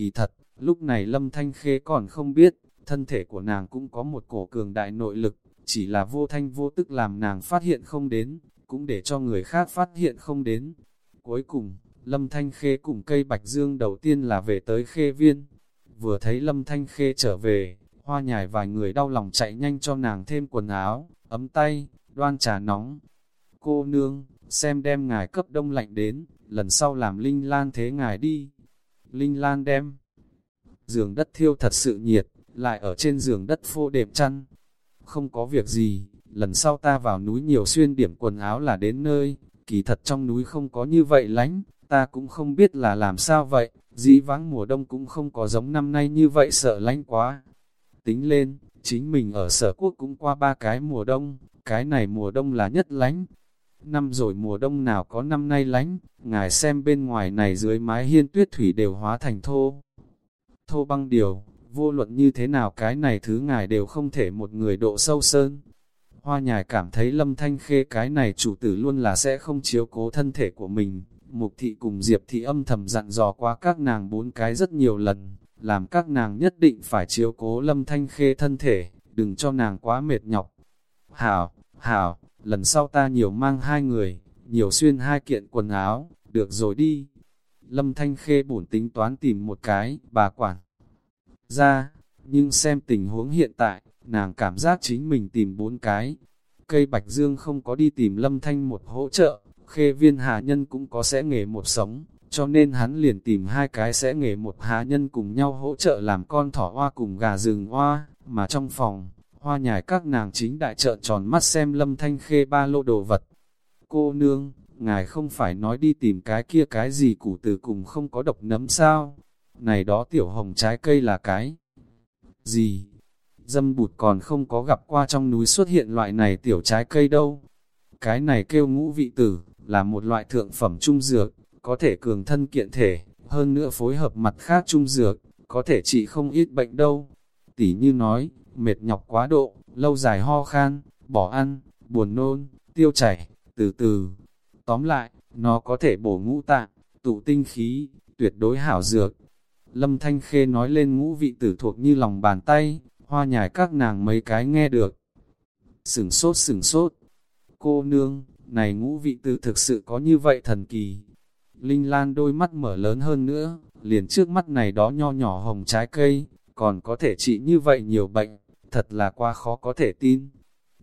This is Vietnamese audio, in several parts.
Kỳ thật, lúc này Lâm Thanh Khê còn không biết, thân thể của nàng cũng có một cổ cường đại nội lực, chỉ là vô thanh vô tức làm nàng phát hiện không đến, cũng để cho người khác phát hiện không đến. Cuối cùng, Lâm Thanh Khê cùng cây Bạch Dương đầu tiên là về tới Khê Viên. Vừa thấy Lâm Thanh Khê trở về, hoa nhài vài người đau lòng chạy nhanh cho nàng thêm quần áo, ấm tay, đoan trà nóng. Cô nương, xem đem ngài cấp đông lạnh đến, lần sau làm Linh Lan thế ngài đi. Linh Lan đem giường đất thiêu thật sự nhiệt, lại ở trên giường đất phô đệm chăn. Không có việc gì, lần sau ta vào núi nhiều xuyên điểm quần áo là đến nơi, kỳ thật trong núi không có như vậy lánh, ta cũng không biết là làm sao vậy, dĩ vãng mùa đông cũng không có giống năm nay như vậy sợ lánh quá. Tính lên, chính mình ở sở quốc cũng qua ba cái mùa đông, cái này mùa đông là nhất lánh. Năm rồi mùa đông nào có năm nay lánh, ngài xem bên ngoài này dưới mái hiên tuyết thủy đều hóa thành thô. Thô băng điều, vô luận như thế nào cái này thứ ngài đều không thể một người độ sâu sơn. Hoa nhài cảm thấy lâm thanh khê cái này chủ tử luôn là sẽ không chiếu cố thân thể của mình. Mục thị cùng Diệp thị âm thầm dặn dò qua các nàng bốn cái rất nhiều lần, làm các nàng nhất định phải chiếu cố lâm thanh khê thân thể, đừng cho nàng quá mệt nhọc. Hảo, hảo, lần sau ta nhiều mang hai người, nhiều xuyên hai kiện quần áo, được rồi đi. Lâm Thanh Khê bổn tính toán tìm một cái, bà quản ra, nhưng xem tình huống hiện tại, nàng cảm giác chính mình tìm bốn cái. Cây Bạch Dương không có đi tìm Lâm Thanh một hỗ trợ, khê viên hạ nhân cũng có sẽ nghề một sống, cho nên hắn liền tìm hai cái sẽ nghề một hạ nhân cùng nhau hỗ trợ làm con thỏ hoa cùng gà rừng hoa, mà trong phòng, hoa nhài các nàng chính đại trợn tròn mắt xem Lâm Thanh khê ba lô đồ vật. Cô nương, ngài không phải nói đi tìm cái kia cái gì củ từ cùng không có độc nấm sao? này đó tiểu hồng trái cây là cái gì? Dâm bụt còn không có gặp qua trong núi xuất hiện loại này tiểu trái cây đâu. Cái này kêu ngũ vị tử, là một loại thượng phẩm trung dược, có thể cường thân kiện thể, hơn nữa phối hợp mặt khác trung dược, có thể trị không ít bệnh đâu. Tỷ như nói, mệt nhọc quá độ, lâu dài ho khan, bỏ ăn, buồn nôn, tiêu chảy, từ từ. Tóm lại, nó có thể bổ ngũ tạng, tụ tinh khí, tuyệt đối hảo dược, Lâm Thanh Khê nói lên ngũ vị tử thuộc như lòng bàn tay, hoa nhài các nàng mấy cái nghe được. Sửng sốt sửng sốt. Cô nương, này ngũ vị tử thực sự có như vậy thần kỳ. Linh Lan đôi mắt mở lớn hơn nữa, liền trước mắt này đó nho nhỏ hồng trái cây, còn có thể trị như vậy nhiều bệnh, thật là quá khó có thể tin.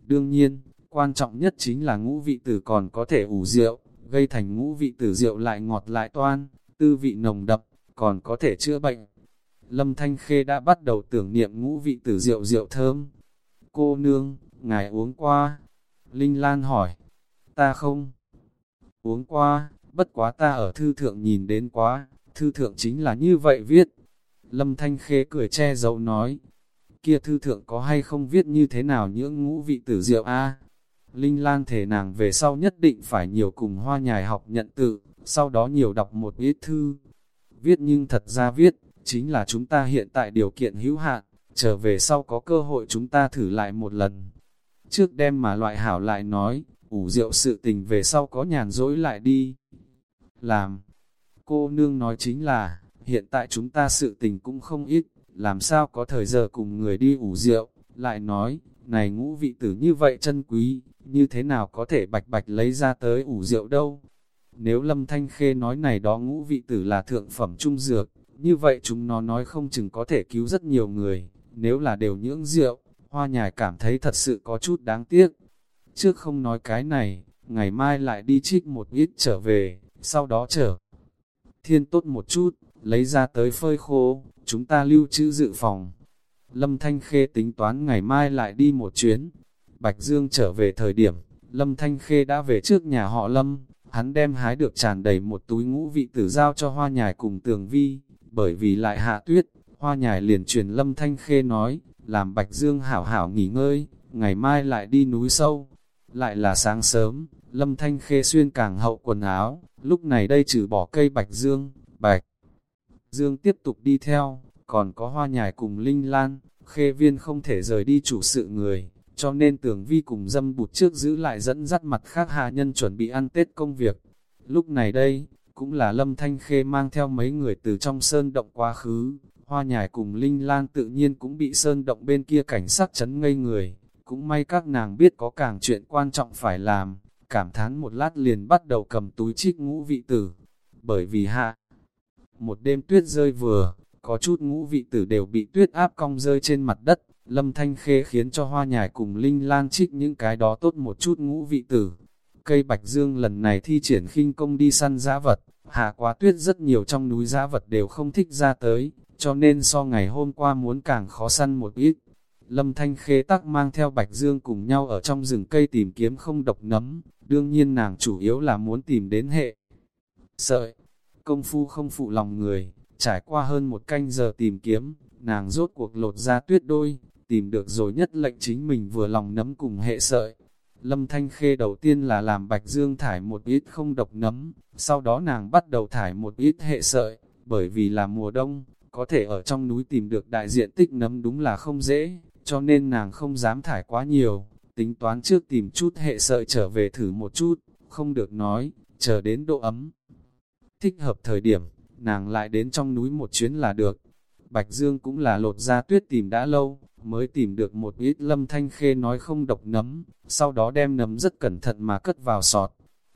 Đương nhiên, quan trọng nhất chính là ngũ vị tử còn có thể ủ rượu, gây thành ngũ vị tử rượu lại ngọt lại toan, tư vị nồng đậm, còn có thể chữa bệnh. Lâm Thanh Khê đã bắt đầu tưởng niệm ngũ vị tử rượu rượu thơm. Cô nương, ngài uống qua. Linh Lan hỏi, ta không uống qua, bất quá ta ở thư thượng nhìn đến quá, thư thượng chính là như vậy viết. Lâm Thanh Khê cười che giấu nói, kia thư thượng có hay không viết như thế nào những ngũ vị tử diệu a Linh Lan thể nàng về sau nhất định phải nhiều cùng hoa nhài học nhận tự, sau đó nhiều đọc một ít thư, viết nhưng thật ra viết, chính là chúng ta hiện tại điều kiện hữu hạn, trở về sau có cơ hội chúng ta thử lại một lần. Trước đêm mà loại hảo lại nói, ủ rượu sự tình về sau có nhàn dỗi lại đi. Làm, cô nương nói chính là, hiện tại chúng ta sự tình cũng không ít, làm sao có thời giờ cùng người đi ủ rượu, lại nói, này ngũ vị tử như vậy chân quý, như thế nào có thể bạch bạch lấy ra tới ủ rượu đâu. Nếu Lâm Thanh Khê nói này đó ngũ vị tử là thượng phẩm trung dược, như vậy chúng nó nói không chừng có thể cứu rất nhiều người, nếu là đều nhưỡng rượu, hoa nhài cảm thấy thật sự có chút đáng tiếc. Trước không nói cái này, ngày mai lại đi trích một ít trở về, sau đó trở. Thiên tốt một chút, lấy ra tới phơi khô, chúng ta lưu trữ dự phòng. Lâm Thanh Khê tính toán ngày mai lại đi một chuyến. Bạch Dương trở về thời điểm, Lâm Thanh Khê đã về trước nhà họ Lâm, Hắn đem hái được tràn đầy một túi ngũ vị tử giao cho hoa nhài cùng tường vi, bởi vì lại hạ tuyết, hoa nhài liền truyền lâm thanh khê nói, làm bạch dương hảo hảo nghỉ ngơi, ngày mai lại đi núi sâu. Lại là sáng sớm, lâm thanh khê xuyên càng hậu quần áo, lúc này đây trừ bỏ cây bạch dương, bạch dương tiếp tục đi theo, còn có hoa nhài cùng linh lan, khê viên không thể rời đi chủ sự người, cho nên tưởng vi cùng dâm bụt trước giữ lại dẫn dắt mặt khác hạ nhân chuẩn bị ăn Tết công việc. Lúc này đây, cũng là Lâm Thanh Khê mang theo mấy người từ trong sơn động quá khứ, hoa nhài cùng Linh Lan tự nhiên cũng bị sơn động bên kia cảnh sát chấn ngây người, cũng may các nàng biết có càng chuyện quan trọng phải làm, cảm thán một lát liền bắt đầu cầm túi trích ngũ vị tử, bởi vì hạ, một đêm tuyết rơi vừa, có chút ngũ vị tử đều bị tuyết áp cong rơi trên mặt đất, Lâm Thanh Khê khiến cho hoa nhài cùng Linh Lan trích những cái đó tốt một chút ngũ vị tử. Cây Bạch Dương lần này thi triển khinh công đi săn giã vật, hạ quá tuyết rất nhiều trong núi giã vật đều không thích ra tới, cho nên so ngày hôm qua muốn càng khó săn một ít. Lâm Thanh Khê tắc mang theo Bạch Dương cùng nhau ở trong rừng cây tìm kiếm không độc nấm, đương nhiên nàng chủ yếu là muốn tìm đến hệ. Sợi, công phu không phụ lòng người, trải qua hơn một canh giờ tìm kiếm, nàng rốt cuộc lột ra tuyết đôi, tìm được rồi nhất lệnh chính mình vừa lòng nấm cùng hệ sợi. Lâm Thanh Khê đầu tiên là làm Bạch Dương thải một ít không độc nấm, sau đó nàng bắt đầu thải một ít hệ sợi, bởi vì là mùa đông, có thể ở trong núi tìm được đại diện tích nấm đúng là không dễ, cho nên nàng không dám thải quá nhiều, tính toán trước tìm chút hệ sợi trở về thử một chút, không được nói, chờ đến độ ấm. Thích hợp thời điểm, nàng lại đến trong núi một chuyến là được. Bạch Dương cũng là lột ra tuyết tìm đã lâu, mới tìm được một ít lâm thanh khê nói không độc nấm, sau đó đem nấm rất cẩn thận mà cất vào sọt.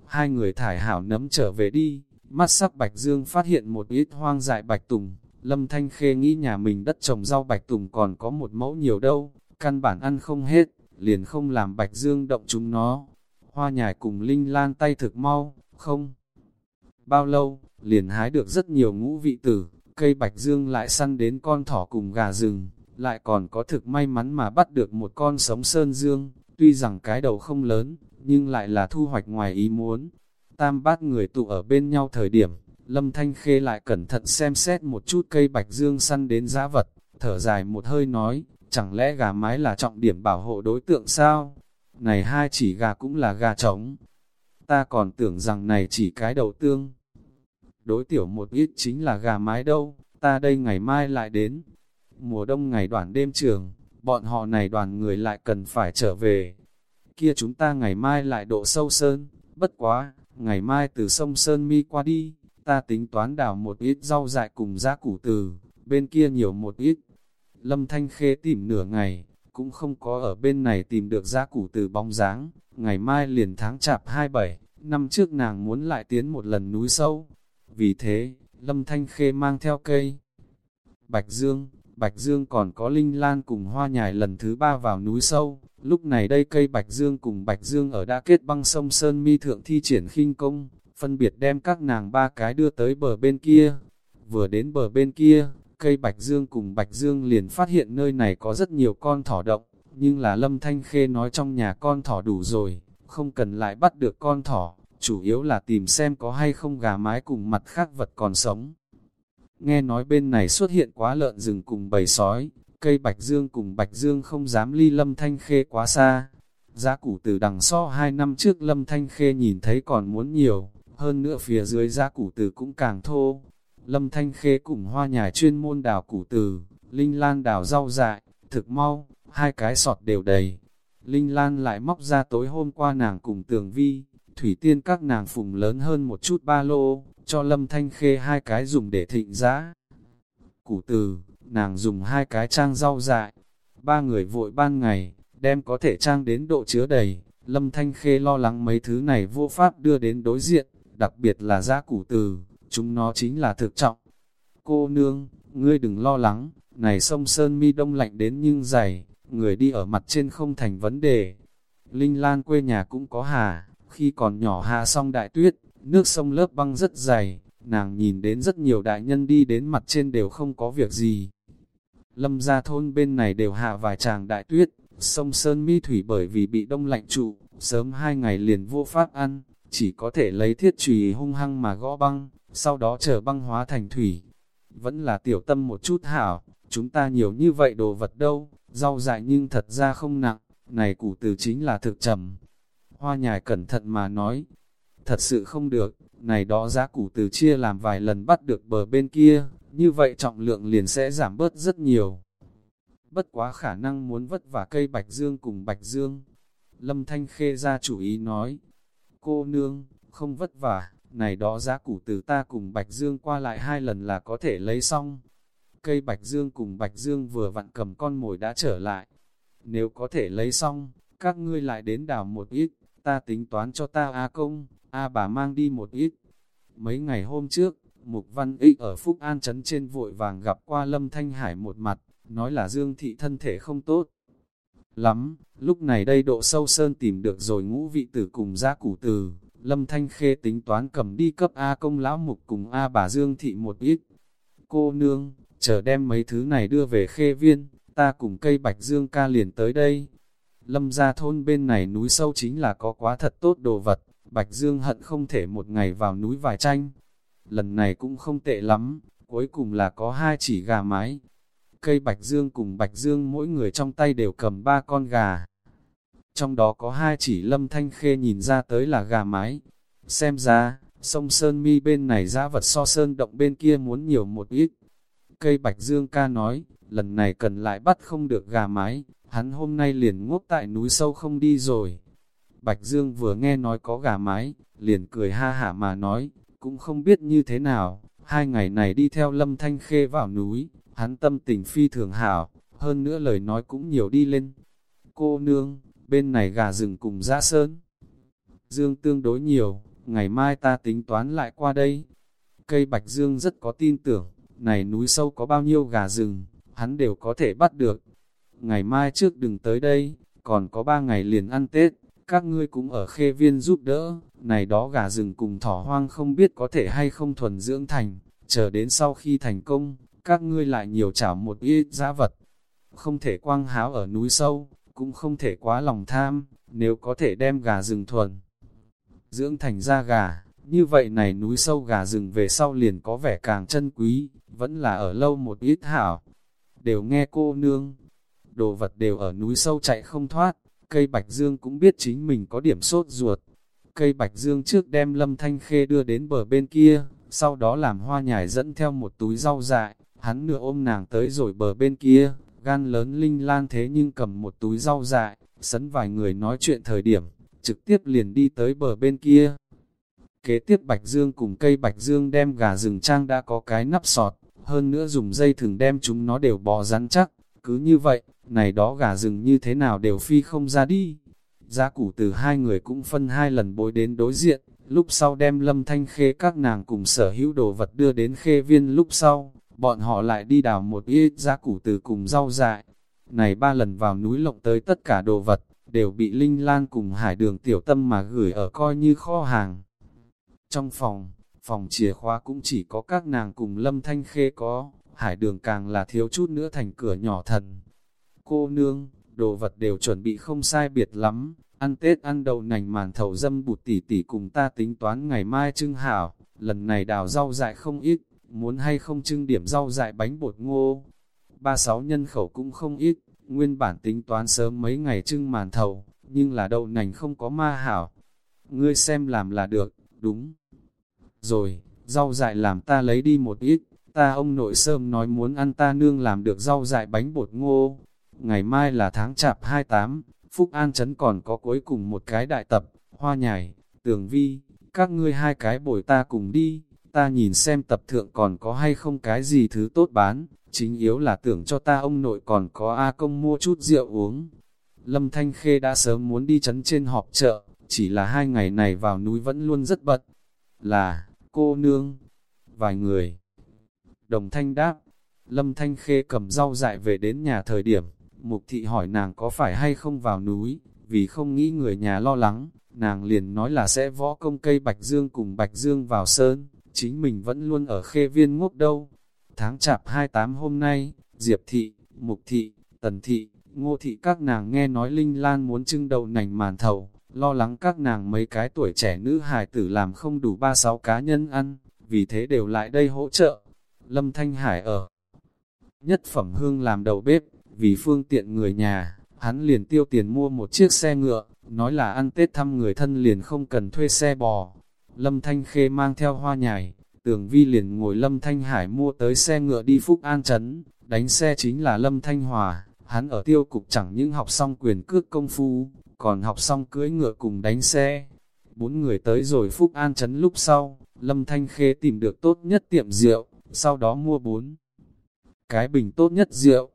Hai người thải hảo nấm trở về đi, mắt sắc Bạch Dương phát hiện một ít hoang dại Bạch Tùng, lâm thanh khê nghĩ nhà mình đất trồng rau Bạch Tùng còn có một mẫu nhiều đâu, căn bản ăn không hết, liền không làm Bạch Dương động chúng nó. Hoa nhài cùng Linh Lan tay thực mau, không. Bao lâu, liền hái được rất nhiều ngũ vị tử, cây Bạch Dương lại săn đến con thỏ cùng gà rừng, lại còn có thực may mắn mà bắt được một con sống sơn dương, tuy rằng cái đầu không lớn, nhưng lại là thu hoạch ngoài ý muốn. Tam bát người tụ ở bên nhau thời điểm, Lâm Thanh Khê lại cẩn thận xem xét một chút cây bạch dương săn đến giá vật, thở dài một hơi nói, chẳng lẽ gà mái là trọng điểm bảo hộ đối tượng sao? Này hai chỉ gà cũng là gà trống. Ta còn tưởng rằng này chỉ cái đầu tương. Đối tiểu một ít chính là gà mái đâu, ta đây ngày mai lại đến, mùa đông ngày đoàn đêm trường, bọn họ này đoàn người lại cần phải trở về. Kia chúng ta ngày mai lại độ sâu sơn, bất quá, ngày mai từ sông Sơn Mi qua đi, ta tính toán đào một ít rau dại cùng giá củ từ, bên kia nhiều một ít. Lâm Thanh Khê tìm nửa ngày, cũng không có ở bên này tìm được giá củ từ bóng dáng, ngày mai liền tháng chạp 27, năm trước nàng muốn lại tiến một lần núi sâu. Vì thế, Lâm Thanh Khê mang theo cây. Bạch Dương, Bạch Dương còn có Linh Lan cùng hoa nhài lần thứ ba vào núi sâu. Lúc này đây cây Bạch Dương cùng Bạch Dương ở đã kết băng sông Sơn Mi Thượng thi triển khinh công, phân biệt đem các nàng ba cái đưa tới bờ bên kia. Vừa đến bờ bên kia, cây Bạch Dương cùng Bạch Dương liền phát hiện nơi này có rất nhiều con thỏ động, nhưng là Lâm Thanh Khê nói trong nhà con thỏ đủ rồi, không cần lại bắt được con thỏ, chủ yếu là tìm xem có hay không gà mái cùng mặt khác vật còn sống. Nghe nói bên này xuất hiện quá lợn rừng cùng bầy sói, cây bạch dương cùng bạch dương không dám ly lâm thanh khê quá xa. Giá củ từ đằng so hai năm trước lâm thanh khê nhìn thấy còn muốn nhiều, hơn nữa phía dưới giá củ từ cũng càng thô. Lâm thanh khê cùng hoa nhài chuyên môn đào củ từ, linh lan đào rau dại, thực mau, hai cái sọt đều đầy. Linh Lan lại móc ra tối hôm qua nàng cùng tường vi, thủy tiên các nàng phùng lớn hơn một chút ba lô, cho Lâm Thanh Khê hai cái dùng để thịnh giã. Củ từ, nàng dùng hai cái trang rau dại, ba người vội ban ngày, đem có thể trang đến độ chứa đầy. Lâm Thanh Khê lo lắng mấy thứ này vô pháp đưa đến đối diện, đặc biệt là giá củ từ, chúng nó chính là thực trọng. Cô nương, ngươi đừng lo lắng, này sông Sơn mi đông lạnh đến nhưng dày, người đi ở mặt trên không thành vấn đề. Linh Lan quê nhà cũng có hà, khi còn nhỏ hạ xong đại tuyết, Nước sông lớp băng rất dày, nàng nhìn đến rất nhiều đại nhân đi đến mặt trên đều không có việc gì. Lâm gia thôn bên này đều hạ vài tràng đại tuyết, sông Sơn Mi Thủy bởi vì bị đông lạnh trụ, sớm hai ngày liền vô pháp ăn, chỉ có thể lấy thiết trùy hung hăng mà gõ băng, sau đó chờ băng hóa thành thủy. Vẫn là tiểu tâm một chút hảo, chúng ta nhiều như vậy đồ vật đâu, rau dại nhưng thật ra không nặng, này củ từ chính là thực trầm. Hoa nhài cẩn thận mà nói, Thật sự không được, này đó giá củ từ chia làm vài lần bắt được bờ bên kia, như vậy trọng lượng liền sẽ giảm bớt rất nhiều. Bất quá khả năng muốn vất vả cây bạch dương cùng bạch dương. Lâm Thanh Khê ra chủ ý nói, cô nương, không vất vả, này đó giá củ từ ta cùng Bạch Dương qua lại hai lần là có thể lấy xong. Cây Bạch Dương cùng Bạch Dương vừa vặn cầm con mồi đã trở lại. Nếu có thể lấy xong, các ngươi lại đến đảo một ít, ta tính toán cho ta A công, A bà mang đi một ít. Mấy ngày hôm trước, Mục Văn Ích ở Phúc An Trấn trên vội vàng gặp qua Lâm Thanh Hải một mặt, nói là Dương Thị thân thể không tốt. Lắm, lúc này đây độ sâu sơn tìm được rồi ngũ vị tử cùng gia củ từ, Lâm Thanh Khê tính toán cầm đi cấp A công lão mục cùng A bà Dương Thị một ít. Cô nương, chờ đem mấy thứ này đưa về khê viên, ta cùng cây bạch dương ca liền tới đây. Lâm ra thôn bên này núi sâu chính là có quá thật tốt đồ vật, bạch dương hận không thể một ngày vào núi vài tranh. Lần này cũng không tệ lắm, cuối cùng là có hai chỉ gà mái. Cây bạch dương cùng bạch dương mỗi người trong tay đều cầm ba con gà. Trong đó có hai chỉ lâm thanh khê nhìn ra tới là gà mái. Xem ra, sông Sơn Mi bên này giá vật so Sơn Động bên kia muốn nhiều một ít. Cây Bạch Dương ca nói, lần này cần lại bắt không được gà mái, hắn hôm nay liền ngốc tại núi sâu không đi rồi. Bạch Dương vừa nghe nói có gà mái, liền cười ha hả mà nói, cũng không biết như thế nào, hai ngày này đi theo Lâm Thanh Khê vào núi, hắn tâm tình phi thường hảo, hơn nữa lời nói cũng nhiều đi lên. Cô nương, bên này gà rừng cùng giã sơn. Dương tương đối nhiều, ngày mai ta tính toán lại qua đây. Cây Bạch Dương rất có tin tưởng, này núi sâu có bao nhiêu gà rừng, hắn đều có thể bắt được. Ngày mai trước đừng tới đây, còn có ba ngày liền ăn Tết, các ngươi cũng ở khê viên giúp đỡ, này đó gà rừng cùng thỏ hoang không biết có thể hay không thuần dưỡng thành, chờ đến sau khi thành công, các ngươi lại nhiều chảo một ít giá vật. Không thể quang háo ở núi sâu, cũng không thể quá lòng tham, nếu có thể đem gà rừng thuần. Dưỡng thành ra gà, như vậy này núi sâu gà rừng về sau liền có vẻ càng chân quý, vẫn là ở lâu một ít hảo. Đều nghe cô nương, đồ vật đều ở núi sâu chạy không thoát, cây bạch dương cũng biết chính mình có điểm sốt ruột. Cây bạch dương trước đem lâm thanh khê đưa đến bờ bên kia, sau đó làm hoa nhài dẫn theo một túi rau dại, hắn nửa ôm nàng tới rồi bờ bên kia, gan lớn linh lan thế nhưng cầm một túi rau dại, sấn vài người nói chuyện thời điểm, trực tiếp liền đi tới bờ bên kia. Kế tiếp Bạch Dương cùng cây Bạch Dương đem gà rừng trang đã có cái nắp sọt, hơn nữa dùng dây thừng đem chúng nó đều bò rắn chắc, cứ như vậy, này đó gà rừng như thế nào đều phi không ra đi. Giá củ từ hai người cũng phân hai lần bối đến đối diện, lúc sau đem lâm thanh khê các nàng cùng sở hữu đồ vật đưa đến khê viên lúc sau, bọn họ lại đi đào một ít giá củ từ cùng rau dại. Này ba lần vào núi lộng tới tất cả đồ vật, đều bị Linh Lan cùng hải đường tiểu tâm mà gửi ở coi như kho hàng. Trong phòng, phòng chìa khóa cũng chỉ có các nàng cùng lâm thanh khê có, hải đường càng là thiếu chút nữa thành cửa nhỏ thần. Cô nương, đồ vật đều chuẩn bị không sai biệt lắm, ăn Tết ăn đậu nành màn thầu dâm bụt tỉ tỉ cùng ta tính toán ngày mai trưng hảo, lần này đào rau dại không ít, muốn hay không trưng điểm rau dại bánh bột ngô. Ba sáu nhân khẩu cũng không ít, nguyên bản tính toán sớm mấy ngày trưng màn thầu, nhưng là đậu nành không có ma hảo. Ngươi xem làm là được, đúng. Rồi, rau dại làm ta lấy đi một ít, ta ông nội sớm nói muốn ăn ta nương làm được rau dại bánh bột ngô. Ngày mai là tháng chạp 28, Phúc An Trấn còn có cuối cùng một cái đại tập, hoa nhài, tường vi, các ngươi hai cái bồi ta cùng đi, ta nhìn xem tập thượng còn có hay không cái gì thứ tốt bán, chính yếu là tưởng cho ta ông nội còn có A công mua chút rượu uống. Lâm Thanh Khê đã sớm muốn đi chấn trên họp chợ, chỉ là hai ngày này vào núi vẫn luôn rất bận. Là, cô nương, vài người. Đồng Thanh đáp, Lâm Thanh Khê cầm rau dại về đến nhà thời điểm, Mục Thị hỏi nàng có phải hay không vào núi, vì không nghĩ người nhà lo lắng, nàng liền nói là sẽ võ công cây Bạch Dương cùng Bạch Dương vào sơn, chính mình vẫn luôn ở khê viên ngốc đâu. Tháng chạp 28 hôm nay, Diệp Thị, Mục Thị, Tần Thị, Ngô Thị các nàng nghe nói Linh Lan muốn trưng đầu nành màn thầu, lo lắng các nàng mấy cái tuổi trẻ nữ hài tử làm không đủ ba sáu cá nhân ăn, vì thế đều lại đây hỗ trợ. Lâm Thanh Hải ở nhất phẩm hương làm đầu bếp, vì phương tiện người nhà, hắn liền tiêu tiền mua một chiếc xe ngựa, nói là ăn Tết thăm người thân liền không cần thuê xe bò. Lâm Thanh Khê mang theo hoa nhài, tường vi liền ngồi Lâm Thanh Hải mua tới xe ngựa đi Phúc An Trấn, đánh xe chính là Lâm Thanh Hòa, hắn ở tiêu cục chẳng những học xong quyền cước công phu, còn học xong cưỡi ngựa cùng đánh xe. Bốn người tới rồi Phúc An Trấn lúc sau, Lâm Thanh Khê tìm được tốt nhất tiệm rượu, sau đó mua bốn cái bình tốt nhất rượu.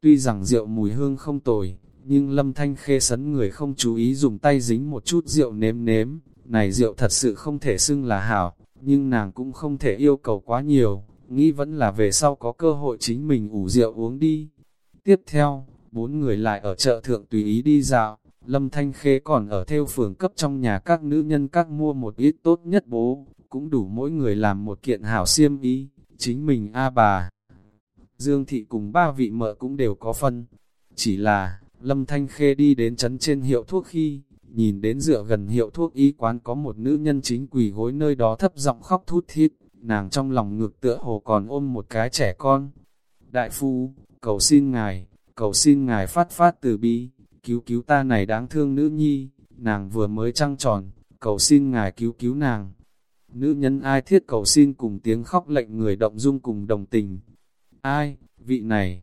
Tuy rằng rượu mùi hương không tồi, nhưng Lâm Thanh Khê sấn người không chú ý dùng tay dính một chút rượu nếm nếm. Này rượu thật sự không thể xưng là hảo, nhưng nàng cũng không thể yêu cầu quá nhiều, nghĩ vẫn là về sau có cơ hội chính mình ủ rượu uống đi. Tiếp theo, bốn người lại ở chợ thượng tùy ý đi dạo, Lâm Thanh Khê còn ở theo phường cấp trong nhà các nữ nhân các mua một ít tốt nhất bố, cũng đủ mỗi người làm một kiện hảo xiêm ý, chính mình A bà. Dương Thị cùng ba vị mợ cũng đều có phân, chỉ là, Lâm Thanh Khê đi đến chấn trên hiệu thuốc khi, nhìn đến dựa gần hiệu thuốc y quán có một nữ nhân chính quỳ gối nơi đó thấp giọng khóc thút thít, nàng trong lòng ngược tựa hồ còn ôm một cái trẻ con. Đại phu, cầu xin ngài, cầu xin ngài phát phát từ bi, cứu cứu ta này đáng thương nữ nhi, nàng vừa mới trăng tròn, cầu xin ngài cứu cứu nàng. Nữ nhân ai thiết cầu xin cùng tiếng khóc lệnh người động dung cùng đồng tình. Ai, vị này?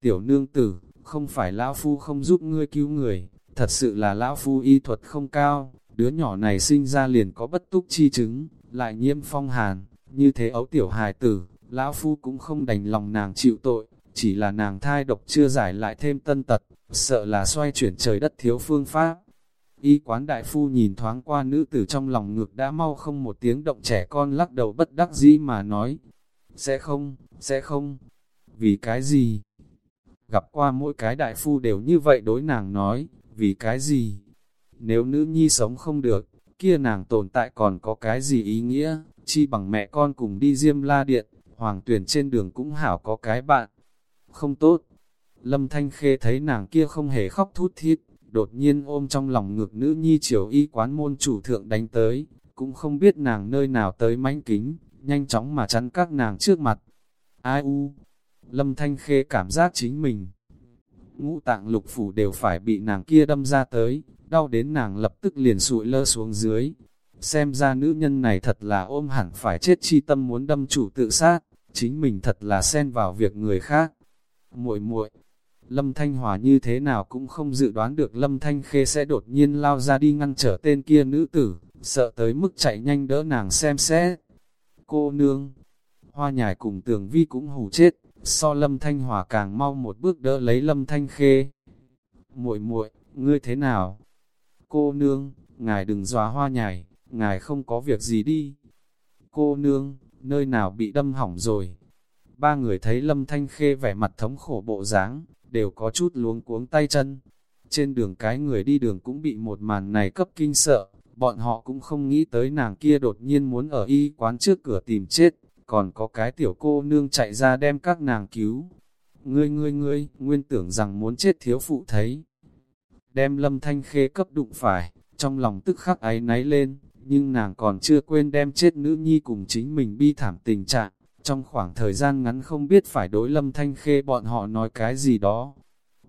Tiểu nương tử, không phải lão phu không giúp ngươi cứu người, thật sự là lão phu y thuật không cao, đứa nhỏ này sinh ra liền có bất túc chi chứng, lại nhiễm phong hàn, như thế ấu tiểu hài tử, lão phu cũng không đành lòng nàng chịu tội, chỉ là nàng thai độc chưa giải lại thêm tân tật, sợ là xoay chuyển trời đất thiếu phương pháp. Y quán đại phu nhìn thoáng qua nữ tử trong lòng ngực đã mau không một tiếng động trẻ con lắc đầu bất đắc dĩ mà nói, sẽ không, sẽ không, vì cái gì? Gặp qua mỗi cái đại phu đều như vậy đối nàng nói, vì cái gì? Nếu nữ nhi sống không được, kia nàng tồn tại còn có cái gì ý nghĩa, chi bằng mẹ con cùng đi diêm la điện, hoàng tuyển trên đường cũng hảo có cái bạn. Không tốt. Lâm Thanh Khê thấy nàng kia không hề khóc thút thít, đột nhiên ôm trong lòng ngực nữ nhi triều y quán môn chủ thượng đánh tới, cũng không biết nàng nơi nào tới mánh kính, nhanh chóng mà chắn các nàng trước mặt. Ai u, Lâm Thanh Khê cảm giác chính mình. Ngũ tạng lục phủ đều phải bị nàng kia đâm ra tới, đau đến nàng lập tức liền sụi lơ xuống dưới. Xem ra nữ nhân này thật là ôm hẳn phải chết chi tâm muốn đâm chủ tự sát, chính mình thật là xen vào việc người khác. muội muội Lâm Thanh Hòa như thế nào cũng không dự đoán được Lâm Thanh Khê sẽ đột nhiên lao ra đi ngăn trở tên kia nữ tử, sợ tới mức chạy nhanh đỡ nàng xem xét. Cô nương, hoa nhài cùng tường vi cũng hù chết, so Lâm Thanh Hòa càng mau một bước đỡ lấy Lâm Thanh Khê. muội muội ngươi thế nào? Cô nương, ngài đừng dọa hoa nhài, ngài không có việc gì đi. Cô nương, nơi nào bị đâm hỏng rồi? Ba người thấy Lâm Thanh Khê vẻ mặt thống khổ bộ dáng, đều có chút luống cuống tay chân. Trên đường cái người đi đường cũng bị một màn này cấp kinh sợ, bọn họ cũng không nghĩ tới nàng kia đột nhiên muốn ở y quán trước cửa tìm chết, còn có cái tiểu cô nương chạy ra đem các nàng cứu. Ngươi ngươi ngươi, nguyên tưởng rằng muốn chết thiếu phụ thấy. Đem lâm thanh khê cấp đụng phải, trong lòng tức khắc ấy náy lên, nhưng nàng còn chưa quên đem chết nữ nhi cùng chính mình bi thảm tình trạng. Trong khoảng thời gian ngắn không biết phải đối lâm thanh khê bọn họ nói cái gì đó.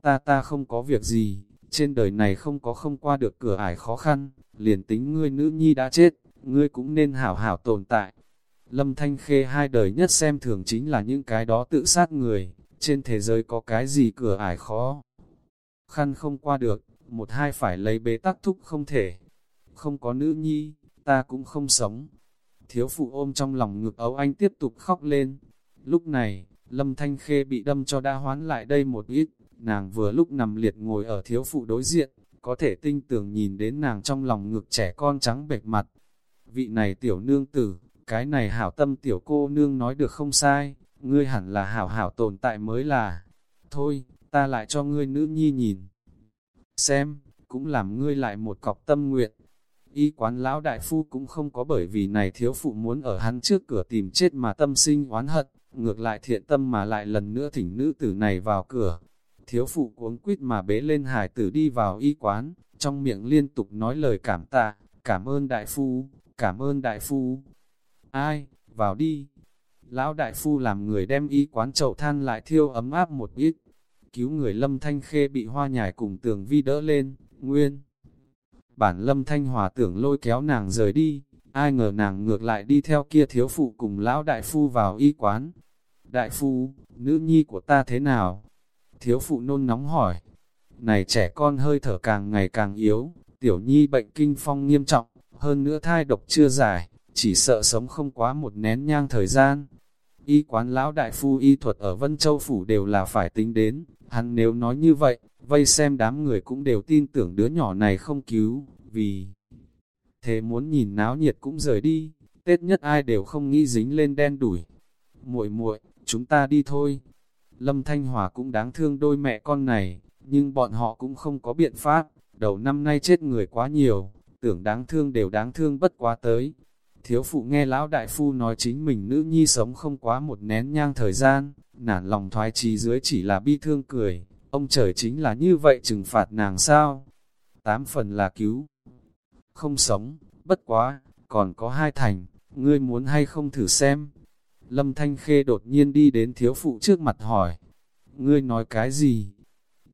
Ta ta không có việc gì, trên đời này không có không qua được cửa ải khó khăn, liền tính ngươi nữ nhi đã chết, ngươi cũng nên hảo hảo tồn tại. Lâm Thanh Khê hai đời nhất xem thường chính là những cái đó tự sát người, trên thế giới có cái gì cửa ải khó. Khăn không qua được, một hai phải lấy bế tắc thúc không thể. Không có nữ nhi, ta cũng không sống. Thiếu phụ ôm trong lòng ngực ấu anh tiếp tục khóc lên. Lúc này, Lâm Thanh Khê bị đâm cho đa hoán lại đây một ít, nàng vừa lúc nằm liệt ngồi ở thiếu phụ đối diện, có thể tinh tường nhìn đến nàng trong lòng ngực trẻ con trắng bệch mặt. Vị này tiểu nương tử, cái này hảo tâm tiểu cô nương nói được không sai, ngươi hẳn là hảo hảo tồn tại mới là. Thôi, ta lại cho ngươi nữ nhi nhìn. Xem, cũng làm ngươi lại một cọc tâm nguyện. Y quán lão đại phu cũng không có bởi vì này thiếu phụ muốn ở hắn trước cửa tìm chết mà tâm sinh oán hận, ngược lại thiện tâm mà lại lần nữa thỉnh nữ tử này vào cửa. Thiếu phụ cuống quýt mà bế lên hải tử đi vào y quán, trong miệng liên tục nói lời cảm tạ, cảm ơn đại phu, cảm ơn đại phu. Ai, vào đi. Lão đại phu làm người đem y quán chậu than lại thiêu ấm áp một ít. Cứu người lâm thanh khê bị hoa nhài cùng tường vi đỡ lên, nguyên. Bản lâm thanh hòa tưởng lôi kéo nàng rời đi, ai ngờ nàng ngược lại đi theo kia thiếu phụ cùng lão đại phu vào y quán. Đại phu, nữ nhi của ta thế nào? Thiếu phụ nôn nóng hỏi. Này trẻ con hơi thở càng ngày càng yếu, tiểu nhi bệnh kinh phong nghiêm trọng, hơn nữa thai độc chưa giải, chỉ sợ sống không quá một nén nhang thời gian. Y quán lão đại phu y thuật ở Vân Châu Phủ đều là phải tính đến, hắn nếu nói như vậy, vây xem đám người cũng đều tin tưởng đứa nhỏ này không cứu, vì thế muốn nhìn náo nhiệt cũng rời đi, Tết nhất ai đều không nghĩ dính lên đen đuổi Muội muội, chúng ta đi thôi. Lâm Thanh Hòa cũng đáng thương đôi mẹ con này, nhưng bọn họ cũng không có biện pháp, đầu năm nay chết người quá nhiều, tưởng đáng thương đều đáng thương bất quá tới. Thiếu phụ nghe lão đại phu nói chính mình nữ nhi sống không quá một nén nhang thời gian, nản lòng thoái trí dưới chỉ là bi thương cười, ông trời chính là như vậy trừng phạt nàng sao? Tám phần là cứu, không sống, bất quá, còn có hai thành, ngươi muốn hay không thử xem? Lâm Thanh Khê đột nhiên đi đến thiếu phụ trước mặt hỏi, ngươi nói cái gì?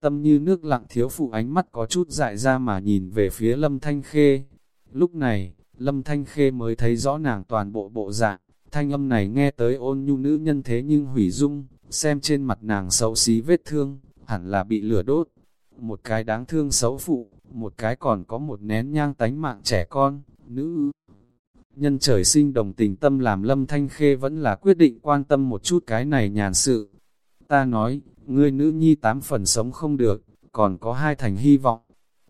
Tâm như nước lặng thiếu phụ ánh mắt có chút dại ra mà nhìn về phía Lâm Thanh Khê. Lúc này, Lâm Thanh Khê mới thấy rõ nàng toàn bộ bộ dạng, thanh âm này nghe tới ôn nhu nữ nhân thế nhưng hủy dung, xem trên mặt nàng xấu xí vết thương, hẳn là bị lửa đốt. Một cái đáng thương xấu phụ, một cái còn có một nén nhang tánh mạng trẻ con, nữ. Nhân trời sinh đồng tình tâm làm Lâm Thanh Khê vẫn là quyết định quan tâm một chút cái này nhàn sự. Ta nói, ngươi nữ nhi tám phần sống không được, còn có hai thành hy vọng.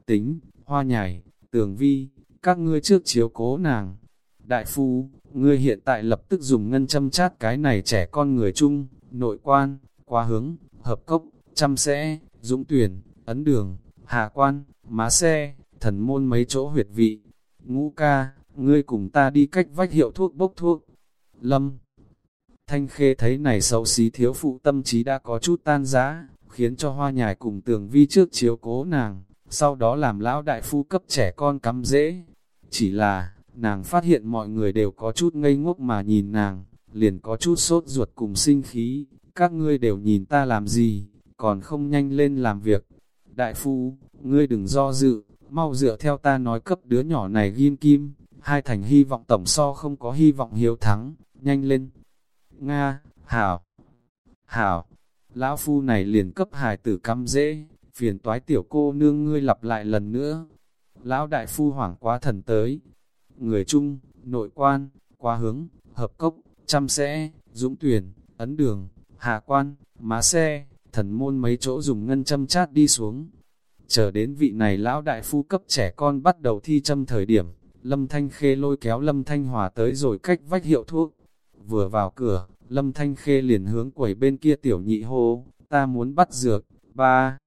Tính, hoa nhài, tường vi, các ngươi trước chiếu cố nàng. Đại phu, ngươi hiện tại lập tức dùng ngân châm chát cái này trẻ con người chung, nội quan, qua hướng, hợp cốc, chăm sẽ, dũng tuyển, ấn đường, hạ quan, má xe, thần môn mấy chỗ huyệt vị. Ngũ ca, ngươi cùng ta đi cách vách hiệu thuốc bốc thuốc. Lâm Thanh Khê thấy này xấu xí thiếu phụ tâm trí đã có chút tan giá, khiến cho hoa nhài cùng tường vi trước chiếu cố nàng, sau đó làm lão đại phu cấp trẻ con cắm dễ. Chỉ là, nàng phát hiện mọi người đều có chút ngây ngốc mà nhìn nàng, liền có chút sốt ruột cùng sinh khí, các ngươi đều nhìn ta làm gì, còn không nhanh lên làm việc. Đại phu, ngươi đừng do dự, mau dựa theo ta nói cấp đứa nhỏ này ghim kim, hai thành hy vọng tổng so không có hy vọng hiếu thắng, nhanh lên. Nga, Hảo, Hảo, lão phu này liền cấp hài tử căm dễ, phiền toái tiểu cô nương ngươi lặp lại lần nữa. Lão đại phu hoảng quá thần tới, người chung, nội quan, qua hướng, hợp cốc, chăm sẽ, dũng tuyển, ấn đường, hạ quan, má xe, thần môn mấy chỗ dùng ngân châm chát đi xuống. Chờ đến vị này lão đại phu cấp trẻ con bắt đầu thi châm thời điểm, Lâm Thanh Khê lôi kéo Lâm Thanh Hòa tới rồi cách vách hiệu thuốc. Vừa vào cửa, Lâm Thanh Khê liền hướng quẩy bên kia tiểu nhị hô, ta muốn bắt dược, ba.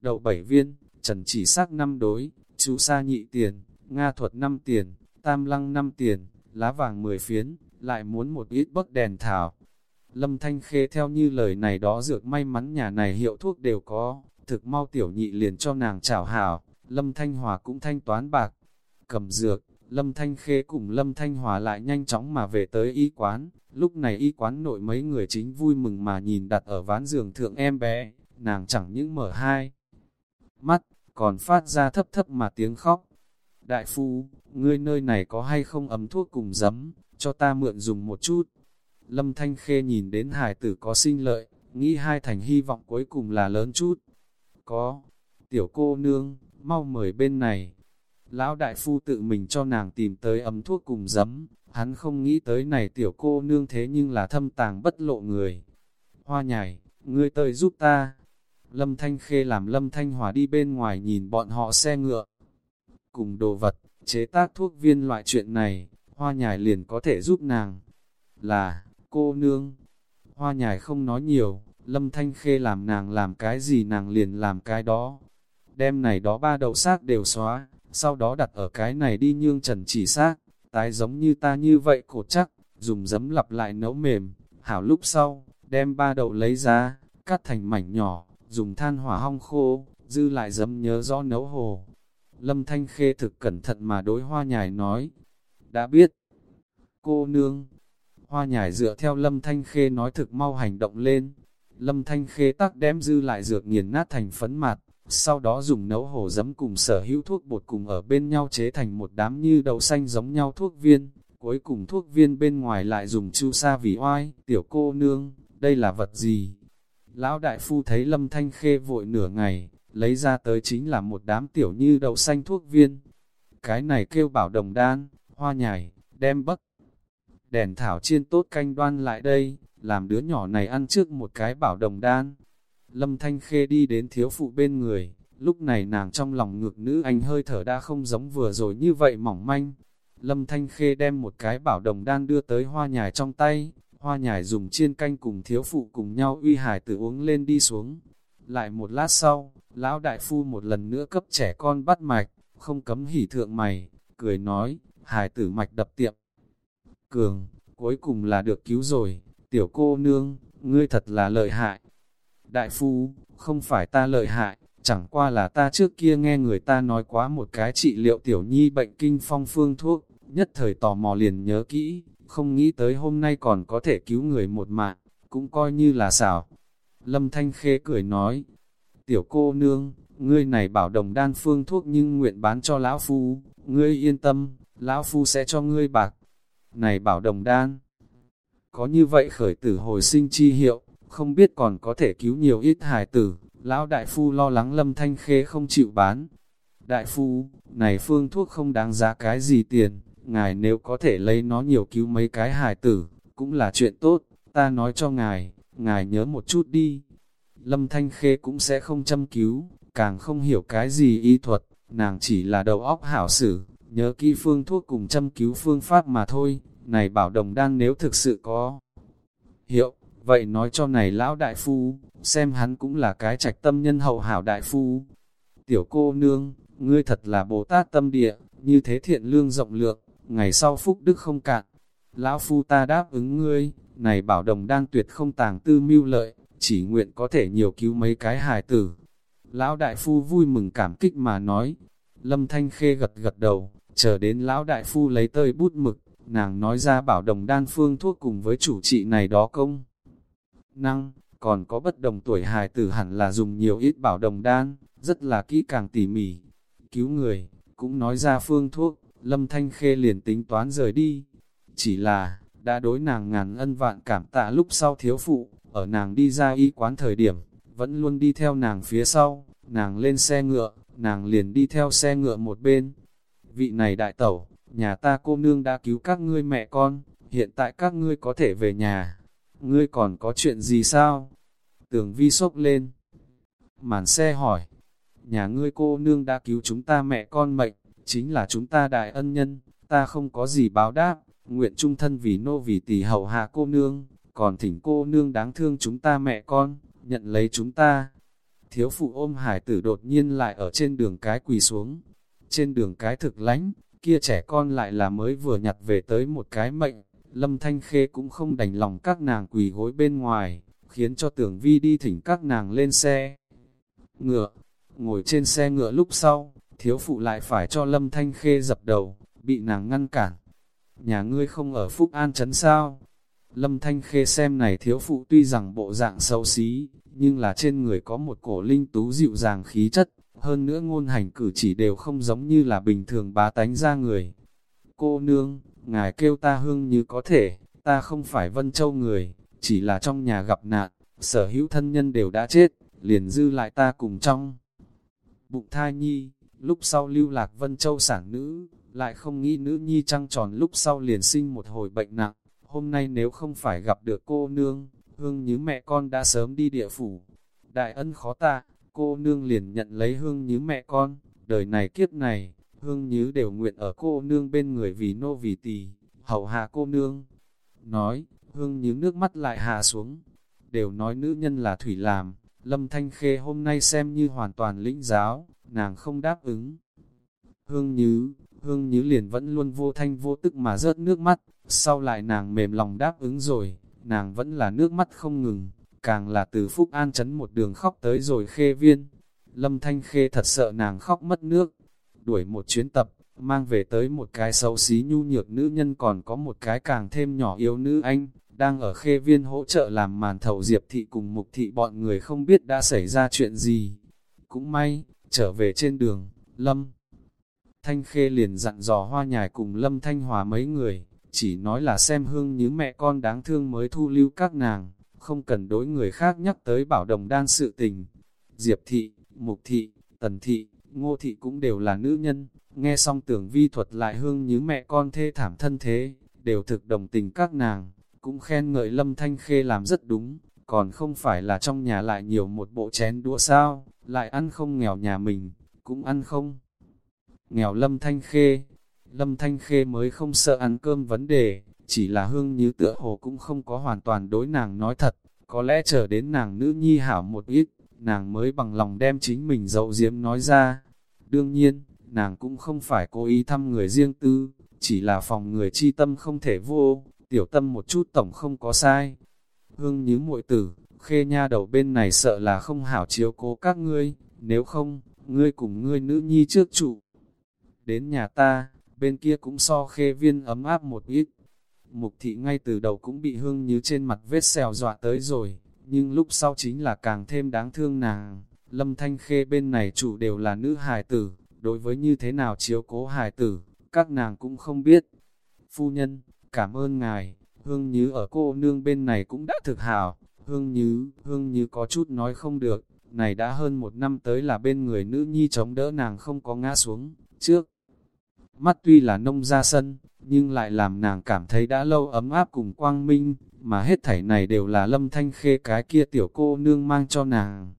Đậu bảy viên, trần chỉ sắc năm đối, chú sa nhị tiền, Nga thuật năm tiền, tam lăng năm tiền, lá vàng mười phiến, lại muốn một ít bấc đèn thảo. Lâm Thanh Khê theo như lời này đó dược may mắn nhà này hiệu thuốc đều có, thực mau tiểu nhị liền cho nàng chảo hảo, Lâm Thanh Hòa cũng thanh toán bạc, cầm dược, Lâm Thanh Khê cùng Lâm Thanh Hòa lại nhanh chóng mà về tới y quán, lúc này y quán nội mấy người chính vui mừng mà nhìn đặt ở ván giường thượng em bé, nàng chẳng những mở hai mắt, còn phát ra thấp thấp mà tiếng khóc. Đại phu, ngươi nơi này có hay không ấm thuốc cùng giấm, cho ta mượn dùng một chút. Lâm Thanh Khê nhìn đến hải tử có sinh lợi, nghĩ hai thành hy vọng cuối cùng là lớn chút. Có, tiểu cô nương, mau mời bên này. Lão đại phu tự mình cho nàng tìm tới ấm thuốc cùng giấm, hắn không nghĩ tới này tiểu cô nương thế nhưng là thâm tàng bất lộ người. Hoa nhảy, ngươi tới giúp ta. Lâm Thanh Khê làm Lâm Thanh Hòa đi bên ngoài nhìn bọn họ xe ngựa. Cùng đồ vật, chế tác thuốc viên loại chuyện này, hoa nhài liền có thể giúp nàng. Là, cô nương. Hoa nhài không nói nhiều, Lâm Thanh Khê làm nàng làm cái gì nàng liền làm cái đó. Đem này đó ba đầu xác đều xóa, sau đó đặt ở cái này đi nhương trần chỉ xác, tái giống như ta như vậy cột chắc, dùng giấm lặp lại nấu mềm, hảo lúc sau, đem ba đậu lấy ra, cắt thành mảnh nhỏ, dùng than hỏa hong khô, dư lại giấm nhớ rõ nấu hồ. Lâm Thanh Khê thực cẩn thận mà đối hoa nhài nói, đã biết, cô nương, hoa nhài dựa theo Lâm Thanh Khê nói thực mau hành động lên, Lâm Thanh Khê tắc đem dư lại dược nghiền nát thành phấn mạt, sau đó dùng nấu hổ giấm cùng sở hữu thuốc bột cùng ở bên nhau chế thành một đám như đậu xanh giống nhau thuốc viên, cuối cùng thuốc viên bên ngoài lại dùng chu sa vì oai, tiểu cô nương, đây là vật gì? Lão đại phu thấy lâm thanh khê vội nửa ngày, lấy ra tới chính là một đám tiểu như đậu xanh thuốc viên. Cái này kêu bảo đồng đan, hoa nhài, đem bất. Đèn thảo chiên tốt canh đoan lại đây, làm đứa nhỏ này ăn trước một cái bảo đồng đan. Lâm Thanh Khê đi đến thiếu phụ bên người, lúc này nàng trong lòng ngược nữ anh hơi thở đã không giống vừa rồi như vậy mỏng manh. Lâm Thanh Khê đem một cái bảo đồng đan đưa tới hoa nhài trong tay, hoa nhài dùng chiên canh cùng thiếu phụ cùng nhau uy hải tử uống lên đi xuống. Lại một lát sau, lão đại phu một lần nữa cấp trẻ con bắt mạch, không cấm hỉ thượng mày, cười nói, hải tử mạch đập tiệm. Cường, cuối cùng là được cứu rồi, tiểu cô nương, ngươi thật là lợi hại. Đại phu, không phải ta lợi hại, chẳng qua là ta trước kia nghe người ta nói quá một cái trị liệu tiểu nhi bệnh kinh phong phương thuốc, nhất thời tò mò liền nhớ kỹ, không nghĩ tới hôm nay còn có thể cứu người một mạng, cũng coi như là xảo. Lâm Thanh Khê cười nói, tiểu cô nương, ngươi này bảo đồng đan phương thuốc nhưng nguyện bán cho lão phu, ngươi yên tâm, lão phu sẽ cho ngươi bạc. Này bảo đồng đan, có như vậy khởi tử hồi sinh chi hiệu, không biết còn có thể cứu nhiều ít hài tử, lão đại phu lo lắng lâm thanh khê không chịu bán. Đại phu, này phương thuốc không đáng giá cái gì tiền, ngài nếu có thể lấy nó nhiều cứu mấy cái hài tử, cũng là chuyện tốt, ta nói cho ngài, ngài nhớ một chút đi. Lâm Thanh Khê cũng sẽ không chăm cứu, càng không hiểu cái gì y thuật, nàng chỉ là đầu óc hảo sử, nhớ kỹ phương thuốc cùng chăm cứu phương pháp mà thôi, này bảo đồng đan nếu thực sự có hiệu, vậy nói cho này lão đại phu, xem hắn cũng là cái trạch tâm nhân hậu hảo đại phu. Tiểu cô nương, ngươi thật là Bồ Tát tâm địa, như thế thiện lương rộng lượng, ngày sau phúc đức không cạn. Lão phu ta đáp ứng ngươi, này bảo đồng đan tuyệt không tàng tư mưu lợi, chỉ nguyện có thể nhiều cứu mấy cái hài tử. Lão đại phu vui mừng cảm kích mà nói, lâm thanh khê gật gật đầu, chờ đến lão đại phu lấy tơi bút mực, nàng nói ra bảo đồng đan phương thuốc cùng với chủ trị này đó công. Năng, còn có bất đồng tuổi hài tử hẳn là dùng nhiều ít bảo đồng đan, rất là kỹ càng tỉ mỉ. Cứu người, cũng nói ra phương thuốc, lâm thanh khê liền tính toán rời đi. Chỉ là, đã đối nàng ngàn ân vạn cảm tạ lúc sau thiếu phụ, ở nàng đi ra y quán thời điểm, vẫn luôn đi theo nàng phía sau, nàng lên xe ngựa, nàng liền đi theo xe ngựa một bên. Vị này đại tẩu, nhà ta cô nương đã cứu các ngươi mẹ con, hiện tại các ngươi có thể về nhà. Ngươi còn có chuyện gì sao? Tường vi sốc lên. Màn xe hỏi, nhà ngươi cô nương đã cứu chúng ta mẹ con mệnh, chính là chúng ta đại ân nhân, ta không có gì báo đáp, nguyện trung thân vì nô vì tỷ hậu hạ cô nương, còn thỉnh cô nương đáng thương chúng ta mẹ con, nhận lấy chúng ta. Thiếu phụ ôm hải tử đột nhiên lại ở trên đường cái quỳ xuống. Trên đường cái thực lánh, kia trẻ con lại là mới vừa nhặt về tới một cái mệnh. Lâm Thanh Khê cũng không đành lòng các nàng quỳ gối bên ngoài, khiến cho tưởng vi đi thỉnh các nàng lên xe. Ngựa, ngồi trên xe ngựa lúc sau, thiếu phụ lại phải cho Lâm Thanh Khê dập đầu, bị nàng ngăn cản. Nhà ngươi không ở Phúc An Trấn sao? Lâm Thanh Khê xem này thiếu phụ tuy rằng bộ dạng xấu xí, nhưng là trên người có một cổ linh tú dịu dàng khí chất, hơn nữa ngôn hành cử chỉ đều không giống như là bình thường bá tánh ra người. Cô nương, ngài kêu ta hương như có thể, ta không phải Vân Châu người, chỉ là trong nhà gặp nạn, sở hữu thân nhân đều đã chết, liền dư lại ta cùng trong. Bụng thai nhi, lúc sau lưu lạc Vân Châu sản nữ, lại không nghĩ nữ nhi trăng tròn lúc sau liền sinh một hồi bệnh nặng, hôm nay nếu không phải gặp được cô nương, hương như mẹ con đã sớm đi địa phủ. Đại ân khó ta, cô nương liền nhận lấy hương như mẹ con, đời này kiếp này, hương như đều nguyện ở cô nương bên người vì nô vì tỳ, hậu hạ cô nương. Nói, hương như nước mắt lại hạ xuống, đều nói nữ nhân là thủy làm, lâm thanh khê hôm nay xem như hoàn toàn lĩnh giáo, nàng không đáp ứng. Hương như, hương như liền vẫn luôn vô thanh vô tức mà rớt nước mắt, sau lại nàng mềm lòng đáp ứng rồi, nàng vẫn là nước mắt không ngừng, càng là từ Phúc An chấn một đường khóc tới rồi khê viên. Lâm Thanh Khê thật sợ nàng khóc mất nước, đuổi một chuyến tập, mang về tới một cái xấu xí nhu nhược nữ nhân còn có một cái càng thêm nhỏ yếu nữ anh, đang ở khê viên hỗ trợ làm màn thầu diệp thị cùng mục thị bọn người không biết đã xảy ra chuyện gì. Cũng may, trở về trên đường, Lâm Thanh Khê liền dặn dò hoa nhài cùng Lâm Thanh Hòa mấy người, chỉ nói là xem hương như mẹ con đáng thương mới thu lưu các nàng, không cần đối người khác nhắc tới bảo đồng đan sự tình. Diệp thị, mục thị, tần thị, ngô thị cũng đều là nữ nhân, nghe xong tưởng vi thuật lại hương như mẹ con thê thảm thân thế, đều thực đồng tình các nàng, cũng khen ngợi lâm thanh khê làm rất đúng, còn không phải là trong nhà lại nhiều một bộ chén đũa sao, lại ăn không nghèo nhà mình, cũng ăn không. Nghèo lâm thanh khê, lâm thanh khê mới không sợ ăn cơm vấn đề, chỉ là hương như tựa hồ cũng không có hoàn toàn đối nàng nói thật, có lẽ chờ đến nàng nữ nhi hảo một ít, nàng mới bằng lòng đem chính mình dậu diếm nói ra. Đương nhiên, nàng cũng không phải cố ý thăm người riêng tư, chỉ là phòng người chi tâm không thể vô, tiểu tâm một chút tổng không có sai. Hương như muội tử, khê nha đầu bên này sợ là không hảo chiếu cố các ngươi, nếu không, ngươi cùng ngươi nữ nhi trước trụ. Đến nhà ta, bên kia cũng so khê viên ấm áp một ít. Mục thị ngay từ đầu cũng bị hương như trên mặt vết xèo dọa tới rồi, nhưng lúc sau chính là càng thêm đáng thương nàng. Lâm Thanh Khê bên này chủ đều là nữ hài tử, đối với như thế nào chiếu cố hài tử, các nàng cũng không biết. Phu nhân, cảm ơn ngài, hương như ở cô nương bên này cũng đã thực hảo, hương như, hương như có chút nói không được, này đã hơn một năm tới là bên người nữ nhi chống đỡ nàng không có ngã xuống, trước. Mắt tuy là nông ra sân, nhưng lại làm nàng cảm thấy đã lâu ấm áp cùng quang minh, mà hết thảy này đều là lâm thanh khê cái kia tiểu cô nương mang cho nàng.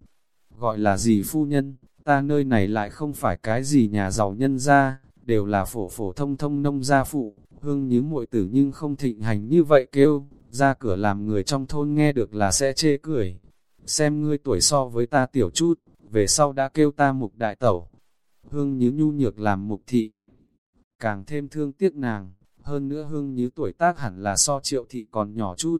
Gọi là gì phu nhân, ta nơi này lại không phải cái gì nhà giàu nhân gia, đều là phổ phổ thông thông nông gia phụ, hương như muội tử nhưng không thịnh hành như vậy kêu, ra cửa làm người trong thôn nghe được là sẽ chê cười. Xem ngươi tuổi so với ta tiểu chút, về sau đã kêu ta mục đại tẩu. Hương như nhu nhược làm mục thị, càng thêm thương tiếc nàng, hơn nữa hương như tuổi tác hẳn là so triệu thị còn nhỏ chút.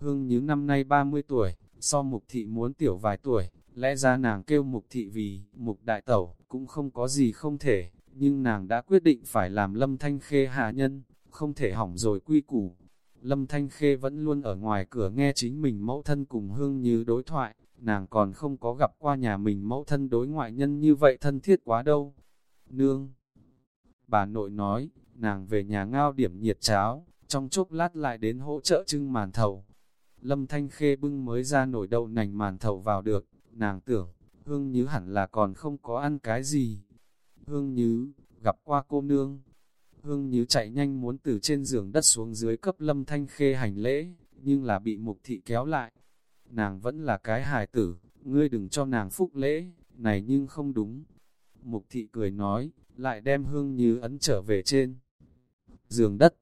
Hương như năm nay 30 tuổi, so mục thị muốn tiểu vài tuổi, lẽ ra nàng kêu mục thị vì mục đại tẩu, cũng không có gì không thể, nhưng nàng đã quyết định phải làm lâm thanh khê hạ nhân, không thể hỏng rồi quy củ. Lâm Thanh Khê vẫn luôn ở ngoài cửa nghe chính mình mẫu thân cùng hương như đối thoại, nàng còn không có gặp qua nhà mình mẫu thân đối ngoại nhân như vậy thân thiết quá đâu. Nương! Bà nội nói, nàng về nhà ngao điểm nhiệt cháo, trong chốc lát lại đến hỗ trợ trưng màn thầu. Lâm Thanh Khê bưng mới ra nổi đậu nành màn thầu vào được, nàng tưởng, Hương Như hẳn là còn không có ăn cái gì. Hương Như, gặp qua cô nương. Hương Như chạy nhanh muốn từ trên giường đất xuống dưới cấp Lâm Thanh Khê hành lễ, nhưng là bị mục thị kéo lại. Nàng vẫn là cái hài tử, ngươi đừng cho nàng phúc lễ, này nhưng không đúng. Mục thị cười nói, lại đem hương như ấn trở về trên. Giường đất,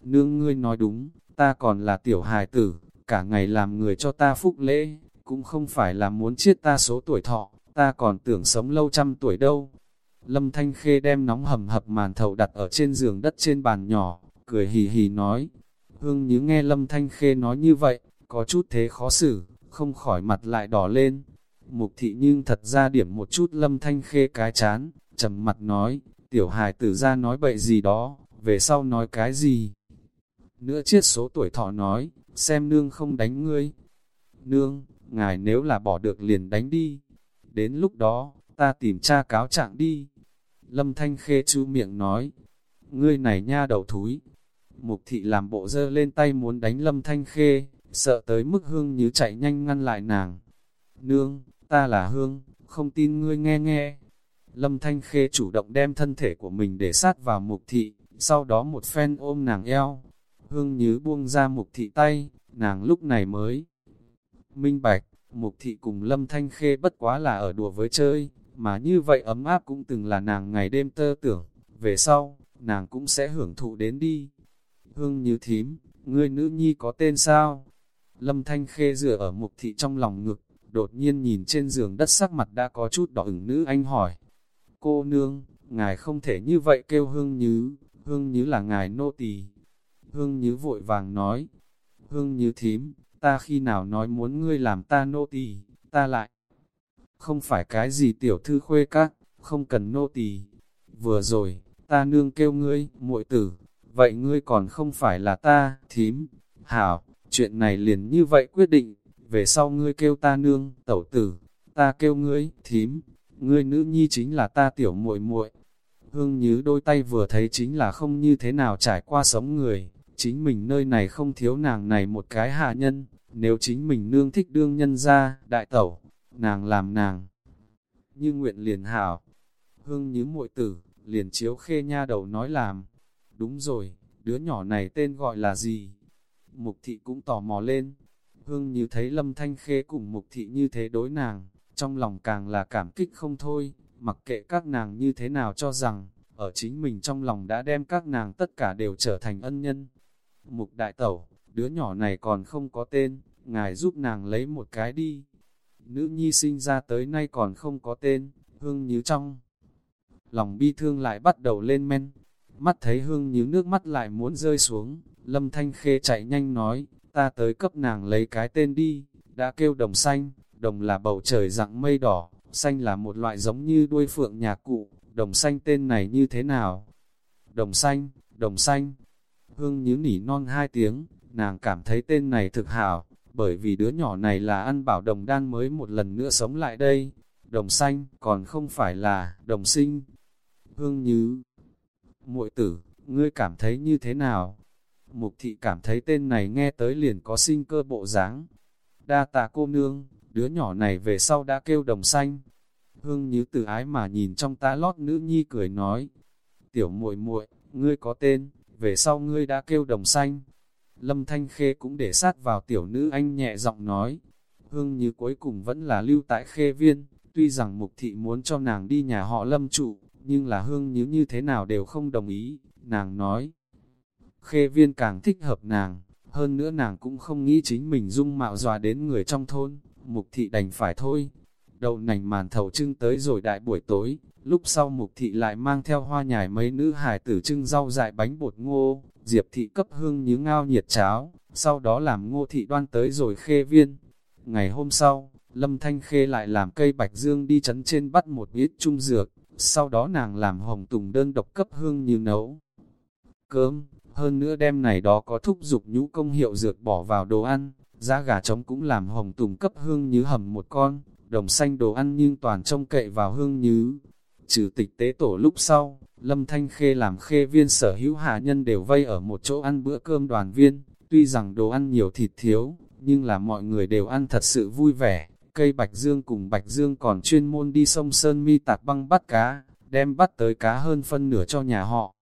nương ngươi nói đúng, ta còn là tiểu hài tử, cả ngày làm người cho ta phúc lễ, cũng không phải là muốn chết ta số tuổi thọ, ta còn tưởng sống lâu trăm tuổi đâu. Lâm Thanh Khê đem nóng hầm hập màn thầu đặt ở trên giường đất trên bàn nhỏ, cười hì hì nói. Hương như nghe Lâm Thanh Khê nói như vậy, có chút thế khó xử, không khỏi mặt lại đỏ lên. Mục thị nhưng thật ra điểm một chút Lâm Thanh Khê cái chán, trầm mặt nói, tiểu hài tử ra nói bậy gì đó, về sau nói cái gì. Nữa chết số tuổi thọ nói, xem nương không đánh ngươi. Nương, ngài nếu là bỏ được liền đánh đi. Đến lúc đó, ta tìm cha cáo trạng đi. Lâm Thanh Khê chú miệng nói, ngươi này nha đầu thúi. Mục thị làm bộ dơ lên tay muốn đánh Lâm Thanh Khê, sợ tới mức hương như chạy nhanh ngăn lại nàng. Nương, ta là hương, không tin ngươi nghe nghe. Lâm Thanh Khê chủ động đem thân thể của mình để sát vào mục thị, sau đó một phen ôm nàng eo. Hương Nhứ buông ra mục thị tay, nàng lúc này mới minh bạch, mục thị cùng Lâm Thanh Khê bất quá là ở đùa với chơi, mà như vậy ấm áp cũng từng là nàng ngày đêm tơ tưởng, về sau, nàng cũng sẽ hưởng thụ đến đi. Hương Như thím, ngươi nữ nhi có tên sao? Lâm Thanh Khê dựa ở mục thị trong lòng ngực, đột nhiên nhìn trên giường đất sắc mặt đã có chút đỏ ửng nữ anh hỏi, Cô nương, ngài không thể như vậy kêu Hương Nhứ, Hương Nhứ là ngài nô tỳ. Hương Nhứ vội vàng nói, Hương Nhứ thím, ta khi nào nói muốn ngươi làm ta nô tỳ, ta lại. Không phải cái gì tiểu thư khuê các, không cần nô tỳ. Vừa rồi, ta nương kêu ngươi, muội tử, vậy ngươi còn không phải là ta, thím. Hảo, chuyện này liền như vậy quyết định, về sau ngươi kêu ta nương, tẩu tử, ta kêu ngươi, thím, ngươi nữ nhi chính là ta tiểu muội muội. Hương Nhứ đôi tay vừa thấy chính là không như thế nào trải qua sống người, chính mình nơi này không thiếu nàng này một cái hạ nhân, nếu chính mình nương thích đương nhân ra, đại tẩu, nàng làm nàng. Như nguyện liền hảo, Hương như muội tử, liền chiếu khê nha đầu nói làm. Đúng rồi, đứa nhỏ này tên gọi là gì? Mục thị cũng tò mò lên. Hương như thấy lâm thanh khê cùng mục thị như thế đối nàng, trong lòng càng là cảm kích không thôi, mặc kệ các nàng như thế nào cho rằng, ở chính mình trong lòng đã đem các nàng tất cả đều trở thành ân nhân. Mục đại tẩu, đứa nhỏ này còn không có tên, ngài giúp nàng lấy một cái đi. Nữ nhi sinh ra tới nay còn không có tên, hương như trong. Lòng bi thương lại bắt đầu lên men, mắt thấy hương như nước mắt lại muốn rơi xuống, lâm thanh khê chạy nhanh nói, ta tới cấp nàng lấy cái tên đi, đã kêu đồng xanh, đồng là bầu trời dạng mây đỏ, xanh là một loại giống như đuôi phượng nhà cụ, đồng xanh tên này như thế nào? Đồng xanh, đồng xanh. Hương nhứ nỉ non hai tiếng, nàng cảm thấy tên này thực hảo, bởi vì đứa nhỏ này là ăn bảo đồng đan mới một lần nữa sống lại đây. Đồng xanh, còn không phải là đồng sinh. Hương nhứ, muội tử, ngươi cảm thấy như thế nào? Mục thị cảm thấy tên này nghe tới liền có sinh cơ bộ dáng. Đa tạ cô nương, đứa nhỏ này về sau đã kêu đồng xanh, Hương như từ ái mà nhìn trong tá lót nữ nhi cười nói, tiểu muội muội ngươi có tên, về sau ngươi đã kêu đồng xanh. Lâm Thanh Khê cũng để sát vào tiểu nữ anh nhẹ giọng nói, Hương như cuối cùng vẫn là lưu tại khê viên, tuy rằng mục thị muốn cho nàng đi nhà họ lâm trụ, nhưng là hương như như thế nào đều không đồng ý, nàng nói. Khê viên càng thích hợp nàng, hơn nữa nàng cũng không nghĩ chính mình dung mạo dòa đến người trong thôn, mục thị đành phải thôi, đậu nành màn thầu trưng tới rồi đại buổi tối, lúc sau mục thị lại mang theo hoa nhài mấy nữ hải tử trưng rau dại bánh bột ngô, diệp thị cấp hương như ngao nhiệt cháo, sau đó làm ngô thị đoan tới rồi khê viên. Ngày hôm sau, Lâm Thanh Khê lại làm cây bạch dương đi chấn trên bắt một ít trung dược, sau đó nàng làm hồng tùng đơn độc cấp hương như nấu. Cơm, hơn nữa đem này đó có thúc dục nhũ công hiệu dược bỏ vào đồ ăn, giá gà trống cũng làm hồng tùng cấp hương như hầm một con, đồng xanh đồ ăn nhưng toàn trông cậy vào hương như. Trừ tịch tế tổ lúc sau, Lâm Thanh Khê làm khê viên sở hữu hạ nhân đều vây ở một chỗ ăn bữa cơm đoàn viên, tuy rằng đồ ăn nhiều thịt thiếu, nhưng là mọi người đều ăn thật sự vui vẻ. Cây Bạch Dương cùng Bạch Dương còn chuyên môn đi sông Sơn Mi tạc băng bắt cá, đem bắt tới cá hơn phân nửa cho nhà họ.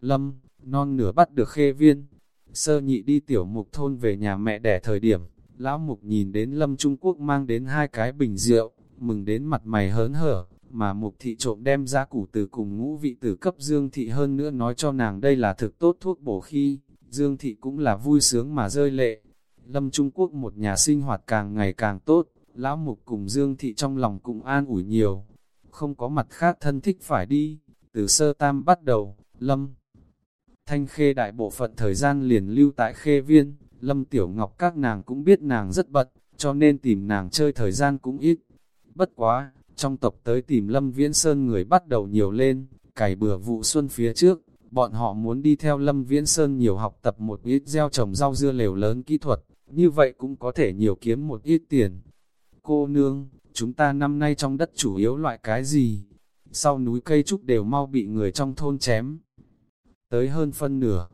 Lâm, non nửa bắt được khê viên. Sơ nhị đi tiểu mục thôn về nhà mẹ đẻ thời điểm, Lão Mục nhìn đến Lâm Trung Quốc mang đến hai cái bình rượu, mừng đến mặt mày hớn hở, mà Mục Thị trộm đem ra củ từ cùng ngũ vị tử cấp Dương Thị hơn nữa nói cho nàng đây là thực tốt thuốc bổ khi, Dương Thị cũng là vui sướng mà rơi lệ. Lâm Trung Quốc một nhà sinh hoạt càng ngày càng tốt, Lão Mục cùng Dương Thị trong lòng cũng an ủi nhiều, không có mặt khác thân thích phải đi, từ sơ tam bắt đầu, Lâm. Thanh Khê đại bộ phận thời gian liền lưu tại Khê Viên, Lâm Tiểu Ngọc các nàng cũng biết nàng rất bận, cho nên tìm nàng chơi thời gian cũng ít. Bất quá, trong tộc tới tìm Lâm Viễn Sơn người bắt đầu nhiều lên, cày bừa vụ xuân phía trước, bọn họ muốn đi theo Lâm Viễn Sơn nhiều học tập một ít gieo trồng rau dưa lều lớn kỹ thuật, như vậy cũng có thể nhiều kiếm một ít tiền. Cô nương, chúng ta năm nay trong đất chủ yếu loại cái gì? Sau núi cây trúc đều mau bị người trong thôn chém. Tới hơn phân nửa,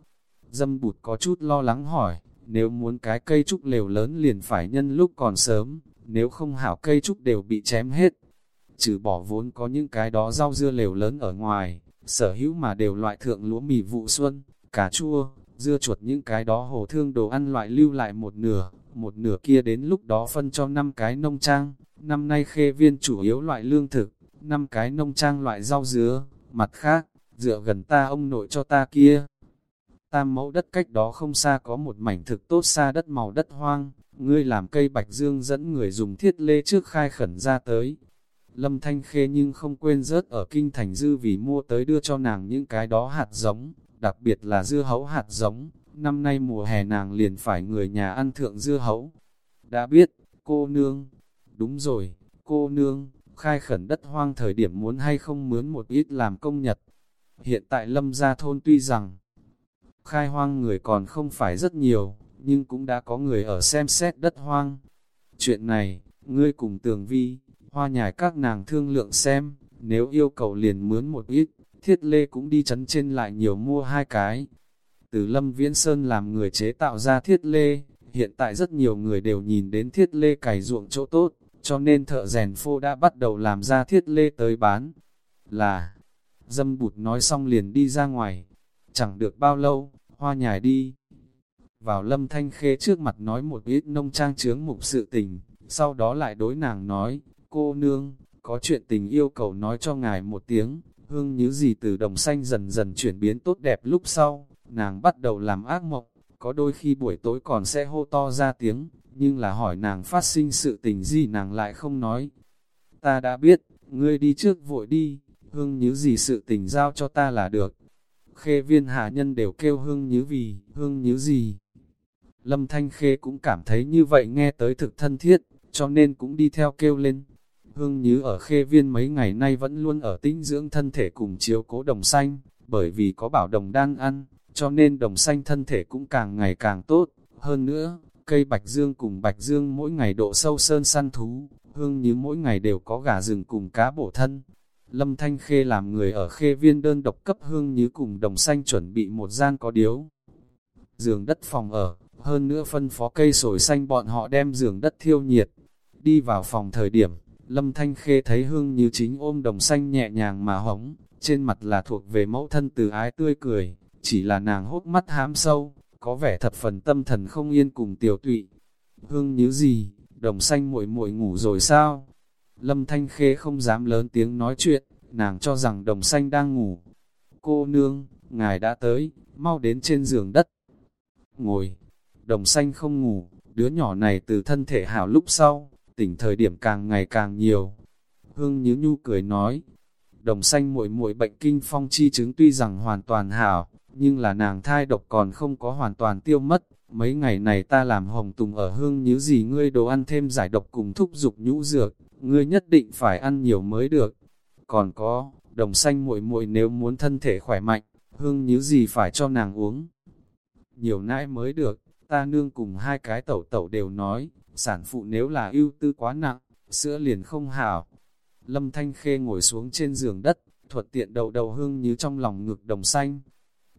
dâm bụt có chút lo lắng hỏi, nếu muốn cái cây trúc lều lớn liền phải nhân lúc còn sớm, nếu không hảo cây trúc đều bị chém hết. Trừ bỏ vốn có những cái đó rau dưa lều lớn ở ngoài, sở hữu mà đều loại thượng lúa mì vụ xuân, cà chua, dưa chuột những cái đó hồ thương đồ ăn loại lưu lại một nửa, một nửa kia đến lúc đó phân cho năm cái nông trang, năm nay khê viên chủ yếu loại lương thực, năm cái nông trang loại rau dứa, mặt khác, dựa gần ta ông nội cho ta kia, tam mẫu đất cách đó không xa có một mảnh thực tốt xa đất màu đất hoang, ngươi làm cây bạch dương dẫn người dùng thiết lê trước khai khẩn ra tới. Lâm Thanh Khê nhưng không quên rớt ở kinh thành dư vì mua tới đưa cho nàng những cái đó hạt giống, đặc biệt là dưa hấu hạt giống, năm nay mùa hè nàng liền phải người nhà ăn thượng dưa hấu. Đã biết, cô nương, đúng rồi, cô nương, khai khẩn đất hoang thời điểm muốn hay không mướn một ít làm công nhật. Hiện tại lâm gia thôn tuy rằng, khai hoang người còn không phải rất nhiều, nhưng cũng đã có người ở xem xét đất hoang. Chuyện này, ngươi cùng tường vi, hoa nhài các nàng thương lượng xem, nếu yêu cầu liền mướn một ít, thiết lê cũng đi chấn trên lại nhiều mua hai cái. Từ Lâm Viễn Sơn làm người chế tạo ra thiết lê, hiện tại rất nhiều người đều nhìn đến thiết lê cày ruộng chỗ tốt, cho nên thợ rèn phô đã bắt đầu làm ra thiết lê tới bán. là, dâm bụt nói xong liền đi ra ngoài, chẳng được bao lâu, hoa nhài đi. Vào lâm thanh khê trước mặt nói một ít nông trang chướng mục sự tình, sau đó lại đối nàng nói, cô nương, có chuyện tình yêu cầu nói cho ngài một tiếng, hương như gì từ đồng xanh dần dần chuyển biến tốt đẹp lúc sau, nàng bắt đầu làm ác mộng, có đôi khi buổi tối còn sẽ hô to ra tiếng, nhưng là hỏi nàng phát sinh sự tình gì nàng lại không nói. Ta đã biết, ngươi đi trước vội đi, hương như gì sự tình giao cho ta là được. Khê viên hạ nhân đều kêu hương như vì, hương như gì. Lâm Thanh Khê cũng cảm thấy như vậy nghe tới thực thân thiết, cho nên cũng đi theo kêu lên. Hương Như ở khê viên mấy ngày nay vẫn luôn ở tinh dưỡng thân thể cùng chiếu cố đồng xanh, bởi vì có bảo đồng đang ăn, cho nên đồng xanh thân thể cũng càng ngày càng tốt. Hơn nữa, cây bạch dương cùng bạch dương mỗi ngày độ sâu sơn săn thú, Hương Như mỗi ngày đều có gà rừng cùng cá bổ thân. Lâm Thanh Khê làm người ở khê viên đơn độc cấp Hương Như cùng đồng xanh chuẩn bị một gian có điếu. Giường đất phòng ở, hơn nữa phân phó cây sồi xanh bọn họ đem giường đất thiêu nhiệt. Đi vào phòng thời điểm, Lâm Thanh Khê thấy hương như chính ôm đồng xanh nhẹ nhàng mà hống, trên mặt là thuộc về mẫu thân từ ái tươi cười, chỉ là nàng hốt mắt hám sâu, có vẻ thập phần tâm thần không yên cùng tiểu tụy. Hương như gì, đồng xanh muội muội ngủ rồi sao? Lâm Thanh Khê không dám lớn tiếng nói chuyện, nàng cho rằng đồng xanh đang ngủ. Cô nương, ngài đã tới, mau đến trên giường đất. Ngồi, đồng xanh không ngủ, đứa nhỏ này từ thân thể hảo lúc sau, tỉnh thời điểm càng ngày càng nhiều. Hương Nhứ Nhu cười nói, đồng xanh muội muội bệnh kinh phong chi chứng tuy rằng hoàn toàn hảo, nhưng là nàng thai độc còn không có hoàn toàn tiêu mất. Mấy ngày này ta làm hồng tùng ở hương nhứ gì ngươi đồ ăn thêm giải độc cùng thúc dục nhũ dược, ngươi nhất định phải ăn nhiều mới được. Còn có, đồng xanh muội muội nếu muốn thân thể khỏe mạnh, hương như gì phải cho nàng uống. Nhiều nãi mới được, ta nương cùng hai cái tẩu tẩu đều nói, sản phụ nếu là ưu tư quá nặng, sữa liền không hảo. Lâm Thanh Khê ngồi xuống trên giường đất, thuật tiện đầu đầu hương như trong lòng ngực đồng xanh.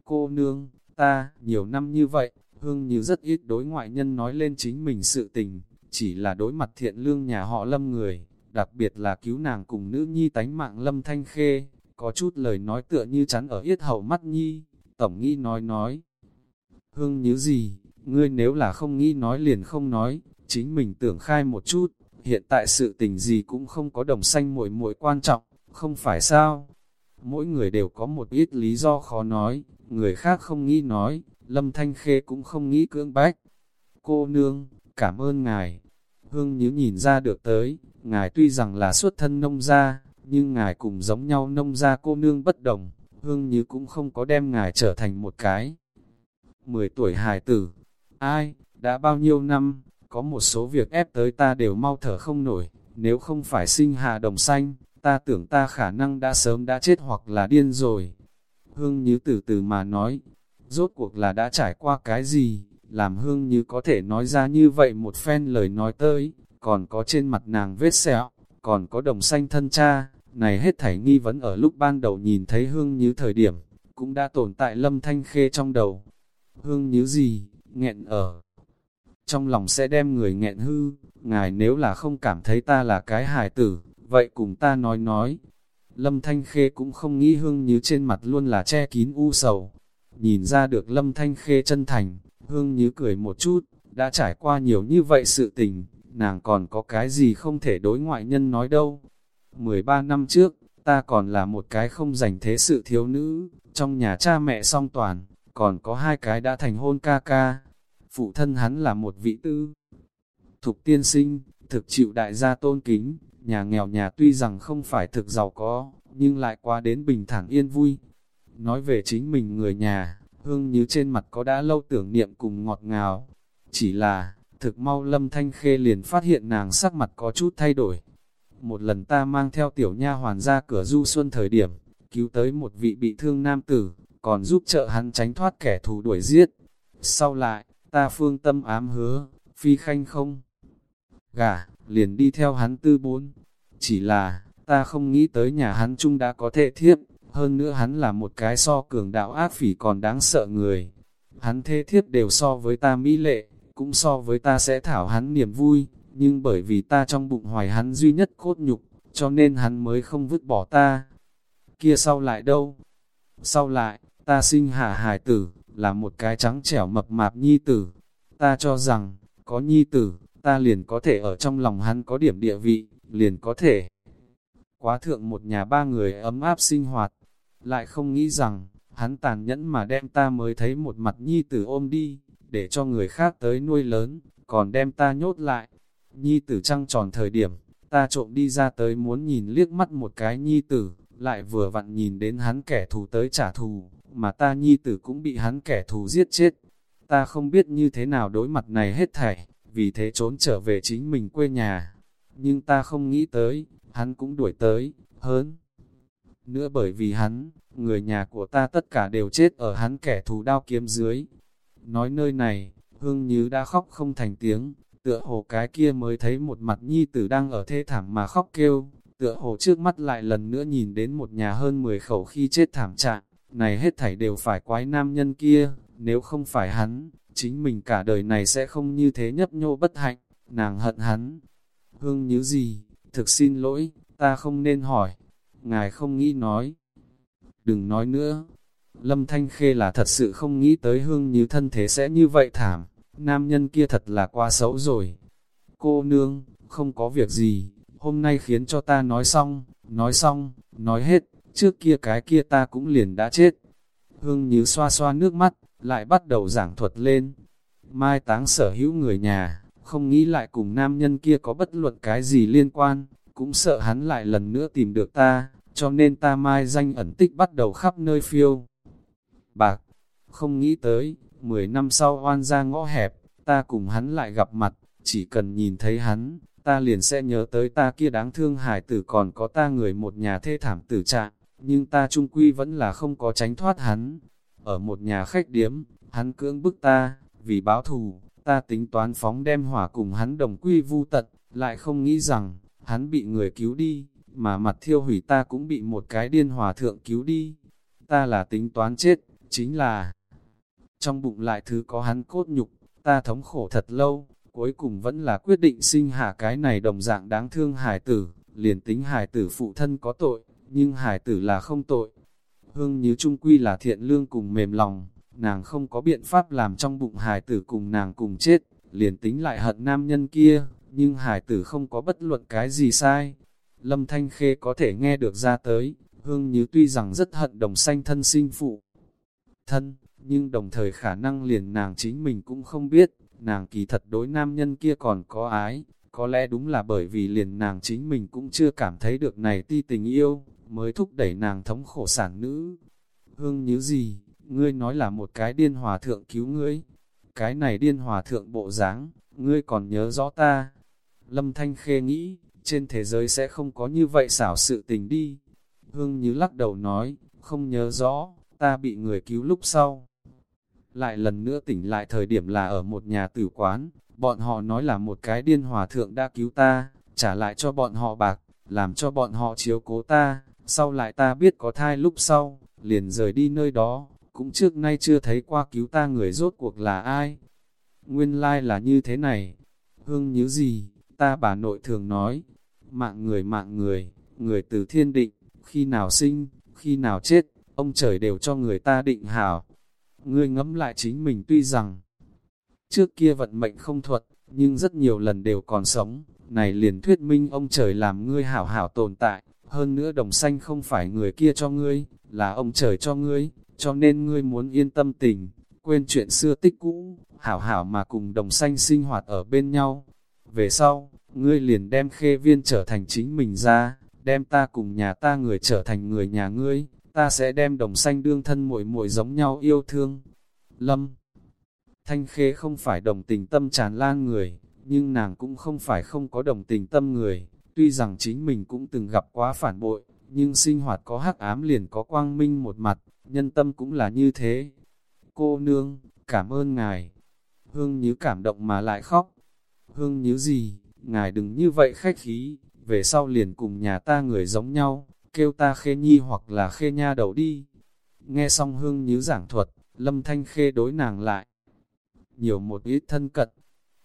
Cô nương, ta, nhiều năm như vậy, hương như rất ít đối ngoại nhân nói lên chính mình sự tình, chỉ là đối mặt thiện lương nhà họ lâm người, đặc biệt là cứu nàng cùng nữ nhi tánh mạng Lâm Thanh Khê, có chút lời nói tựa như chắn ở yết hậu mắt nhi, tổng nghĩ nói nói. Hương như gì, ngươi nếu là không nghĩ nói liền không nói, chính mình tưởng khai một chút, hiện tại sự tình gì cũng không có đồng xanh muội muội quan trọng, không phải sao? Mỗi người đều có một ít lý do khó nói, người khác không nghĩ nói, Lâm Thanh Khê cũng không nghĩ cưỡng bách. Cô nương, cảm ơn ngài. Hương Nhứ nhìn ra được tới, ngài tuy rằng là xuất thân nông gia, nhưng ngài cùng giống nhau nông gia cô nương bất đồng, Hương Nhứ cũng không có đem ngài trở thành một cái. Mười tuổi hài tử, ai, đã bao nhiêu năm, có một số việc ép tới ta đều mau thở không nổi, nếu không phải sinh hạ đồng xanh, ta tưởng ta khả năng đã sớm đã chết hoặc là điên rồi. Hương Như từ từ mà nói, rốt cuộc là đã trải qua cái gì, làm Hương Như có thể nói ra như vậy một phen lời nói tới, còn có trên mặt nàng vết sẹo, còn có đồng xanh thân cha, này hết thảy nghi vấn ở lúc ban đầu nhìn thấy Hương Như thời điểm, cũng đã tồn tại lâm thanh khê trong đầu. Hương Như gì, nghẹn ở trong lòng sẽ đem người nghẹn hư, ngài nếu là không cảm thấy ta là cái hài tử, vậy cùng ta nói nói. Lâm Thanh Khê cũng không nghĩ hương như trên mặt luôn là che kín u sầu. Nhìn ra được Lâm Thanh Khê chân thành, hương như cười một chút, đã trải qua nhiều như vậy sự tình, nàng còn có cái gì không thể đối ngoại nhân nói đâu. 13 năm trước, ta còn là một cái không dành thế sự thiếu nữ, trong nhà cha mẹ song toàn, còn có hai cái đã thành hôn ca ca, phụ thân hắn là một vị tư. Thục tiên sinh, thực chịu đại gia tôn kính, nhà nghèo nhà tuy rằng không phải thực giàu có, nhưng lại qua đến bình thản yên vui. Nói về chính mình người nhà, hương như trên mặt có đã lâu tưởng niệm cùng ngọt ngào. Chỉ là, thực mau lâm thanh khê liền phát hiện nàng sắc mặt có chút thay đổi. Một lần ta mang theo tiểu nha hoàn ra cửa du xuân thời điểm, cứu tới một vị bị thương nam tử, còn giúp trợ hắn tránh thoát kẻ thù đuổi giết. Sau lại, ta phương tâm ám hứa, phi khanh không. Gả, liền đi theo hắn tư bốn. Chỉ là, ta không nghĩ tới nhà hắn chung đã có thể thiếp, hơn nữa hắn là một cái so cường đạo ác phỉ còn đáng sợ người. Hắn thế thiếp đều so với ta mỹ lệ, cũng so với ta sẽ thảo hắn niềm vui, nhưng bởi vì ta trong bụng hoài hắn duy nhất cốt nhục, cho nên hắn mới không vứt bỏ ta. kia sau lại đâu? Sau lại, ta sinh hạ hài tử, là một cái trắng trẻo mập mạp nhi tử. Ta cho rằng, có nhi tử, ta liền có thể ở trong lòng hắn có điểm địa vị, liền có thể quá thượng một nhà ba người ấm áp sinh hoạt. Lại không nghĩ rằng, hắn tàn nhẫn mà đem ta mới thấy một mặt nhi tử ôm đi, để cho người khác tới nuôi lớn, còn đem ta nhốt lại. Nhi tử trăng tròn thời điểm, ta trộm đi ra tới muốn nhìn liếc mắt một cái nhi tử, lại vừa vặn nhìn đến hắn kẻ thù tới trả thù, mà ta nhi tử cũng bị hắn kẻ thù giết chết. Ta không biết như thế nào đối mặt này hết thảy, vì thế trốn trở về chính mình quê nhà. Nhưng ta không nghĩ tới, hắn cũng đuổi tới, hơn. Nữa bởi vì hắn, người nhà của ta tất cả đều chết ở hắn kẻ thù đao kiếm dưới. Nói nơi này, Hương Như đã khóc không thành tiếng, tựa hồ cái kia mới thấy một mặt nhi tử đang ở thê thảm mà khóc kêu, tựa hồ trước mắt lại lần nữa nhìn đến một nhà hơn 10 khẩu khi chết thảm trạng, này hết thảy đều phải quái nam nhân kia, nếu không phải hắn, chính mình cả đời này sẽ không như thế nhấp nhô bất hạnh, nàng hận hắn. Hương Như gì, thực xin lỗi, ta không nên hỏi, ngài không nghĩ nói. Đừng nói nữa, Lâm Thanh Khê là thật sự không nghĩ tới Hương Như thân thế sẽ như vậy thảm nam nhân kia thật là quá xấu rồi. Cô nương, không có việc gì, hôm nay khiến cho ta nói xong, nói xong, nói hết, trước kia cái kia ta cũng liền đã chết. Hương Như xoa xoa nước mắt, lại bắt đầu giảng thuật lên. Mai táng sở hữu người nhà, không nghĩ lại cùng nam nhân kia có bất luận cái gì liên quan, cũng sợ hắn lại lần nữa tìm được ta, cho nên ta mai danh ẩn tích bắt đầu khắp nơi phiêu. Bạc, không nghĩ tới, 10 năm sau oan ra ngõ hẹp, ta cùng hắn lại gặp mặt, chỉ cần nhìn thấy hắn, ta liền sẽ nhớ tới ta kia đáng thương hải tử còn có ta người một nhà thê thảm tử trạng, nhưng ta trung quy vẫn là không có tránh thoát hắn. Ở một nhà khách điếm, hắn cưỡng bức ta, vì báo thù, ta tính toán phóng đem hỏa cùng hắn đồng quy vu tận, lại không nghĩ rằng, hắn bị người cứu đi, mà mặt thiêu hủy ta cũng bị một cái điên hòa thượng cứu đi. Ta là tính toán chết, chính là trong bụng lại thứ có hắn cốt nhục, ta thống khổ thật lâu, cuối cùng vẫn là quyết định sinh hạ cái này đồng dạng đáng thương hải tử, liền tính hải tử phụ thân có tội, nhưng hải tử là không tội. Hương như trung quy là thiện lương cùng mềm lòng, nàng không có biện pháp làm trong bụng hải tử cùng nàng cùng chết, liền tính lại hận nam nhân kia, nhưng hải tử không có bất luận cái gì sai. Lâm Thanh Khê có thể nghe được ra tới, Hương Như tuy rằng rất hận đồng sanh thân sinh phụ. Thân, nhưng đồng thời khả năng liền nàng chính mình cũng không biết, nàng kỳ thật đối nam nhân kia còn có ái, có lẽ đúng là bởi vì liền nàng chính mình cũng chưa cảm thấy được này ti tình yêu, mới thúc đẩy nàng thống khổ sản nữ. Hương như gì, ngươi nói là một cái điên hòa thượng cứu ngươi, cái này điên hòa thượng bộ dáng ngươi còn nhớ rõ ta. Lâm Thanh Khê nghĩ, trên thế giới sẽ không có như vậy xảo sự tình đi. Hương như lắc đầu nói, không nhớ rõ, ta bị người cứu lúc sau, lại lần nữa tỉnh lại thời điểm là ở một nhà tử quán, bọn họ nói là một cái điên hòa thượng đã cứu ta, trả lại cho bọn họ bạc, làm cho bọn họ chiếu cố ta, sau lại ta biết có thai lúc sau, liền rời đi nơi đó, cũng trước nay chưa thấy qua cứu ta người rốt cuộc là ai. Nguyên lai like là như thế này, hương nhớ gì, ta bà nội thường nói, mạng người mạng người, người từ thiên định, khi nào sinh, khi nào chết, ông trời đều cho người ta định hảo, ngươi ngẫm lại chính mình tuy rằng trước kia vận mệnh không thuật, nhưng rất nhiều lần đều còn sống, này liền thuyết minh ông trời làm ngươi hảo hảo tồn tại, hơn nữa đồng xanh không phải người kia cho ngươi, là ông trời cho ngươi, cho nên ngươi muốn yên tâm tình, quên chuyện xưa tích cũ, hảo hảo mà cùng đồng xanh sinh hoạt ở bên nhau. Về sau, ngươi liền đem khê viên trở thành chính mình ra, đem ta cùng nhà ta người trở thành người nhà ngươi, ta sẽ đem đồng xanh đương thân muội muội giống nhau yêu thương. Lâm Thanh Khê không phải đồng tình tâm tràn lan người, nhưng nàng cũng không phải không có đồng tình tâm người, tuy rằng chính mình cũng từng gặp quá phản bội, nhưng sinh hoạt có hắc ám liền có quang minh một mặt, nhân tâm cũng là như thế. Cô nương, cảm ơn ngài. Hương như cảm động mà lại khóc. Hương nhíu gì, ngài đừng như vậy khách khí, về sau liền cùng nhà ta người giống nhau, kêu ta khê nhi hoặc là khê nha đầu đi. Nghe xong hương nhíu giảng thuật, lâm thanh khê đối nàng lại. Nhiều một ít thân cận.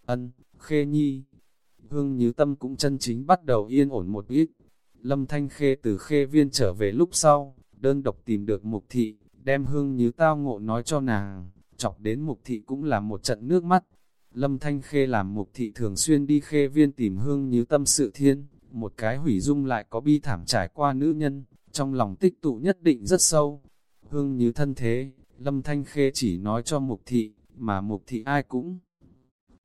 Ân, khê nhi. Hương nhíu tâm cũng chân chính bắt đầu yên ổn một ít. Lâm thanh khê từ khê viên trở về lúc sau, đơn độc tìm được mục thị, đem hương nhíu tao ngộ nói cho nàng, chọc đến mục thị cũng là một trận nước mắt. Lâm Thanh Khê làm mục thị thường xuyên đi khê viên tìm hương như tâm sự thiên, một cái hủy dung lại có bi thảm trải qua nữ nhân, trong lòng tích tụ nhất định rất sâu. Hương như thân thế, Lâm Thanh Khê chỉ nói cho mục thị, mà mục thị ai cũng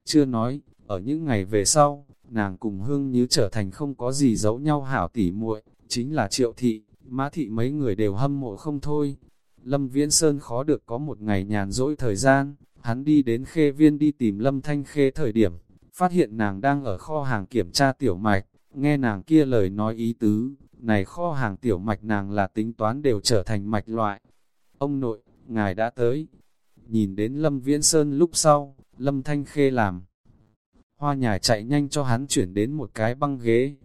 chưa nói, ở những ngày về sau, nàng cùng hương như trở thành không có gì giấu nhau hảo tỉ muội chính là triệu thị, mã thị mấy người đều hâm mộ không thôi. Lâm Viễn Sơn khó được có một ngày nhàn rỗi thời gian, hắn đi đến khê viên đi tìm Lâm Thanh Khê thời điểm, phát hiện nàng đang ở kho hàng kiểm tra tiểu mạch, nghe nàng kia lời nói ý tứ, này kho hàng tiểu mạch nàng là tính toán đều trở thành mạch loại. Ông nội, ngài đã tới. Nhìn đến Lâm Viễn Sơn lúc sau, Lâm Thanh Khê làm. Hoa nhài chạy nhanh cho hắn chuyển đến một cái băng ghế.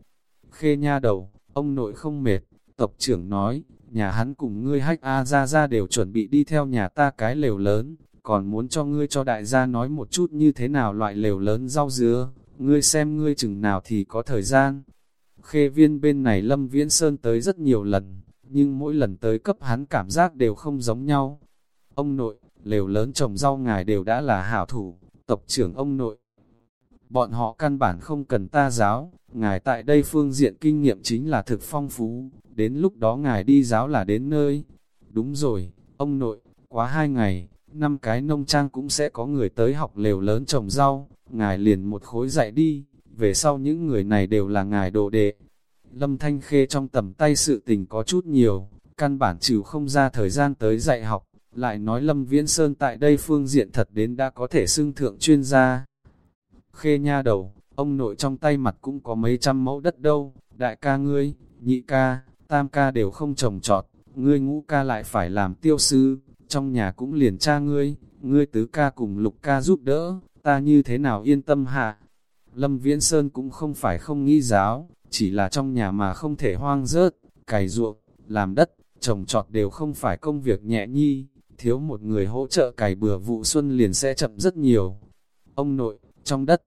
Khê nha đầu, ông nội không mệt, tộc trưởng nói, nhà hắn cùng ngươi hách A ra ra đều chuẩn bị đi theo nhà ta cái lều lớn, còn muốn cho ngươi cho đại gia nói một chút như thế nào loại lều lớn rau dứa, ngươi xem ngươi chừng nào thì có thời gian. Khê viên bên này Lâm Viễn Sơn tới rất nhiều lần, nhưng mỗi lần tới cấp hắn cảm giác đều không giống nhau. Ông nội, lều lớn trồng rau ngài đều đã là hảo thủ, tộc trưởng ông nội. Bọn họ căn bản không cần ta giáo, ngài tại đây phương diện kinh nghiệm chính là thực phong phú, đến lúc đó ngài đi giáo là đến nơi. Đúng rồi, ông nội, quá hai ngày, năm cái nông trang cũng sẽ có người tới học lều lớn trồng rau, ngài liền một khối dạy đi, về sau những người này đều là ngài đồ đệ. Lâm Thanh Khê trong tầm tay sự tình có chút nhiều, căn bản chịu không ra thời gian tới dạy học, lại nói Lâm Viễn Sơn tại đây phương diện thật đến đã có thể xưng thượng chuyên gia. Khê nha đầu, ông nội trong tay mặt cũng có mấy trăm mẫu đất đâu, đại ca ngươi, nhị ca, tam ca đều không trồng trọt, ngươi ngũ ca lại phải làm tiêu sư, trong nhà cũng liền cha ngươi, ngươi tứ ca cùng lục ca giúp đỡ, ta như thế nào yên tâm hạ. Lâm Viễn Sơn cũng không phải không nghĩ giáo, chỉ là trong nhà mà không thể hoang rớt, cày ruộng, làm đất, trồng trọt đều không phải công việc nhẹ nhi, thiếu một người hỗ trợ cày bừa vụ xuân liền sẽ chậm rất nhiều. Ông nội, trong đất,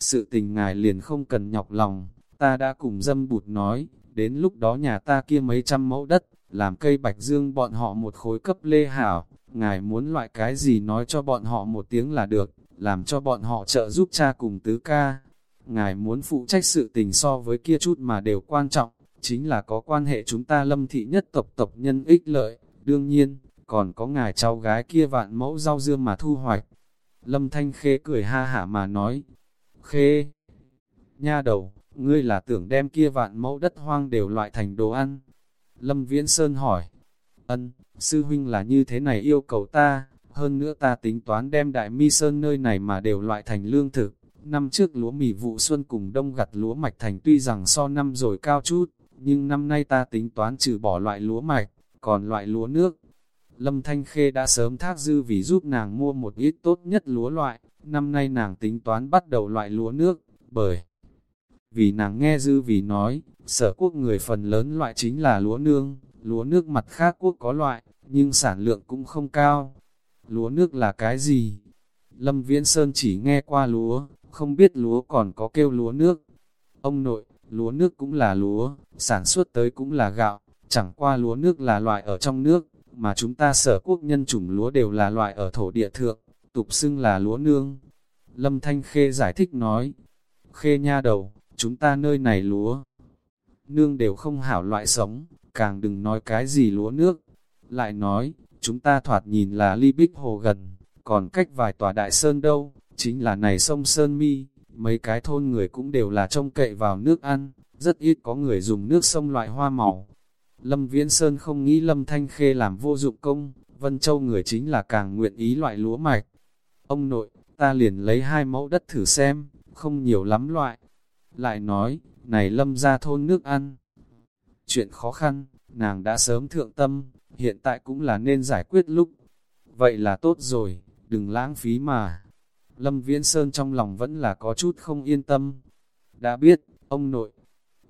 sự tình ngài liền không cần nhọc lòng, ta đã cùng dâm bụt nói, đến lúc đó nhà ta kia mấy trăm mẫu đất, làm cây bạch dương bọn họ một khối cấp lê hảo, ngài muốn loại cái gì nói cho bọn họ một tiếng là được, làm cho bọn họ trợ giúp cha cùng tứ ca. Ngài muốn phụ trách sự tình so với kia chút mà đều quan trọng, chính là có quan hệ chúng ta lâm thị nhất tộc tộc nhân ích lợi, đương nhiên, còn có ngài cháu gái kia vạn mẫu rau dưa mà thu hoạch. Lâm Thanh Khê cười ha hả mà nói, Khê, nha đầu, ngươi là tưởng đem kia vạn mẫu đất hoang đều loại thành đồ ăn. Lâm Viễn Sơn hỏi, ân, sư huynh là như thế này yêu cầu ta, hơn nữa ta tính toán đem đại mi sơn nơi này mà đều loại thành lương thực. Năm trước lúa mì vụ xuân cùng đông gặt lúa mạch thành tuy rằng so năm rồi cao chút, nhưng năm nay ta tính toán trừ bỏ loại lúa mạch, còn loại lúa nước. Lâm Thanh Khê đã sớm thác dư vì giúp nàng mua một ít tốt nhất lúa loại, năm nay nàng tính toán bắt đầu loại lúa nước, bởi vì nàng nghe dư vì nói, sở quốc người phần lớn loại chính là lúa nương, lúa nước mặt khác quốc có loại, nhưng sản lượng cũng không cao. Lúa nước là cái gì? Lâm Viễn Sơn chỉ nghe qua lúa, không biết lúa còn có kêu lúa nước. Ông nội, lúa nước cũng là lúa, sản xuất tới cũng là gạo, chẳng qua lúa nước là loại ở trong nước, mà chúng ta sở quốc nhân chủng lúa đều là loại ở thổ địa thượng, tục xưng là lúa nương. Lâm Thanh Khê giải thích nói, Khê nha đầu, chúng ta nơi này lúa, nương đều không hảo loại sống, càng đừng nói cái gì lúa nước. Lại nói, chúng ta thoạt nhìn là ly bích hồ gần, còn cách vài tòa đại sơn đâu, chính là này sông Sơn Mi, mấy cái thôn người cũng đều là trông cậy vào nước ăn, rất ít có người dùng nước sông loại hoa màu. Lâm Viễn Sơn không nghĩ Lâm Thanh Khê làm vô dụng công, Vân Châu người chính là càng nguyện ý loại lúa mạch. Ông nội, ta liền lấy hai mẫu đất thử xem, không nhiều lắm loại. Lại nói, này Lâm ra thôn nước ăn. Chuyện khó khăn, nàng đã sớm thượng tâm, hiện tại cũng là nên giải quyết lúc. Vậy là tốt rồi, đừng lãng phí mà. Lâm Viễn Sơn trong lòng vẫn là có chút không yên tâm. Đã biết, ông nội,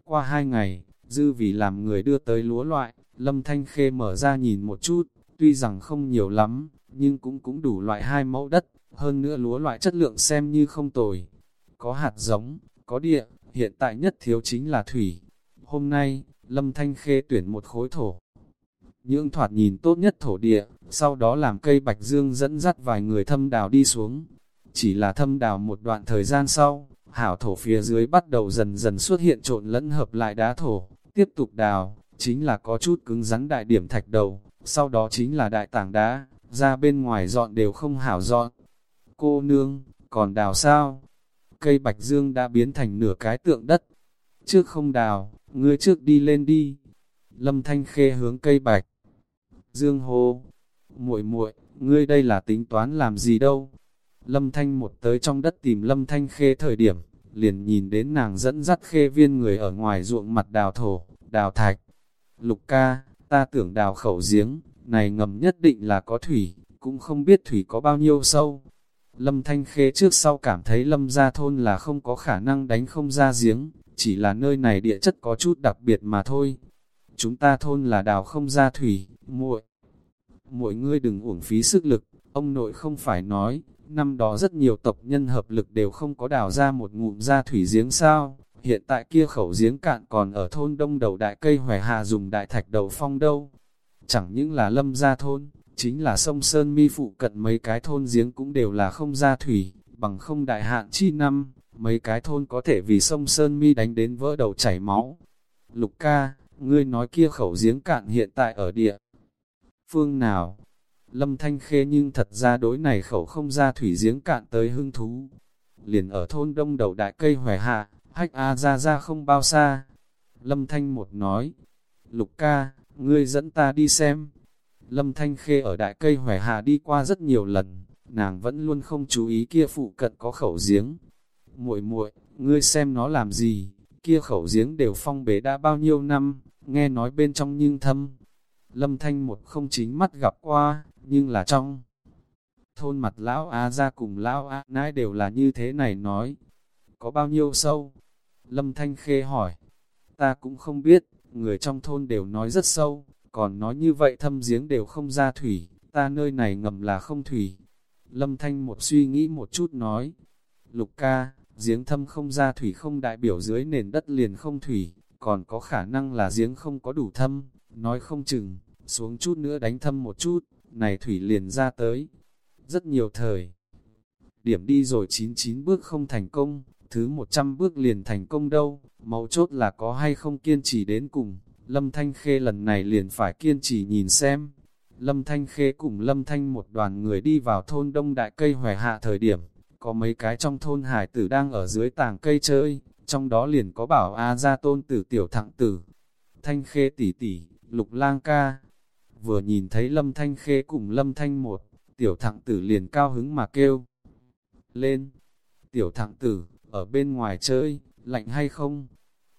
qua hai ngày, dư vì làm người đưa tới lúa loại, Lâm Thanh Khê mở ra nhìn một chút, tuy rằng không nhiều lắm, nhưng cũng cũng đủ loại hai mẫu đất, hơn nữa lúa loại chất lượng xem như không tồi. Có hạt giống, có địa, hiện tại nhất thiếu chính là thủy. Hôm nay, Lâm Thanh Khê tuyển một khối thổ. những thoạt nhìn tốt nhất thổ địa, sau đó làm cây bạch dương dẫn dắt vài người thâm đào đi xuống. Chỉ là thâm đào một đoạn thời gian sau, hảo thổ phía dưới bắt đầu dần dần xuất hiện trộn lẫn hợp lại đá thổ, tiếp tục đào, chính là có chút cứng rắn đại điểm thạch đầu, sau đó chính là đại tảng đá, ra bên ngoài dọn đều không hảo dọn. Cô nương, còn đào sao? Cây bạch dương đã biến thành nửa cái tượng đất. Trước không đào, ngươi trước đi lên đi. Lâm Thanh Khê hướng cây bạch. Dương hô, muội muội, ngươi đây là tính toán làm gì đâu? Lâm Thanh một tới trong đất tìm Lâm Thanh Khê thời điểm, liền nhìn đến nàng dẫn dắt khê viên người ở ngoài ruộng mặt đào thổ, đào thạch. Lục ca, ta tưởng đào khẩu giếng, này ngầm nhất định là có thủy, cũng không biết thủy có bao nhiêu sâu. Lâm Thanh Khê trước sau cảm thấy Lâm gia thôn là không có khả năng đánh không ra giếng, chỉ là nơi này địa chất có chút đặc biệt mà thôi. Chúng ta thôn là đào không ra thủy, muội. Mỗi ngươi đừng uổng phí sức lực, ông nội không phải nói, năm đó rất nhiều tộc nhân hợp lực đều không có đào ra một ngụm ra thủy giếng sao, hiện tại kia khẩu giếng cạn còn ở thôn đông đầu đại cây hòe hà dùng đại thạch đầu phong đâu. Chẳng những là lâm gia thôn, chính là sông Sơn Mi phụ cận mấy cái thôn giếng cũng đều là không ra thủy, bằng không đại hạn chi năm, mấy cái thôn có thể vì sông Sơn Mi đánh đến vỡ đầu chảy máu. Lục ca, ngươi nói kia khẩu giếng cạn hiện tại ở địa. Phương nào? Lâm Thanh Khê nhưng thật ra đối này khẩu không ra thủy giếng cạn tới hưng thú. Liền ở thôn đông đầu đại cây hòe hạ, hách A ra ra không bao xa. Lâm Thanh một nói, Lục ca, ngươi dẫn ta đi xem. Lâm Thanh Khê ở đại cây hòe hạ đi qua rất nhiều lần, nàng vẫn luôn không chú ý kia phụ cận có khẩu giếng. muội muội ngươi xem nó làm gì, kia khẩu giếng đều phong bế đã bao nhiêu năm, nghe nói bên trong nhưng thâm. Lâm Thanh một không chính mắt gặp qua, nhưng là trong thôn mặt lão A ra cùng lão A nãi đều là như thế này nói. Có bao nhiêu sâu? Lâm Thanh Khê hỏi. Ta cũng không biết, người trong thôn đều nói rất sâu, còn nói như vậy thâm giếng đều không ra thủy, ta nơi này ngầm là không thủy. Lâm Thanh một suy nghĩ một chút nói. Lục ca, giếng thâm không ra thủy không đại biểu dưới nền đất liền không thủy, còn có khả năng là giếng không có đủ thâm, nói không chừng, xuống chút nữa đánh thâm một chút, này thủy liền ra tới. Rất nhiều thời. Điểm đi rồi 99 bước không thành công, thứ 100 bước liền thành công đâu, mấu chốt là có hay không kiên trì đến cùng. Lâm Thanh Khê lần này liền phải kiên trì nhìn xem. Lâm Thanh Khê cùng Lâm Thanh một đoàn người đi vào thôn đông đại cây hòe hạ thời điểm, có mấy cái trong thôn hải tử đang ở dưới tàng cây chơi, trong đó liền có bảo A ra tôn tử tiểu thẳng tử. Thanh Khê tỷ tỷ, lục lang ca, vừa nhìn thấy lâm thanh khê cùng lâm thanh một, tiểu thẳng tử liền cao hứng mà kêu. Lên, tiểu thẳng tử, ở bên ngoài chơi, lạnh hay không?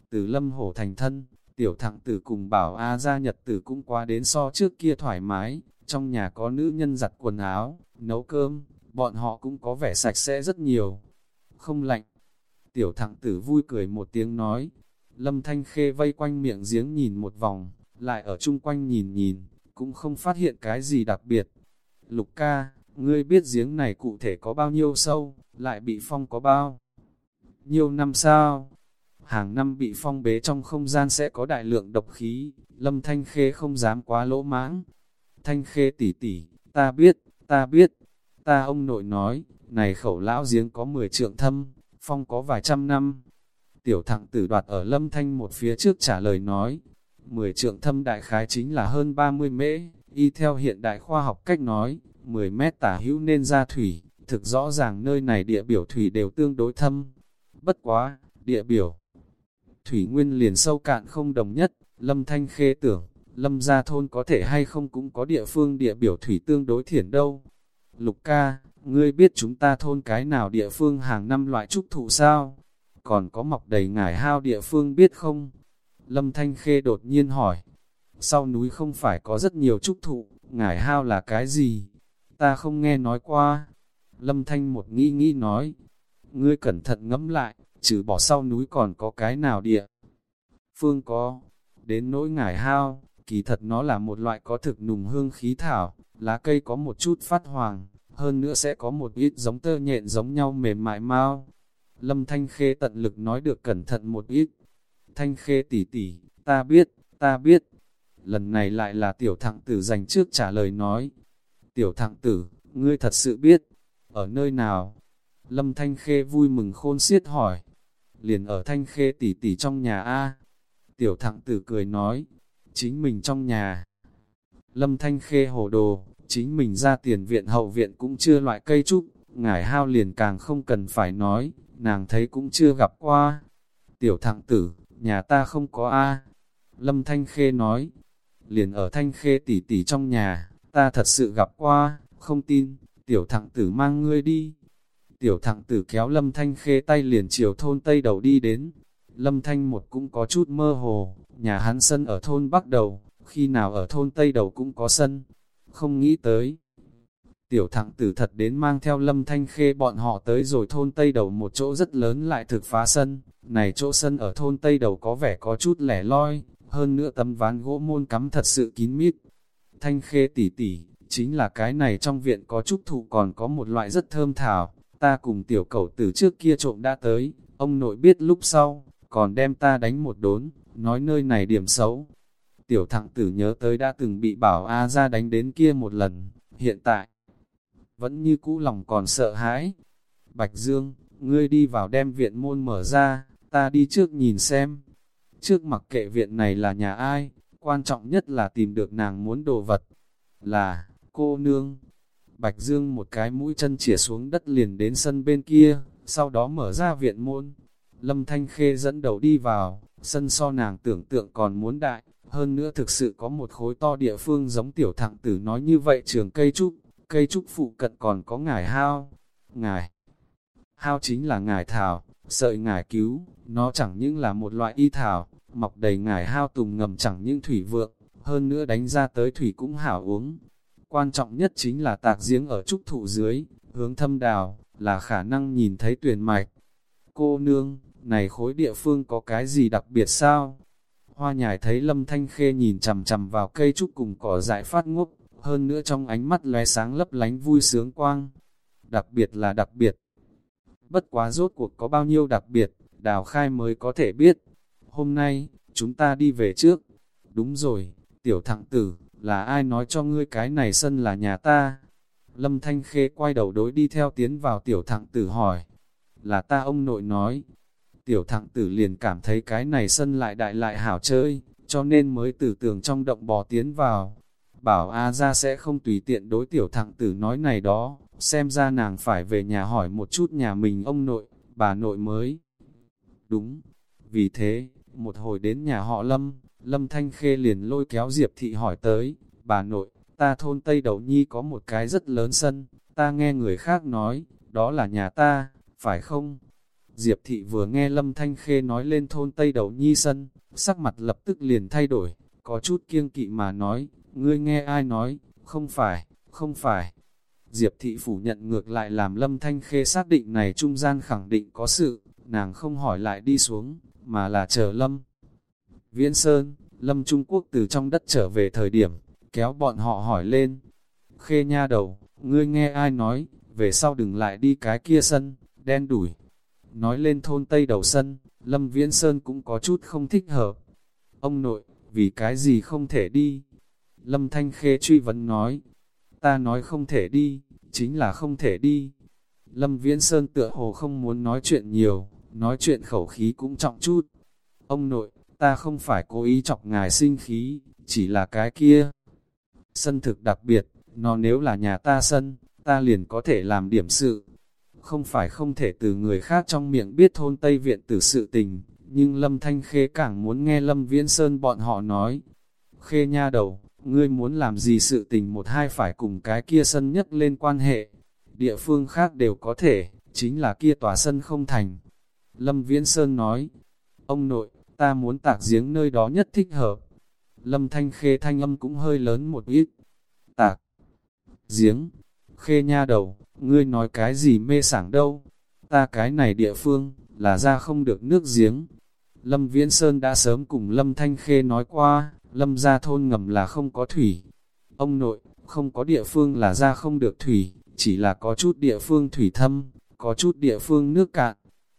Từ lâm hổ thành thân, tiểu thẳng tử cùng bảo A gia nhật tử cũng qua đến so trước kia thoải mái, trong nhà có nữ nhân giặt quần áo, nấu cơm, bọn họ cũng có vẻ sạch sẽ rất nhiều. Không lạnh. Tiểu thẳng tử vui cười một tiếng nói. Lâm Thanh Khê vây quanh miệng giếng nhìn một vòng, lại ở chung quanh nhìn nhìn, cũng không phát hiện cái gì đặc biệt. Lục ca, ngươi biết giếng này cụ thể có bao nhiêu sâu, lại bị phong có bao nhiêu năm sao? Hàng năm bị phong bế trong không gian sẽ có đại lượng độc khí, lâm thanh khê không dám quá lỗ mãng. Thanh khê tỉ tỉ, ta biết, ta biết, ta ông nội nói, này khẩu lão giếng có 10 trượng thâm, phong có vài trăm năm. Tiểu thẳng tử đoạt ở lâm thanh một phía trước trả lời nói, 10 trượng thâm đại khái chính là hơn 30 mễ, y theo hiện đại khoa học cách nói, 10 mét tả hữu nên ra thủy, thực rõ ràng nơi này địa biểu thủy đều tương đối thâm. Bất quá, địa biểu thủy nguyên liền sâu cạn không đồng nhất, lâm thanh khê tưởng, lâm gia thôn có thể hay không cũng có địa phương địa biểu thủy tương đối thiển đâu. Lục ca, ngươi biết chúng ta thôn cái nào địa phương hàng năm loại trúc thụ sao? Còn có mọc đầy ngải hao địa phương biết không? Lâm Thanh Khê đột nhiên hỏi, sau núi không phải có rất nhiều trúc thụ, ngải hao là cái gì? Ta không nghe nói qua. Lâm Thanh một nghĩ nghĩ nói, ngươi cẩn thận ngẫm lại, trừ bỏ sau núi còn có cái nào địa. Phương có, đến nỗi ngải hao, kỳ thật nó là một loại có thực nùng hương khí thảo, lá cây có một chút phát hoàng, hơn nữa sẽ có một ít giống tơ nhện giống nhau mềm mại mau. Lâm Thanh Khê tận lực nói được cẩn thận một ít, Thanh khê tỉ tỉ ta biết, ta biết. Lần này lại là tiểu thẳng tử dành trước trả lời nói. Tiểu thẳng tử, ngươi thật sự biết, ở nơi nào? Lâm Thanh Khê vui mừng khôn xiết hỏi. Liền ở Thanh Khê tỷ tỷ trong nhà A. Tiểu thẳng tử cười nói, chính mình trong nhà. Lâm Thanh Khê hồ đồ, chính mình ra tiền viện hậu viện cũng chưa loại cây trúc, ngải hao liền càng không cần phải nói, nàng thấy cũng chưa gặp qua. Tiểu thẳng tử, nhà ta không có A. Lâm Thanh Khê nói, liền ở Thanh Khê tỷ tỷ trong nhà, ta thật sự gặp qua, không tin, tiểu thẳng tử mang ngươi đi. Tiểu thẳng tử kéo Lâm Thanh Khê tay liền chiều thôn Tây Đầu đi đến. Lâm Thanh một cũng có chút mơ hồ, nhà hắn sân ở thôn Bắc Đầu, khi nào ở thôn Tây Đầu cũng có sân, không nghĩ tới. Tiểu thẳng tử thật đến mang theo Lâm Thanh Khê bọn họ tới rồi thôn Tây Đầu một chỗ rất lớn lại thực phá sân, này chỗ sân ở thôn Tây Đầu có vẻ có chút lẻ loi, hơn nữa tấm ván gỗ môn cắm thật sự kín mít. Thanh Khê tỉ tỉ, chính là cái này trong viện có trúc thụ còn có một loại rất thơm thảo, ta cùng tiểu cẩu từ trước kia trộm đã tới, ông nội biết lúc sau, còn đem ta đánh một đốn, nói nơi này điểm xấu. Tiểu thẳng tử nhớ tới đã từng bị bảo A ra đánh đến kia một lần, hiện tại, vẫn như cũ lòng còn sợ hãi. Bạch Dương, ngươi đi vào đem viện môn mở ra, ta đi trước nhìn xem. Trước mặc kệ viện này là nhà ai, quan trọng nhất là tìm được nàng muốn đồ vật. Là, cô nương. Bạch Dương một cái mũi chân chỉa xuống đất liền đến sân bên kia, sau đó mở ra viện môn. Lâm Thanh Khê dẫn đầu đi vào, sân so nàng tưởng tượng còn muốn đại, hơn nữa thực sự có một khối to địa phương giống tiểu thẳng tử nói như vậy trường cây trúc, cây trúc phụ cận còn có ngải hao. Ngải hao chính là ngải thảo, sợi ngải cứu, nó chẳng những là một loại y thảo, mọc đầy ngải hao tùng ngầm chẳng những thủy vượng, hơn nữa đánh ra tới thủy cũng hảo uống. Quan trọng nhất chính là tạc giếng ở trúc thụ dưới, hướng thâm đào, là khả năng nhìn thấy tuyển mạch. Cô nương, này khối địa phương có cái gì đặc biệt sao? Hoa nhài thấy lâm thanh khê nhìn chầm chầm vào cây trúc cùng cỏ dại phát ngốc, hơn nữa trong ánh mắt lóe sáng lấp lánh vui sướng quang. Đặc biệt là đặc biệt. Bất quá rốt cuộc có bao nhiêu đặc biệt, đào khai mới có thể biết. Hôm nay, chúng ta đi về trước. Đúng rồi, tiểu thẳng tử, là ai nói cho ngươi cái này sân là nhà ta? Lâm Thanh Khê quay đầu đối đi theo tiến vào tiểu thẳng tử hỏi. Là ta ông nội nói. Tiểu thẳng tử liền cảm thấy cái này sân lại đại lại hảo chơi, cho nên mới tử tường trong động bò tiến vào. Bảo A ra sẽ không tùy tiện đối tiểu thẳng tử nói này đó, xem ra nàng phải về nhà hỏi một chút nhà mình ông nội, bà nội mới. Đúng, vì thế, một hồi đến nhà họ Lâm, Lâm Thanh Khê liền lôi kéo Diệp Thị hỏi tới, bà nội, ta thôn Tây Đầu Nhi có một cái rất lớn sân, ta nghe người khác nói, đó là nhà ta, phải không? Diệp Thị vừa nghe Lâm Thanh Khê nói lên thôn Tây Đầu Nhi sân, sắc mặt lập tức liền thay đổi, có chút kiêng kỵ mà nói, ngươi nghe ai nói, không phải, không phải. Diệp Thị phủ nhận ngược lại làm Lâm Thanh Khê xác định này trung gian khẳng định có sự, nàng không hỏi lại đi xuống, mà là chờ Lâm. Viễn Sơn, Lâm Trung Quốc từ trong đất trở về thời điểm, kéo bọn họ hỏi lên. Khê nha đầu, ngươi nghe ai nói, về sau đừng lại đi cái kia sân, đen đủi. Nói lên thôn Tây đầu sân, Lâm Viễn Sơn cũng có chút không thích hợp. Ông nội, vì cái gì không thể đi? Lâm Thanh Khê truy vấn nói, ta nói không thể đi, chính là không thể đi. Lâm Viễn Sơn tựa hồ không muốn nói chuyện nhiều, nói chuyện khẩu khí cũng trọng chút. Ông nội, ta không phải cố ý chọc ngài sinh khí, chỉ là cái kia. Sân thực đặc biệt, nó nếu là nhà ta sân, ta liền có thể làm điểm sự. Không phải không thể từ người khác trong miệng biết thôn Tây Viện từ sự tình, nhưng Lâm Thanh Khê càng muốn nghe Lâm Viễn Sơn bọn họ nói. Khê nha đầu, ngươi muốn làm gì sự tình một hai phải cùng cái kia sân nhất lên quan hệ. Địa phương khác đều có thể, chính là kia tòa sân không thành. Lâm Viễn Sơn nói, ông nội, ta muốn tạc giếng nơi đó nhất thích hợp. Lâm Thanh Khê thanh âm cũng hơi lớn một ít. Tạc giếng, Khê nha đầu, ngươi nói cái gì mê sảng đâu. Ta cái này địa phương, là ra không được nước giếng. Lâm Viễn Sơn đã sớm cùng Lâm Thanh Khê nói qua, Lâm ra thôn ngầm là không có thủy. Ông nội, không có địa phương là ra không được thủy, chỉ là có chút địa phương thủy thâm, có chút địa phương nước cạn.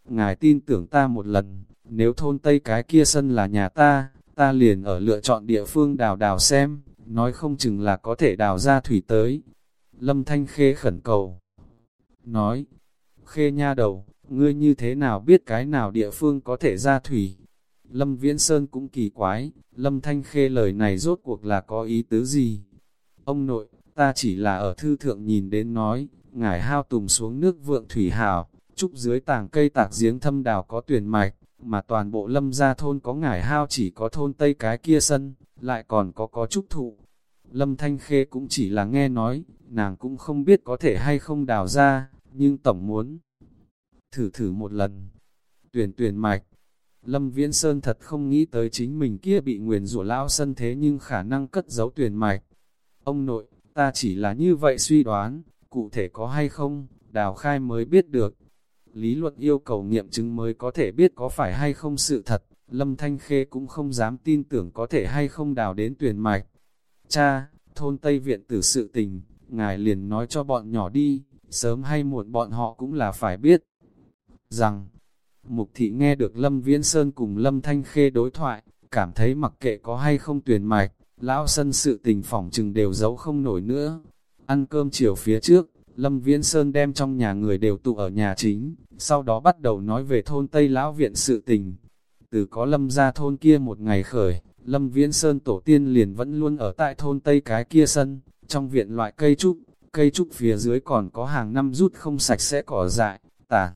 Ngài tin tưởng ta một lần, nếu thôn Tây cái kia sân là nhà ta, ta liền ở lựa chọn địa phương đào đào xem, nói không chừng là có thể đào ra thủy tới. Lâm Thanh Khê khẩn cầu. Nói, Khê nha đầu, ngươi như thế nào biết cái nào địa phương có thể ra thủy? Lâm Viễn Sơn cũng kỳ quái, Lâm Thanh Khê lời này rốt cuộc là có ý tứ gì? Ông nội, ta chỉ là ở thư thượng nhìn đến nói, ngải hao tùng xuống nước vượng thủy hào, trúc dưới tàng cây tạc giếng thâm đào có tuyển mạch, mà toàn bộ lâm gia thôn có ngải hao chỉ có thôn tây cái kia sân, lại còn có có trúc thụ. Lâm Thanh Khê cũng chỉ là nghe nói, nàng cũng không biết có thể hay không đào ra, nhưng tổng muốn thử thử một lần. Tuyển tuyển mạch, Lâm Viễn Sơn thật không nghĩ tới chính mình kia bị nguyền rủa lão sân thế nhưng khả năng cất giấu tuyển mạch. Ông nội, ta chỉ là như vậy suy đoán, cụ thể có hay không, đào khai mới biết được. Lý luận yêu cầu nghiệm chứng mới có thể biết có phải hay không sự thật, Lâm Thanh Khê cũng không dám tin tưởng có thể hay không đào đến tuyển mạch. Cha, thôn Tây Viện tử sự tình, ngài liền nói cho bọn nhỏ đi, sớm hay muộn bọn họ cũng là phải biết. Rằng, Mục thị nghe được Lâm Viễn Sơn cùng Lâm Thanh Khê đối thoại, cảm thấy mặc kệ có hay không tuyển mạch, lão sân sự tình phỏng chừng đều giấu không nổi nữa. Ăn cơm chiều phía trước, Lâm Viễn Sơn đem trong nhà người đều tụ ở nhà chính, sau đó bắt đầu nói về thôn Tây Lão Viện sự tình. Từ có Lâm ra thôn kia một ngày khởi, Lâm Viễn Sơn tổ tiên liền vẫn luôn ở tại thôn Tây cái kia sân, trong viện loại cây trúc, cây trúc phía dưới còn có hàng năm rút không sạch sẽ cỏ dại, tảng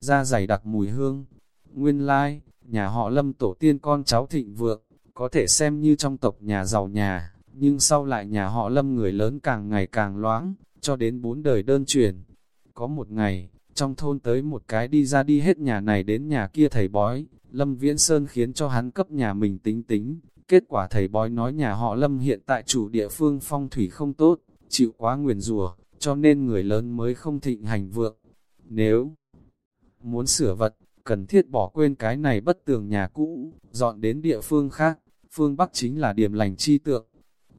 ra dày đặc mùi hương. Nguyên lai, like, nhà họ lâm tổ tiên con cháu thịnh vượng, có thể xem như trong tộc nhà giàu nhà, nhưng sau lại nhà họ lâm người lớn càng ngày càng loãng, cho đến bốn đời đơn truyền. Có một ngày, trong thôn tới một cái đi ra đi hết nhà này đến nhà kia thầy bói, Lâm Viễn Sơn khiến cho hắn cấp nhà mình tính tính, kết quả thầy bói nói nhà họ Lâm hiện tại chủ địa phương phong thủy không tốt, chịu quá nguyền rùa, cho nên người lớn mới không thịnh hành vượng. Nếu muốn sửa vật, cần thiết bỏ quên cái này bất tường nhà cũ, dọn đến địa phương khác, phương Bắc chính là điểm lành chi tượng.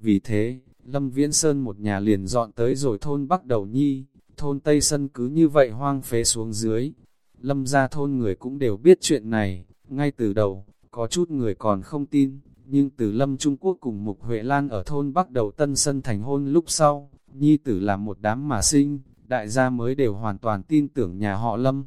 Vì thế, Lâm Viễn Sơn một nhà liền dọn tới rồi thôn Bắc Đầu Nhi, thôn Tây Sân cứ như vậy hoang phế xuống dưới. Lâm ra thôn người cũng đều biết chuyện này, ngay từ đầu, có chút người còn không tin, nhưng từ Lâm Trung Quốc cùng Mục Huệ Lan ở thôn Bắc Đầu Tân Sân thành hôn lúc sau, Nhi tử là một đám mà sinh, đại gia mới đều hoàn toàn tin tưởng nhà họ Lâm.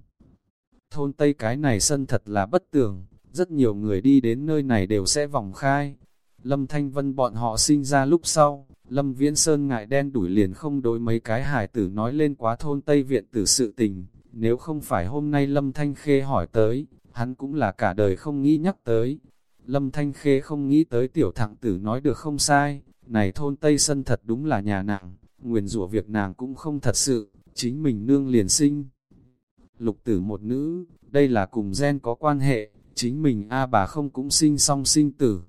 Thôn Tây cái này sân thật là bất tường, rất nhiều người đi đến nơi này đều sẽ vòng khai. Lâm Thanh Vân bọn họ sinh ra lúc sau, Lâm Viễn Sơn ngại đen đuổi liền không đối mấy cái hài tử nói lên quá thôn Tây Viện tử sự tình. Nếu không phải hôm nay Lâm Thanh Khê hỏi tới, hắn cũng là cả đời không nghĩ nhắc tới. Lâm Thanh Khê không nghĩ tới tiểu thẳng tử nói được không sai, này thôn Tây Sân thật đúng là nhà nặng, nguyền rủa việc nàng cũng không thật sự, chính mình nương liền sinh lục tử một nữ, đây là cùng gen có quan hệ, chính mình A bà không cũng sinh song sinh tử.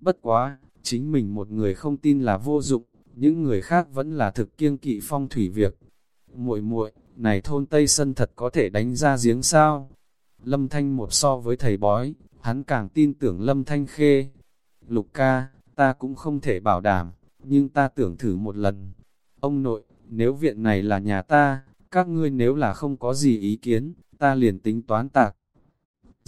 Bất quá, chính mình một người không tin là vô dụng, những người khác vẫn là thực kiêng kỵ phong thủy việc. muội muội này thôn Tây Sân thật có thể đánh ra giếng sao? Lâm Thanh một so với thầy bói, hắn càng tin tưởng Lâm Thanh khê. Lục ca, ta cũng không thể bảo đảm, nhưng ta tưởng thử một lần. Ông nội, nếu viện này là nhà ta, các ngươi nếu là không có gì ý kiến, ta liền tính toán tạc.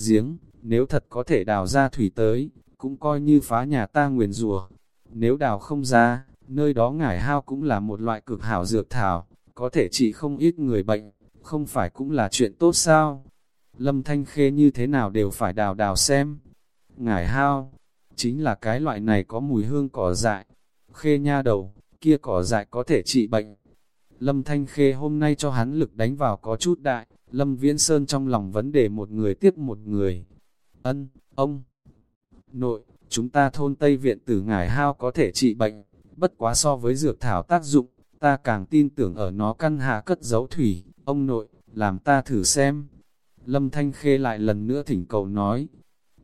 Giếng, nếu thật có thể đào ra thủy tới, cũng coi như phá nhà ta nguyền rùa. Nếu đào không ra, nơi đó ngải hao cũng là một loại cực hảo dược thảo, có thể trị không ít người bệnh, không phải cũng là chuyện tốt sao? Lâm Thanh Khê như thế nào đều phải đào đào xem. Ngải hao, chính là cái loại này có mùi hương cỏ dại. Khê nha đầu, kia cỏ dại có thể trị bệnh, Lâm Thanh Khê hôm nay cho hắn lực đánh vào có chút đại, Lâm Viễn Sơn trong lòng vấn đề một người tiếp một người. Ân, ông, nội, chúng ta thôn Tây Viện tử ngải hao có thể trị bệnh, bất quá so với dược thảo tác dụng, ta càng tin tưởng ở nó căn hạ cất giấu thủy, ông nội, làm ta thử xem. Lâm Thanh Khê lại lần nữa thỉnh cầu nói,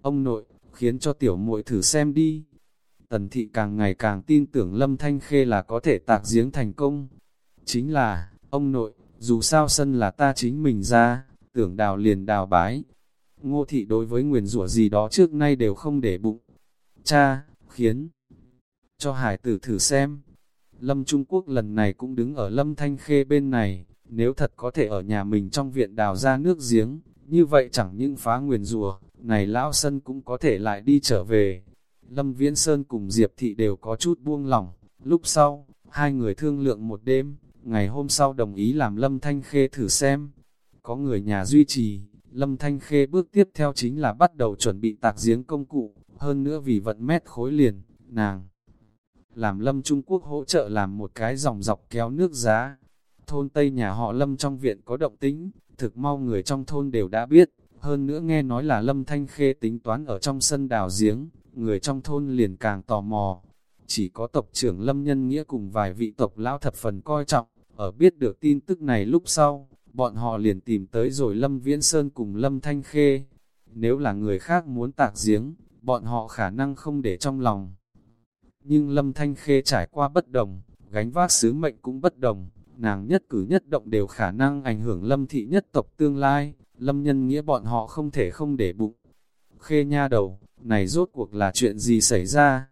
ông nội, khiến cho tiểu muội thử xem đi. Tần thị càng ngày càng tin tưởng Lâm Thanh Khê là có thể tạc giếng thành công, Chính là, ông nội, dù sao sân là ta chính mình ra, tưởng đào liền đào bái. Ngô thị đối với nguyền rủa gì đó trước nay đều không để bụng. Cha, khiến cho hải tử thử xem. Lâm Trung Quốc lần này cũng đứng ở Lâm Thanh Khê bên này, nếu thật có thể ở nhà mình trong viện đào ra nước giếng, như vậy chẳng những phá nguyền rùa, này lão sân cũng có thể lại đi trở về. Lâm Viễn Sơn cùng Diệp Thị đều có chút buông lỏng, lúc sau, hai người thương lượng một đêm, ngày hôm sau đồng ý làm Lâm Thanh Khê thử xem. Có người nhà duy trì, Lâm Thanh Khê bước tiếp theo chính là bắt đầu chuẩn bị tạc giếng công cụ, hơn nữa vì vận mét khối liền, nàng làm Lâm Trung Quốc hỗ trợ làm một cái dòng dọc kéo nước giá. Thôn Tây nhà họ Lâm trong viện có động tính, thực mau người trong thôn đều đã biết, hơn nữa nghe nói là Lâm Thanh Khê tính toán ở trong sân đào giếng, người trong thôn liền càng tò mò. Chỉ có tộc trưởng Lâm Nhân Nghĩa cùng vài vị tộc lão thập phần coi trọng, ở biết được tin tức này lúc sau, bọn họ liền tìm tới rồi Lâm Viễn Sơn cùng Lâm Thanh Khê. Nếu là người khác muốn tạc giếng, bọn họ khả năng không để trong lòng. Nhưng Lâm Thanh Khê trải qua bất đồng, gánh vác sứ mệnh cũng bất đồng, nàng nhất cử nhất động đều khả năng ảnh hưởng Lâm thị nhất tộc tương lai, Lâm nhân nghĩa bọn họ không thể không để bụng. Khê nha đầu, này rốt cuộc là chuyện gì xảy ra?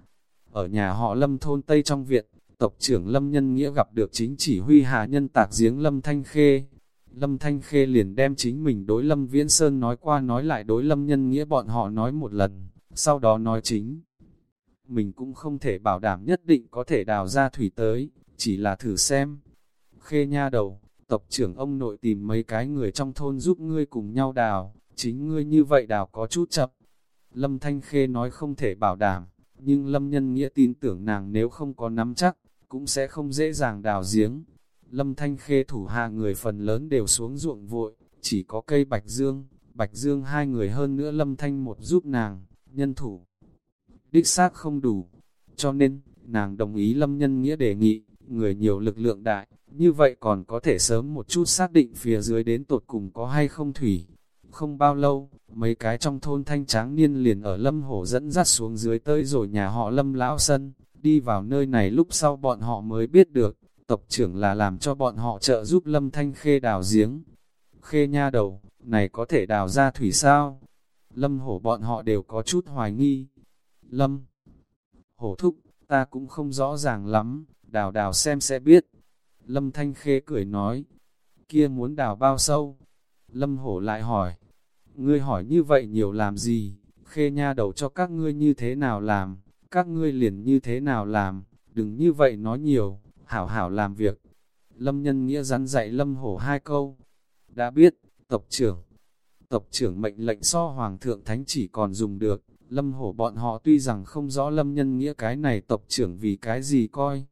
Ở nhà họ Lâm thôn Tây trong viện, tộc trưởng Lâm nhân nghĩa gặp được chính chỉ huy hạ nhân tạc giếng Lâm Thanh Khê. Lâm Thanh Khê liền đem chính mình đối Lâm Viễn Sơn nói qua nói lại đối Lâm nhân nghĩa bọn họ nói một lần, sau đó nói chính. Mình cũng không thể bảo đảm nhất định có thể đào ra thủy tới, chỉ là thử xem. Khê nha đầu, tộc trưởng ông nội tìm mấy cái người trong thôn giúp ngươi cùng nhau đào, chính ngươi như vậy đào có chút chậm. Lâm Thanh Khê nói không thể bảo đảm, nhưng Lâm Nhân Nghĩa tin tưởng nàng nếu không có nắm chắc, cũng sẽ không dễ dàng đào giếng. Lâm Thanh Khê thủ hạ người phần lớn đều xuống ruộng vội, chỉ có cây Bạch Dương, Bạch Dương hai người hơn nữa Lâm Thanh một giúp nàng, nhân thủ. Đích xác không đủ, cho nên, nàng đồng ý Lâm Nhân Nghĩa đề nghị, người nhiều lực lượng đại, như vậy còn có thể sớm một chút xác định phía dưới đến tột cùng có hay không thủy. Không bao lâu, mấy cái trong thôn thanh tráng niên liền ở Lâm Hổ dẫn dắt xuống dưới tới rồi nhà họ Lâm Lão Sân, đi vào nơi này lúc sau bọn họ mới biết được, tộc trưởng là làm cho bọn họ trợ giúp Lâm Thanh Khê đào giếng. Khê nha đầu, này có thể đào ra thủy sao? Lâm Hổ bọn họ đều có chút hoài nghi. Lâm Hổ thúc, ta cũng không rõ ràng lắm, đào đào xem sẽ biết. Lâm Thanh Khê cười nói, kia muốn đào bao sâu? Lâm Hổ lại hỏi, ngươi hỏi như vậy nhiều làm gì? Khê nha đầu cho các ngươi như thế nào làm? Các ngươi liền như thế nào làm? Đừng như vậy nói nhiều, hảo hảo làm việc. Lâm Nhân Nghĩa rắn dạy Lâm Hổ hai câu. Đã biết, tộc trưởng. Tộc trưởng mệnh lệnh so Hoàng thượng Thánh chỉ còn dùng được. Lâm Hổ bọn họ tuy rằng không rõ Lâm Nhân Nghĩa cái này tộc trưởng vì cái gì coi.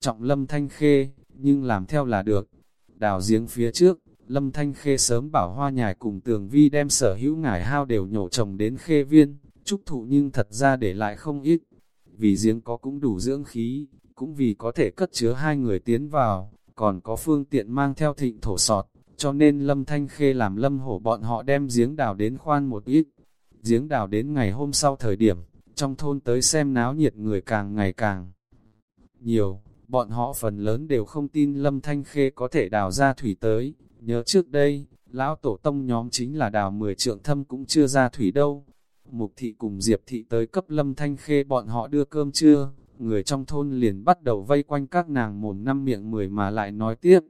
Trọng Lâm Thanh Khê, nhưng làm theo là được. Đào giếng phía trước, Lâm Thanh Khê sớm bảo hoa nhài cùng tường vi đem sở hữu ngải hao đều nhổ trồng đến khê viên, trúc thụ nhưng thật ra để lại không ít. Vì giếng có cũng đủ dưỡng khí, cũng vì có thể cất chứa hai người tiến vào, còn có phương tiện mang theo thịnh thổ sọt, cho nên Lâm Thanh Khê làm Lâm Hổ bọn họ đem giếng đào đến khoan một ít. Giếng đào đến ngày hôm sau thời điểm, trong thôn tới xem náo nhiệt người càng ngày càng nhiều, bọn họ phần lớn đều không tin Lâm Thanh Khê có thể đào ra thủy tới. Nhớ trước đây, lão tổ tông nhóm chính là đào 10 trượng thâm cũng chưa ra thủy đâu. Mục thị cùng Diệp thị tới cấp Lâm Thanh Khê bọn họ đưa cơm trưa, người trong thôn liền bắt đầu vây quanh các nàng mồm năm miệng mười mà lại nói tiếp.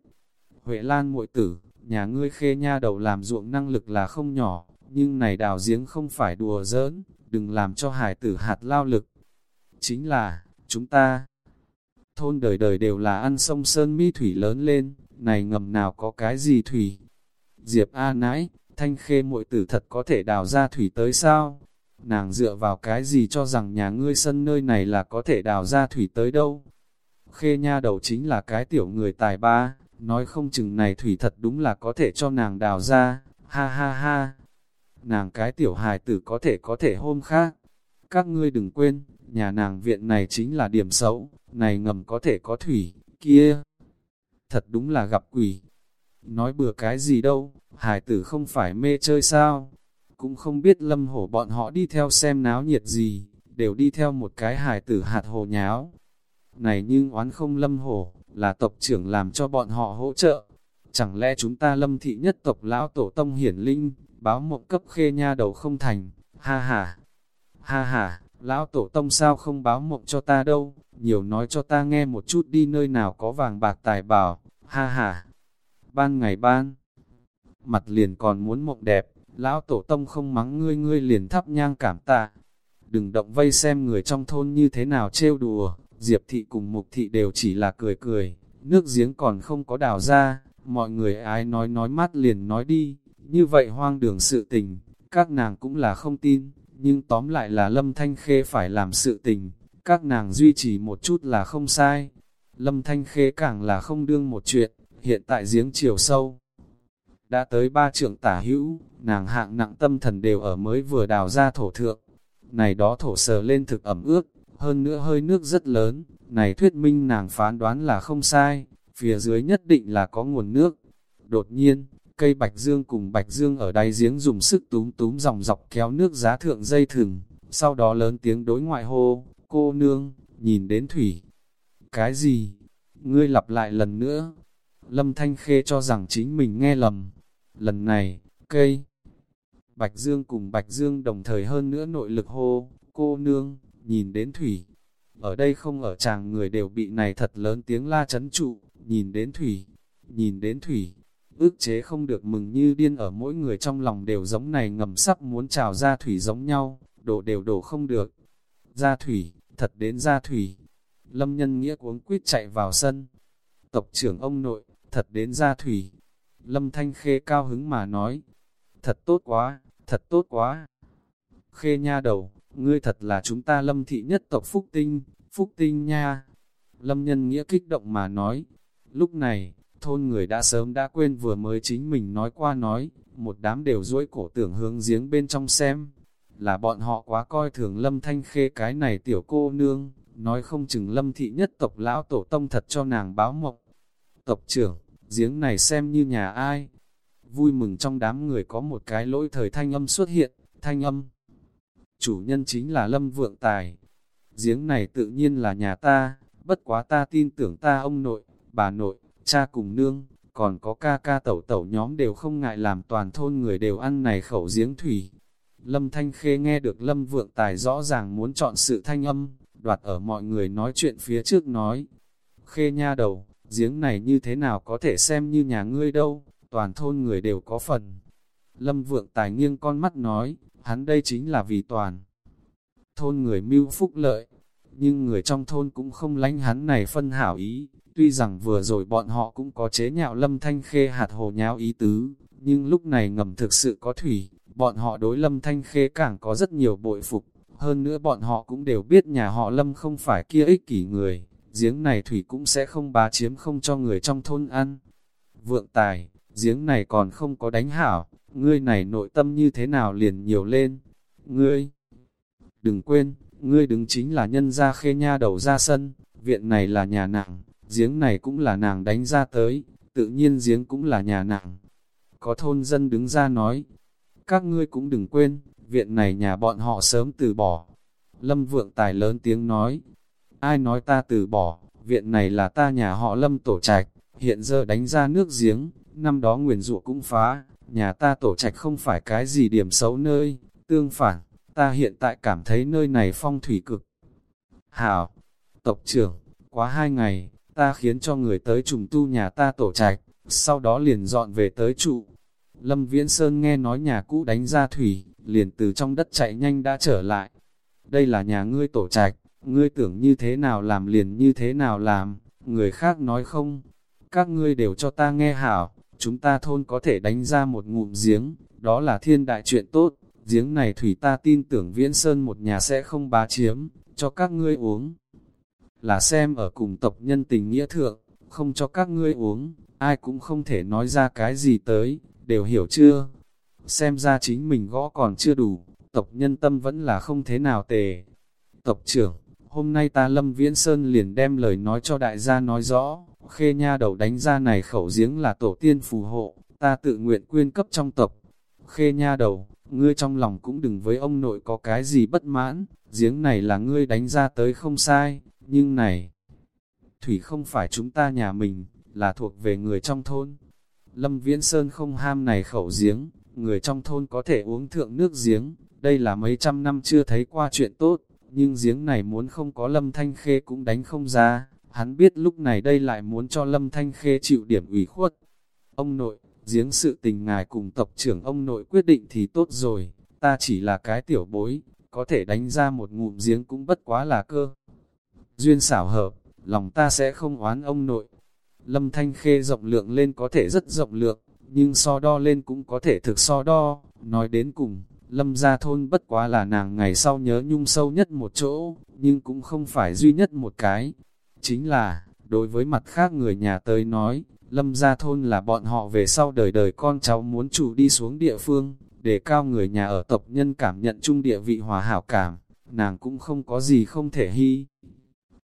Huệ Lan muội tử, nhà ngươi khê nha đầu làm ruộng năng lực là không nhỏ, nhưng này đào giếng không phải đùa giỡn, đừng làm cho hải tử hạt lao lực. Chính là, chúng ta, thôn đời đời đều là ăn sông Sơn Mi Thủy lớn lên, này ngầm nào có cái gì Thủy. Diệp A nãi, thanh khê muội tử thật có thể đào ra Thủy tới sao? Nàng dựa vào cái gì cho rằng nhà ngươi sân nơi này là có thể đào ra Thủy tới đâu? Khê nha đầu chính là cái tiểu người tài ba, nói không chừng này Thủy thật đúng là có thể cho nàng đào ra, ha ha ha. Nàng cái tiểu hài tử có thể có thể hôm khác. Các ngươi đừng quên, nhà nàng viện này chính là điểm xấu, này ngầm có thể có thủy, kia. Thật đúng là gặp quỷ. Nói bừa cái gì đâu, hài tử không phải mê chơi sao. Cũng không biết lâm hổ bọn họ đi theo xem náo nhiệt gì, đều đi theo một cái hài tử hạt hồ nháo. Này nhưng oán không lâm hổ, là tộc trưởng làm cho bọn họ hỗ trợ. Chẳng lẽ chúng ta lâm thị nhất tộc lão tổ tông hiển linh, báo mộng cấp khê nha đầu không thành, ha ha, ha ha, lão tổ tông sao không báo mộng cho ta đâu, nhiều nói cho ta nghe một chút đi nơi nào có vàng bạc tài bảo, ha ha. Ban ngày ban, mặt liền còn muốn mộng đẹp, lão tổ tông không mắng ngươi ngươi liền thắp nhang cảm tạ. Đừng động vây xem người trong thôn như thế nào trêu đùa, Diệp thị cùng mục thị đều chỉ là cười cười, nước giếng còn không có đào ra, mọi người ai nói nói mát liền nói đi, như vậy hoang đường sự tình, các nàng cũng là không tin, nhưng tóm lại là Lâm Thanh Khê phải làm sự tình, các nàng duy trì một chút là không sai. Lâm Thanh Khê càng là không đương một chuyện, hiện tại giếng chiều sâu. Đã tới ba trưởng tả hữu, nàng hạng nặng tâm thần đều ở mới vừa đào ra thổ thượng. Này đó thổ sờ lên thực ẩm ướt, hơn nữa hơi nước rất lớn, này thuyết minh nàng phán đoán là không sai, phía dưới nhất định là có nguồn nước. Đột nhiên, cây bạch dương cùng bạch dương ở đáy giếng dùng sức túm túm dòng dọc kéo nước giá thượng dây thừng, sau đó lớn tiếng đối ngoại hô, cô nương, nhìn đến thủy. Cái gì? Ngươi lặp lại lần nữa. Lâm Thanh Khê cho rằng chính mình nghe lầm. Lần này, cây. Bạch Dương cùng Bạch Dương đồng thời hơn nữa nội lực hô, cô nương, nhìn đến thủy. Ở đây không ở chàng người đều bị này thật lớn tiếng la chấn trụ, nhìn đến thủy, nhìn đến thủy. Ước chế không được mừng như điên ở mỗi người trong lòng đều giống này ngầm sắp muốn trào ra thủy giống nhau, đổ đều đổ không được. Ra thủy, thật đến ra thủy. Lâm nhân nghĩa cuống quýt chạy vào sân. Tộc trưởng ông nội, thật đến ra thủy. Lâm thanh khê cao hứng mà nói. Thật tốt quá, thật tốt quá. Khê nha đầu, ngươi thật là chúng ta lâm thị nhất tộc Phúc Tinh, Phúc Tinh nha. Lâm nhân nghĩa kích động mà nói. Lúc này, thôn người đã sớm đã quên vừa mới chính mình nói qua nói, một đám đều duỗi cổ tưởng hướng giếng bên trong xem là bọn họ quá coi thường lâm thanh khê cái này tiểu cô nương, nói không chừng lâm thị nhất tộc lão tổ tông thật cho nàng báo mộng. Tộc trưởng, giếng này xem như nhà ai? Vui mừng trong đám người có một cái lỗi thời thanh âm xuất hiện, thanh âm. Chủ nhân chính là lâm vượng tài. Giếng này tự nhiên là nhà ta, bất quá ta tin tưởng ta ông nội, bà nội, cha cùng nương, còn có ca ca tẩu tẩu nhóm đều không ngại làm toàn thôn người đều ăn này khẩu giếng thủy, Lâm Thanh Khê nghe được Lâm Vượng Tài rõ ràng muốn chọn sự thanh âm, đoạt ở mọi người nói chuyện phía trước nói. Khê nha đầu, giếng này như thế nào có thể xem như nhà ngươi đâu, toàn thôn người đều có phần. Lâm Vượng Tài nghiêng con mắt nói, hắn đây chính là vì toàn. Thôn người mưu phúc lợi, nhưng người trong thôn cũng không lánh hắn này phân hảo ý, tuy rằng vừa rồi bọn họ cũng có chế nhạo Lâm Thanh Khê hạt hồ nháo ý tứ, nhưng lúc này ngầm thực sự có thủy, bọn họ đối lâm thanh khê càng có rất nhiều bội phục, hơn nữa bọn họ cũng đều biết nhà họ lâm không phải kia ích kỷ người, giếng này thủy cũng sẽ không bá chiếm không cho người trong thôn ăn. Vượng tài, giếng này còn không có đánh hảo, ngươi này nội tâm như thế nào liền nhiều lên. Ngươi, đừng quên, ngươi đứng chính là nhân gia khê nha đầu ra sân, viện này là nhà nặng giếng này cũng là nàng đánh ra tới, tự nhiên giếng cũng là nhà nàng. Có thôn dân đứng ra nói, các ngươi cũng đừng quên, viện này nhà bọn họ sớm từ bỏ. Lâm vượng tài lớn tiếng nói, ai nói ta từ bỏ, viện này là ta nhà họ lâm tổ trạch, hiện giờ đánh ra nước giếng, năm đó nguyền rủa cũng phá, nhà ta tổ trạch không phải cái gì điểm xấu nơi, tương phản, ta hiện tại cảm thấy nơi này phong thủy cực. Hảo, tộc trưởng, quá hai ngày, ta khiến cho người tới trùng tu nhà ta tổ trạch, sau đó liền dọn về tới trụ, Lâm Viễn Sơn nghe nói nhà cũ đánh ra thủy, liền từ trong đất chạy nhanh đã trở lại. Đây là nhà ngươi tổ trạch, ngươi tưởng như thế nào làm liền như thế nào làm, người khác nói không. Các ngươi đều cho ta nghe hảo, chúng ta thôn có thể đánh ra một ngụm giếng, đó là thiên đại chuyện tốt. Giếng này thủy ta tin tưởng Viễn Sơn một nhà sẽ không bá chiếm, cho các ngươi uống. Là xem ở cùng tộc nhân tình nghĩa thượng, không cho các ngươi uống, ai cũng không thể nói ra cái gì tới, đều hiểu chưa? Xem ra chính mình gõ còn chưa đủ, tộc nhân tâm vẫn là không thế nào tề. Tộc trưởng, hôm nay ta Lâm Viễn Sơn liền đem lời nói cho đại gia nói rõ, khê nha đầu đánh ra này khẩu giếng là tổ tiên phù hộ, ta tự nguyện quyên cấp trong tộc. Khê nha đầu, ngươi trong lòng cũng đừng với ông nội có cái gì bất mãn, giếng này là ngươi đánh ra tới không sai, nhưng này, thủy không phải chúng ta nhà mình, là thuộc về người trong thôn, Lâm Viễn Sơn không ham này khẩu giếng, người trong thôn có thể uống thượng nước giếng, đây là mấy trăm năm chưa thấy qua chuyện tốt, nhưng giếng này muốn không có Lâm Thanh Khê cũng đánh không ra, hắn biết lúc này đây lại muốn cho Lâm Thanh Khê chịu điểm ủy khuất. Ông nội, giếng sự tình ngài cùng tộc trưởng ông nội quyết định thì tốt rồi, ta chỉ là cái tiểu bối, có thể đánh ra một ngụm giếng cũng bất quá là cơ. Duyên xảo hợp, lòng ta sẽ không oán ông nội. Lâm Thanh Khê rộng lượng lên có thể rất rộng lượng, nhưng so đo lên cũng có thể thực so đo, nói đến cùng, Lâm gia thôn bất quá là nàng ngày sau nhớ nhung sâu nhất một chỗ, nhưng cũng không phải duy nhất một cái. Chính là, đối với mặt khác người nhà tới nói, Lâm gia thôn là bọn họ về sau đời đời con cháu muốn chủ đi xuống địa phương, để cao người nhà ở tộc nhân cảm nhận chung địa vị hòa hảo cảm, nàng cũng không có gì không thể hy.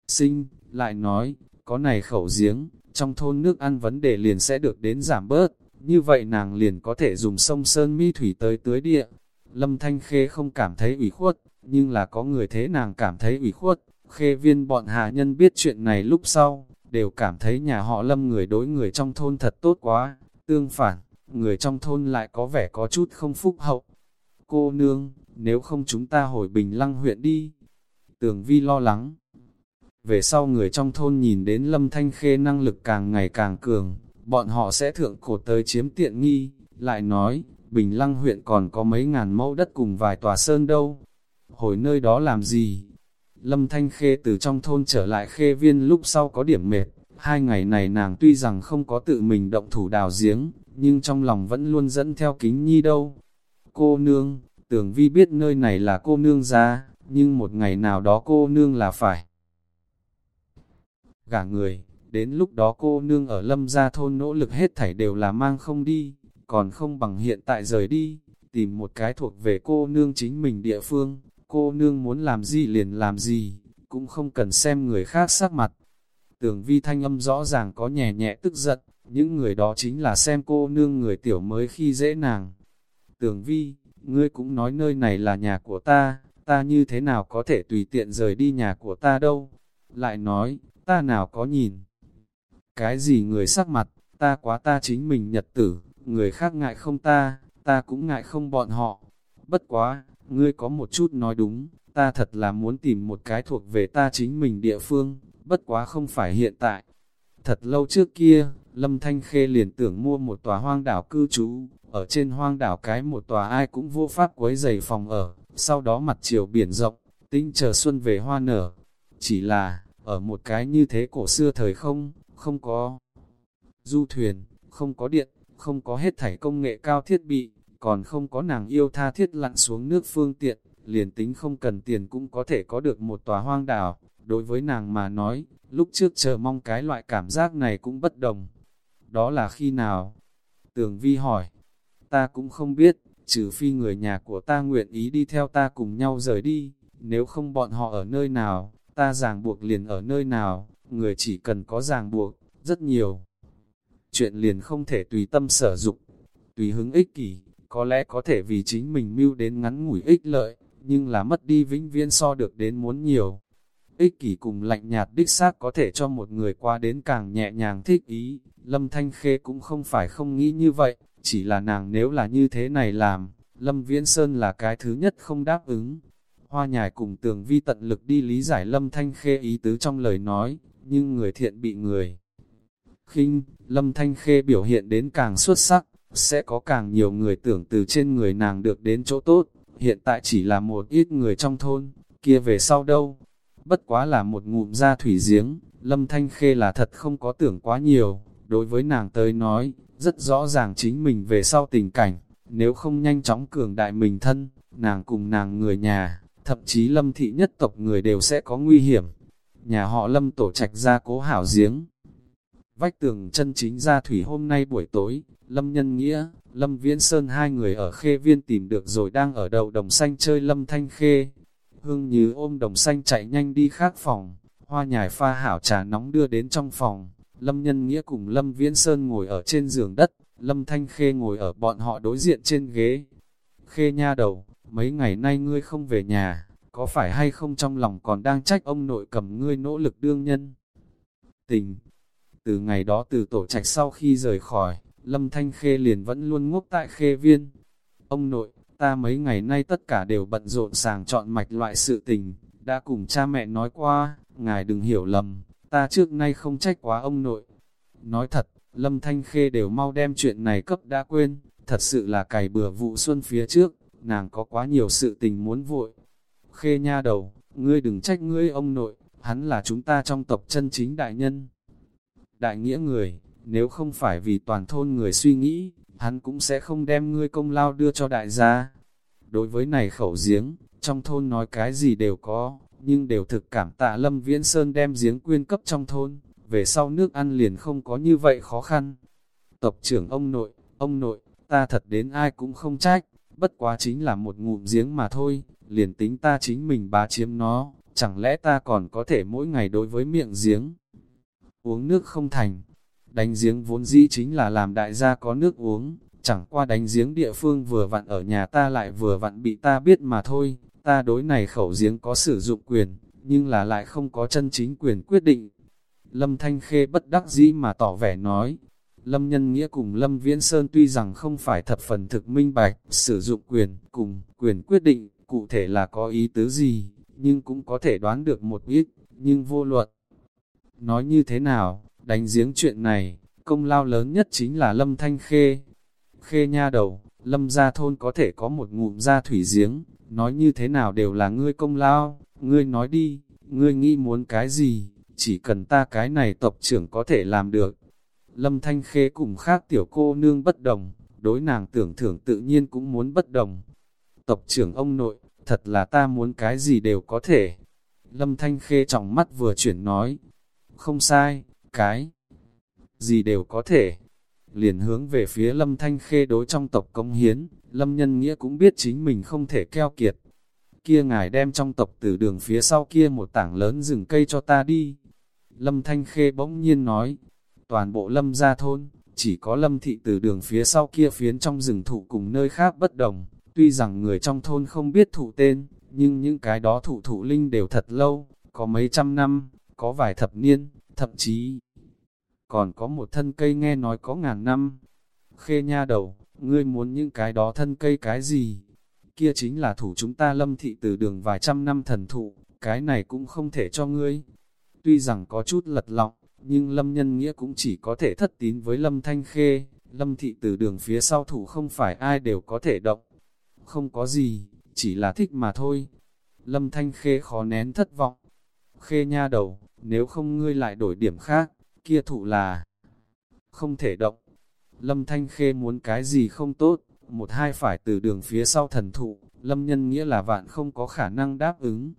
Sinh, lại nói, có này khẩu giếng, trong thôn nước ăn vấn đề liền sẽ được đến giảm bớt, như vậy nàng liền có thể dùng sông Sơn Mi Thủy tới tưới địa. Lâm Thanh Khê không cảm thấy ủy khuất, nhưng là có người thế nàng cảm thấy ủy khuất. Khê viên bọn hạ nhân biết chuyện này lúc sau, đều cảm thấy nhà họ Lâm người đối người trong thôn thật tốt quá. Tương phản, người trong thôn lại có vẻ có chút không phúc hậu. Cô nương, nếu không chúng ta hồi Bình Lăng huyện đi. Tường Vi lo lắng. Về sau người trong thôn nhìn đến Lâm Thanh Khê năng lực càng ngày càng cường, bọn họ sẽ thượng cổ tới chiếm tiện nghi, lại nói, Bình Lăng huyện còn có mấy ngàn mẫu đất cùng vài tòa sơn đâu. Hồi nơi đó làm gì? Lâm Thanh Khê từ trong thôn trở lại khê viên lúc sau có điểm mệt, hai ngày này nàng tuy rằng không có tự mình động thủ đào giếng, nhưng trong lòng vẫn luôn dẫn theo kính nhi đâu. Cô nương, tưởng vi biết nơi này là cô nương ra, nhưng một ngày nào đó cô nương là phải. Gả người, đến lúc đó cô nương ở lâm gia thôn nỗ lực hết thảy đều là mang không đi, còn không bằng hiện tại rời đi, tìm một cái thuộc về cô nương chính mình địa phương, cô nương muốn làm gì liền làm gì, cũng không cần xem người khác sắc mặt. Tưởng vi thanh âm rõ ràng có nhẹ nhẹ tức giận, những người đó chính là xem cô nương người tiểu mới khi dễ nàng. Tưởng vi, ngươi cũng nói nơi này là nhà của ta, ta như thế nào có thể tùy tiện rời đi nhà của ta đâu. Lại nói, ta nào có nhìn. Cái gì người sắc mặt, ta quá ta chính mình nhật tử, người khác ngại không ta, ta cũng ngại không bọn họ. Bất quá, ngươi có một chút nói đúng, ta thật là muốn tìm một cái thuộc về ta chính mình địa phương, bất quá không phải hiện tại. Thật lâu trước kia, Lâm Thanh Khê liền tưởng mua một tòa hoang đảo cư trú, ở trên hoang đảo cái một tòa ai cũng vô pháp quấy giày phòng ở, sau đó mặt chiều biển rộng, tinh chờ xuân về hoa nở. Chỉ là, ở một cái như thế cổ xưa thời không, không có du thuyền, không có điện, không có hết thảy công nghệ cao thiết bị, còn không có nàng yêu tha thiết lặn xuống nước phương tiện, liền tính không cần tiền cũng có thể có được một tòa hoang đảo. Đối với nàng mà nói, lúc trước chờ mong cái loại cảm giác này cũng bất đồng. Đó là khi nào? Tường Vi hỏi, ta cũng không biết, trừ phi người nhà của ta nguyện ý đi theo ta cùng nhau rời đi, nếu không bọn họ ở nơi nào, ta ràng buộc liền ở nơi nào, người chỉ cần có ràng buộc, rất nhiều. Chuyện liền không thể tùy tâm sở dụng, tùy hứng ích kỷ, có lẽ có thể vì chính mình mưu đến ngắn ngủi ích lợi, nhưng là mất đi vĩnh viễn so được đến muốn nhiều. Ích kỷ cùng lạnh nhạt đích xác có thể cho một người qua đến càng nhẹ nhàng thích ý, Lâm Thanh Khê cũng không phải không nghĩ như vậy, chỉ là nàng nếu là như thế này làm, Lâm Viễn Sơn là cái thứ nhất không đáp ứng. Hoa nhài cùng tường vi tận lực đi lý giải Lâm Thanh Khê ý tứ trong lời nói, nhưng người thiện bị người. khinh Lâm Thanh Khê biểu hiện đến càng xuất sắc, sẽ có càng nhiều người tưởng từ trên người nàng được đến chỗ tốt, hiện tại chỉ là một ít người trong thôn, kia về sau đâu. Bất quá là một ngụm ra thủy giếng, Lâm Thanh Khê là thật không có tưởng quá nhiều, đối với nàng tới nói, rất rõ ràng chính mình về sau tình cảnh, nếu không nhanh chóng cường đại mình thân, nàng cùng nàng người nhà, thậm chí lâm thị nhất tộc người đều sẽ có nguy hiểm. Nhà họ lâm tổ trạch ra cố hảo giếng. Vách tường chân chính ra thủy hôm nay buổi tối, Lâm Nhân Nghĩa, Lâm Viễn Sơn hai người ở khê viên tìm được rồi đang ở đầu đồng xanh chơi Lâm Thanh Khê. Hương Như ôm đồng xanh chạy nhanh đi khác phòng, hoa nhài pha hảo trà nóng đưa đến trong phòng. Lâm Nhân Nghĩa cùng Lâm Viễn Sơn ngồi ở trên giường đất, Lâm Thanh Khê ngồi ở bọn họ đối diện trên ghế. Khê nha đầu, mấy ngày nay ngươi không về nhà, có phải hay không trong lòng còn đang trách ông nội cầm ngươi nỗ lực đương nhân? Tình, từ ngày đó từ tổ trạch sau khi rời khỏi, Lâm Thanh Khê liền vẫn luôn ngốc tại khê viên. Ông nội, ta mấy ngày nay tất cả đều bận rộn sàng chọn mạch loại sự tình, đã cùng cha mẹ nói qua, ngài đừng hiểu lầm, ta trước nay không trách quá ông nội. Nói thật, Lâm Thanh Khê đều mau đem chuyện này cấp đã quên, thật sự là cày bừa vụ xuân phía trước, nàng có quá nhiều sự tình muốn vội. Khê nha đầu, ngươi đừng trách ngươi ông nội, hắn là chúng ta trong tộc chân chính đại nhân. Đại nghĩa người, nếu không phải vì toàn thôn người suy nghĩ, hắn cũng sẽ không đem ngươi công lao đưa cho đại gia. Đối với này khẩu giếng, trong thôn nói cái gì đều có, nhưng đều thực cảm tạ Lâm Viễn Sơn đem giếng quyên cấp trong thôn, về sau nước ăn liền không có như vậy khó khăn. Tộc trưởng ông nội, ông nội, ta thật đến ai cũng không trách, bất quá chính là một ngụm giếng mà thôi, liền tính ta chính mình bá chiếm nó, chẳng lẽ ta còn có thể mỗi ngày đối với miệng giếng uống nước không thành. Đánh giếng vốn dĩ chính là làm đại gia có nước uống, chẳng qua đánh giếng địa phương vừa vặn ở nhà ta lại vừa vặn bị ta biết mà thôi, ta đối này khẩu giếng có sử dụng quyền, nhưng là lại không có chân chính quyền quyết định. Lâm Thanh Khê bất đắc dĩ mà tỏ vẻ nói, Lâm Nhân Nghĩa cùng Lâm Viễn Sơn tuy rằng không phải thập phần thực minh bạch, sử dụng quyền cùng quyền quyết định, cụ thể là có ý tứ gì, nhưng cũng có thể đoán được một ít, nhưng vô luận. Nói như thế nào, đánh giếng chuyện này, công lao lớn nhất chính là Lâm Thanh Khê. Khê nha đầu, Lâm gia thôn có thể có một ngụm gia thủy giếng, nói như thế nào đều là ngươi công lao, ngươi nói đi, ngươi nghĩ muốn cái gì, chỉ cần ta cái này tộc trưởng có thể làm được. Lâm Thanh Khê cùng khác tiểu cô nương bất đồng, đối nàng tưởng thưởng tự nhiên cũng muốn bất đồng. Tộc trưởng ông nội, thật là ta muốn cái gì đều có thể. Lâm Thanh Khê trọng mắt vừa chuyển nói, không sai, cái gì đều có thể. Liền hướng về phía Lâm Thanh Khê đối trong tộc công hiến, Lâm Nhân Nghĩa cũng biết chính mình không thể keo kiệt. Kia ngài đem trong tộc từ đường phía sau kia một tảng lớn rừng cây cho ta đi. Lâm Thanh Khê bỗng nhiên nói, toàn bộ Lâm gia thôn, chỉ có Lâm thị từ đường phía sau kia phiến trong rừng thụ cùng nơi khác bất đồng. Tuy rằng người trong thôn không biết thụ tên, nhưng những cái đó thụ thụ linh đều thật lâu, có mấy trăm năm, có vài thập niên, thậm chí còn có một thân cây nghe nói có ngàn năm. Khê nha đầu, ngươi muốn những cái đó thân cây cái gì? Kia chính là thủ chúng ta lâm thị từ đường vài trăm năm thần thụ, cái này cũng không thể cho ngươi. Tuy rằng có chút lật lọng, nhưng lâm nhân nghĩa cũng chỉ có thể thất tín với lâm thanh khê. Lâm thị từ đường phía sau thủ không phải ai đều có thể động. Không có gì, chỉ là thích mà thôi. Lâm thanh khê khó nén thất vọng. Khê nha đầu, nếu không ngươi lại đổi điểm khác, kia thụ là không thể động. Lâm Thanh Khê muốn cái gì không tốt, một hai phải từ đường phía sau thần thụ, Lâm Nhân nghĩa là vạn không có khả năng đáp ứng.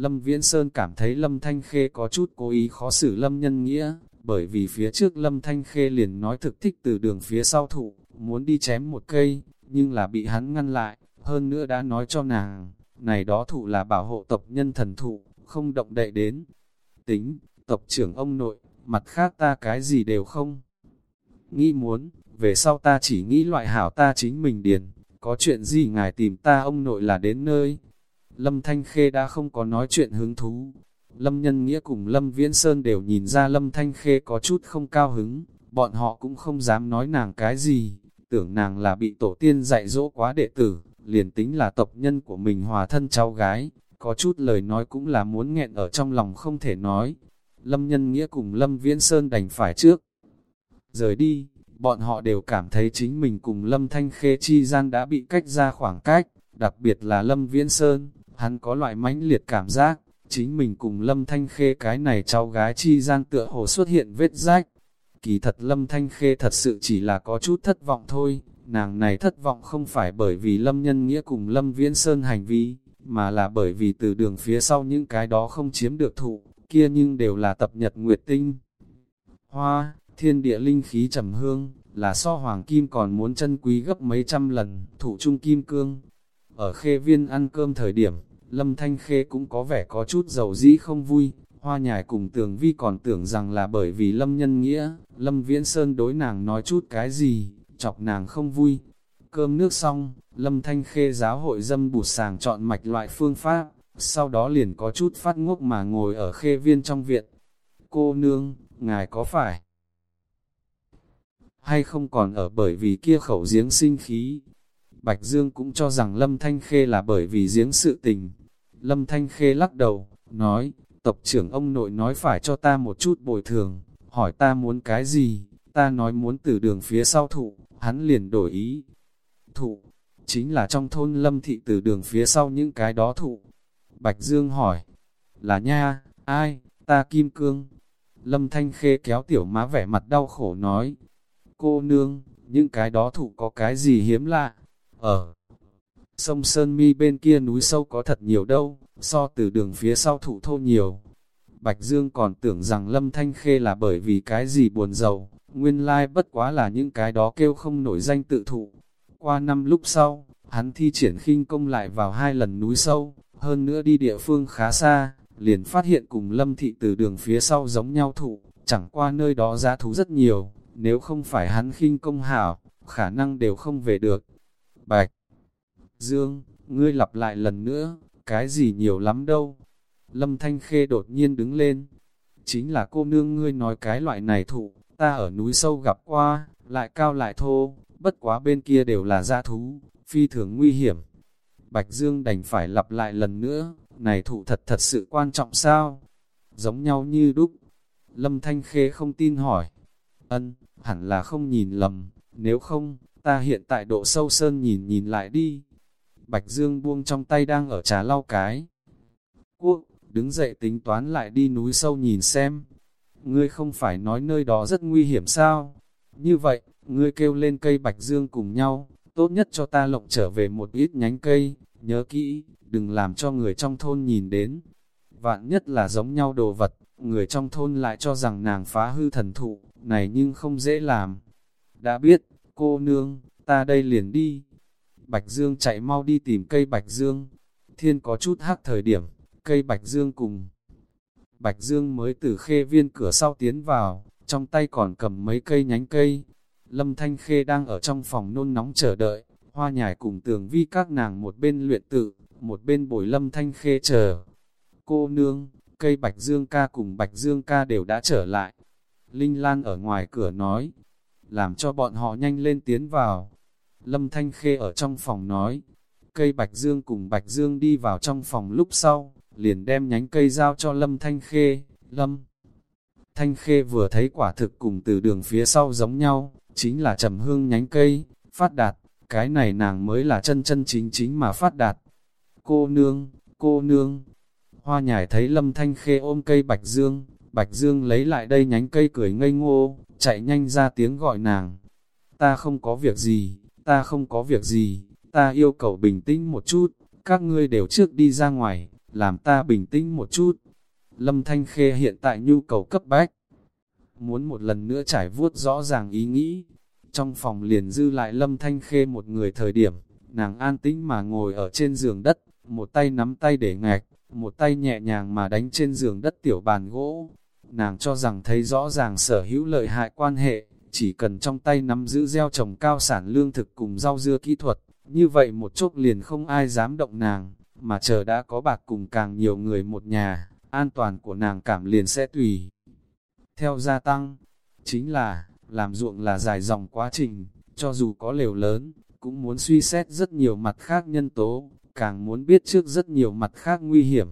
Lâm Viễn Sơn cảm thấy Lâm Thanh Khê có chút cố ý khó xử Lâm Nhân nghĩa, bởi vì phía trước Lâm Thanh Khê liền nói thực thích từ đường phía sau thụ, muốn đi chém một cây, nhưng là bị hắn ngăn lại, hơn nữa đã nói cho nàng, này đó thụ là bảo hộ tộc nhân thần thụ, không động đậy đến. Tính, tộc trưởng ông nội, mặt khác ta cái gì đều không. Nghĩ muốn, về sau ta chỉ nghĩ loại hảo ta chính mình điền, có chuyện gì ngài tìm ta ông nội là đến nơi. Lâm Thanh Khê đã không có nói chuyện hứng thú. Lâm Nhân Nghĩa cùng Lâm Viễn Sơn đều nhìn ra Lâm Thanh Khê có chút không cao hứng, bọn họ cũng không dám nói nàng cái gì, tưởng nàng là bị tổ tiên dạy dỗ quá đệ tử, liền tính là tộc nhân của mình hòa thân cháu gái, có chút lời nói cũng là muốn nghẹn ở trong lòng không thể nói. Lâm Nhân Nghĩa cùng Lâm Viễn Sơn đành phải trước. Rời đi, bọn họ đều cảm thấy chính mình cùng Lâm Thanh Khê chi gian đã bị cách ra khoảng cách, đặc biệt là Lâm Viễn Sơn, hắn có loại mãnh liệt cảm giác, chính mình cùng Lâm Thanh Khê cái này cháu gái chi gian tựa hồ xuất hiện vết rách. Kỳ thật Lâm Thanh Khê thật sự chỉ là có chút thất vọng thôi, nàng này thất vọng không phải bởi vì Lâm Nhân Nghĩa cùng Lâm Viễn Sơn hành vi, mà là bởi vì từ đường phía sau những cái đó không chiếm được thụ, kia nhưng đều là tập nhật nguyệt tinh. Hoa, thiên địa linh khí trầm hương, là so hoàng kim còn muốn chân quý gấp mấy trăm lần, thủ trung kim cương. Ở khê viên ăn cơm thời điểm, lâm thanh khê cũng có vẻ có chút dầu dĩ không vui, hoa nhài cùng tường vi còn tưởng rằng là bởi vì lâm nhân nghĩa, lâm viễn sơn đối nàng nói chút cái gì, chọc nàng không vui. Cơm nước xong, lâm thanh khê giáo hội dâm bụt sàng chọn mạch loại phương pháp, sau đó liền có chút phát ngốc mà ngồi ở khê viên trong viện. Cô nương, ngài có phải hay không còn ở bởi vì kia khẩu giếng sinh khí? Bạch Dương cũng cho rằng Lâm Thanh Khê là bởi vì giếng sự tình. Lâm Thanh Khê lắc đầu, nói, tộc trưởng ông nội nói phải cho ta một chút bồi thường, hỏi ta muốn cái gì, ta nói muốn từ đường phía sau thụ, hắn liền đổi ý. Thụ, chính là trong thôn lâm thị từ đường phía sau những cái đó thụ. Bạch Dương hỏi, là nha, ai, ta Kim Cương. Lâm Thanh Khê kéo tiểu má vẻ mặt đau khổ nói, cô nương, những cái đó thụ có cái gì hiếm lạ, ở sông Sơn Mi bên kia núi sâu có thật nhiều đâu, so từ đường phía sau thụ thô nhiều. Bạch Dương còn tưởng rằng Lâm Thanh Khê là bởi vì cái gì buồn giàu, nguyên lai bất quá là những cái đó kêu không nổi danh tự thụ. Qua năm lúc sau, hắn thi triển khinh công lại vào hai lần núi sâu, hơn nữa đi địa phương khá xa, liền phát hiện cùng Lâm Thị từ đường phía sau giống nhau thụ, chẳng qua nơi đó giá thú rất nhiều, nếu không phải hắn khinh công hảo, khả năng đều không về được. Bạch Dương, ngươi lặp lại lần nữa, cái gì nhiều lắm đâu. Lâm Thanh Khê đột nhiên đứng lên. Chính là cô nương ngươi nói cái loại này thụ, ta ở núi sâu gặp qua, lại cao lại thô, bất quá bên kia đều là gia thú, phi thường nguy hiểm. Bạch Dương đành phải lặp lại lần nữa, này thụ thật thật sự quan trọng sao? Giống nhau như đúc. Lâm Thanh Khê không tin hỏi. Ân, hẳn là không nhìn lầm, nếu không, ta hiện tại độ sâu sơn nhìn nhìn lại đi. Bạch Dương buông trong tay đang ở trà lau cái. Quốc, đứng dậy tính toán lại đi núi sâu nhìn xem. Ngươi không phải nói nơi đó rất nguy hiểm sao? Như vậy, ngươi kêu lên cây Bạch Dương cùng nhau, tốt nhất cho ta lộng trở về một ít nhánh cây, nhớ kỹ, đừng làm cho người trong thôn nhìn đến. Vạn nhất là giống nhau đồ vật, người trong thôn lại cho rằng nàng phá hư thần thụ, này nhưng không dễ làm. Đã biết, cô nương, ta đây liền đi. Bạch Dương chạy mau đi tìm cây Bạch Dương. Thiên có chút hắc thời điểm, cây Bạch Dương cùng. Bạch Dương mới từ khê viên cửa sau tiến vào, trong tay còn cầm mấy cây nhánh cây. Lâm Thanh Khê đang ở trong phòng nôn nóng chờ đợi, hoa nhài cùng tường vi các nàng một bên luyện tự, một bên bồi Lâm Thanh Khê chờ. Cô nương, cây Bạch Dương ca cùng Bạch Dương ca đều đã trở lại. Linh Lan ở ngoài cửa nói, làm cho bọn họ nhanh lên tiến vào. Lâm Thanh Khê ở trong phòng nói, cây Bạch Dương cùng Bạch Dương đi vào trong phòng lúc sau, liền đem nhánh cây giao cho Lâm Thanh Khê. Lâm Thanh Khê vừa thấy quả thực cùng từ đường phía sau giống nhau, chính là trầm hương nhánh cây, phát đạt, cái này nàng mới là chân chân chính chính mà phát đạt. Cô nương, cô nương, hoa nhài thấy Lâm Thanh Khê ôm cây Bạch Dương, Bạch Dương lấy lại đây nhánh cây cười ngây ngô, chạy nhanh ra tiếng gọi nàng. Ta không có việc gì, ta không có việc gì, ta yêu cầu bình tĩnh một chút, các ngươi đều trước đi ra ngoài, làm ta bình tĩnh một chút. Lâm Thanh Khê hiện tại nhu cầu cấp bách, muốn một lần nữa trải vuốt rõ ràng ý nghĩ. Trong phòng liền dư lại Lâm Thanh Khê một người thời điểm, nàng an tĩnh mà ngồi ở trên giường đất, một tay nắm tay để ngạch, một tay nhẹ nhàng mà đánh trên giường đất tiểu bàn gỗ. Nàng cho rằng thấy rõ ràng sở hữu lợi hại quan hệ, chỉ cần trong tay nắm giữ gieo trồng cao sản lương thực cùng rau dưa kỹ thuật, như vậy một chốc liền không ai dám động nàng, mà chờ đã có bạc cùng càng nhiều người một nhà, an toàn của nàng cảm liền sẽ tùy. Theo gia tăng, chính là, làm ruộng là dài dòng quá trình, cho dù có lều lớn, cũng muốn suy xét rất nhiều mặt khác nhân tố, càng muốn biết trước rất nhiều mặt khác nguy hiểm.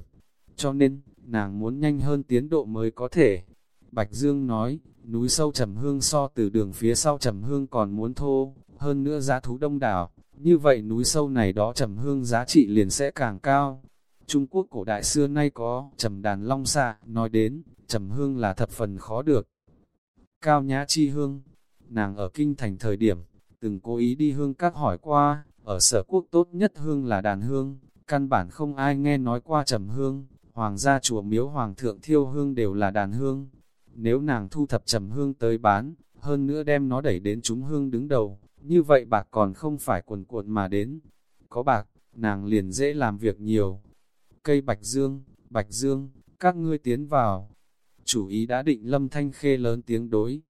Cho nên, nàng muốn nhanh hơn tiến độ mới có thể. Bạch Dương nói, núi sâu trầm hương so từ đường phía sau trầm hương còn muốn thô, hơn nữa giá thú đông đảo, như vậy núi sâu này đó trầm hương giá trị liền sẽ càng cao. Trung Quốc cổ đại xưa nay có trầm đàn long xạ, nói đến, trầm hương là thập phần khó được. Cao nhã chi hương, nàng ở kinh thành thời điểm, từng cố ý đi hương các hỏi qua, ở sở quốc tốt nhất hương là đàn hương, căn bản không ai nghe nói qua trầm hương, hoàng gia chùa miếu hoàng thượng thiêu hương đều là đàn hương. Nếu nàng thu thập trầm hương tới bán, hơn nữa đem nó đẩy đến chúng hương đứng đầu, như vậy bạc còn không phải quần cuộn mà đến. Có bạc, nàng liền dễ làm việc nhiều. Cây bạch dương, bạch dương, các ngươi tiến vào. Chủ ý đã định lâm thanh khê lớn tiếng đối.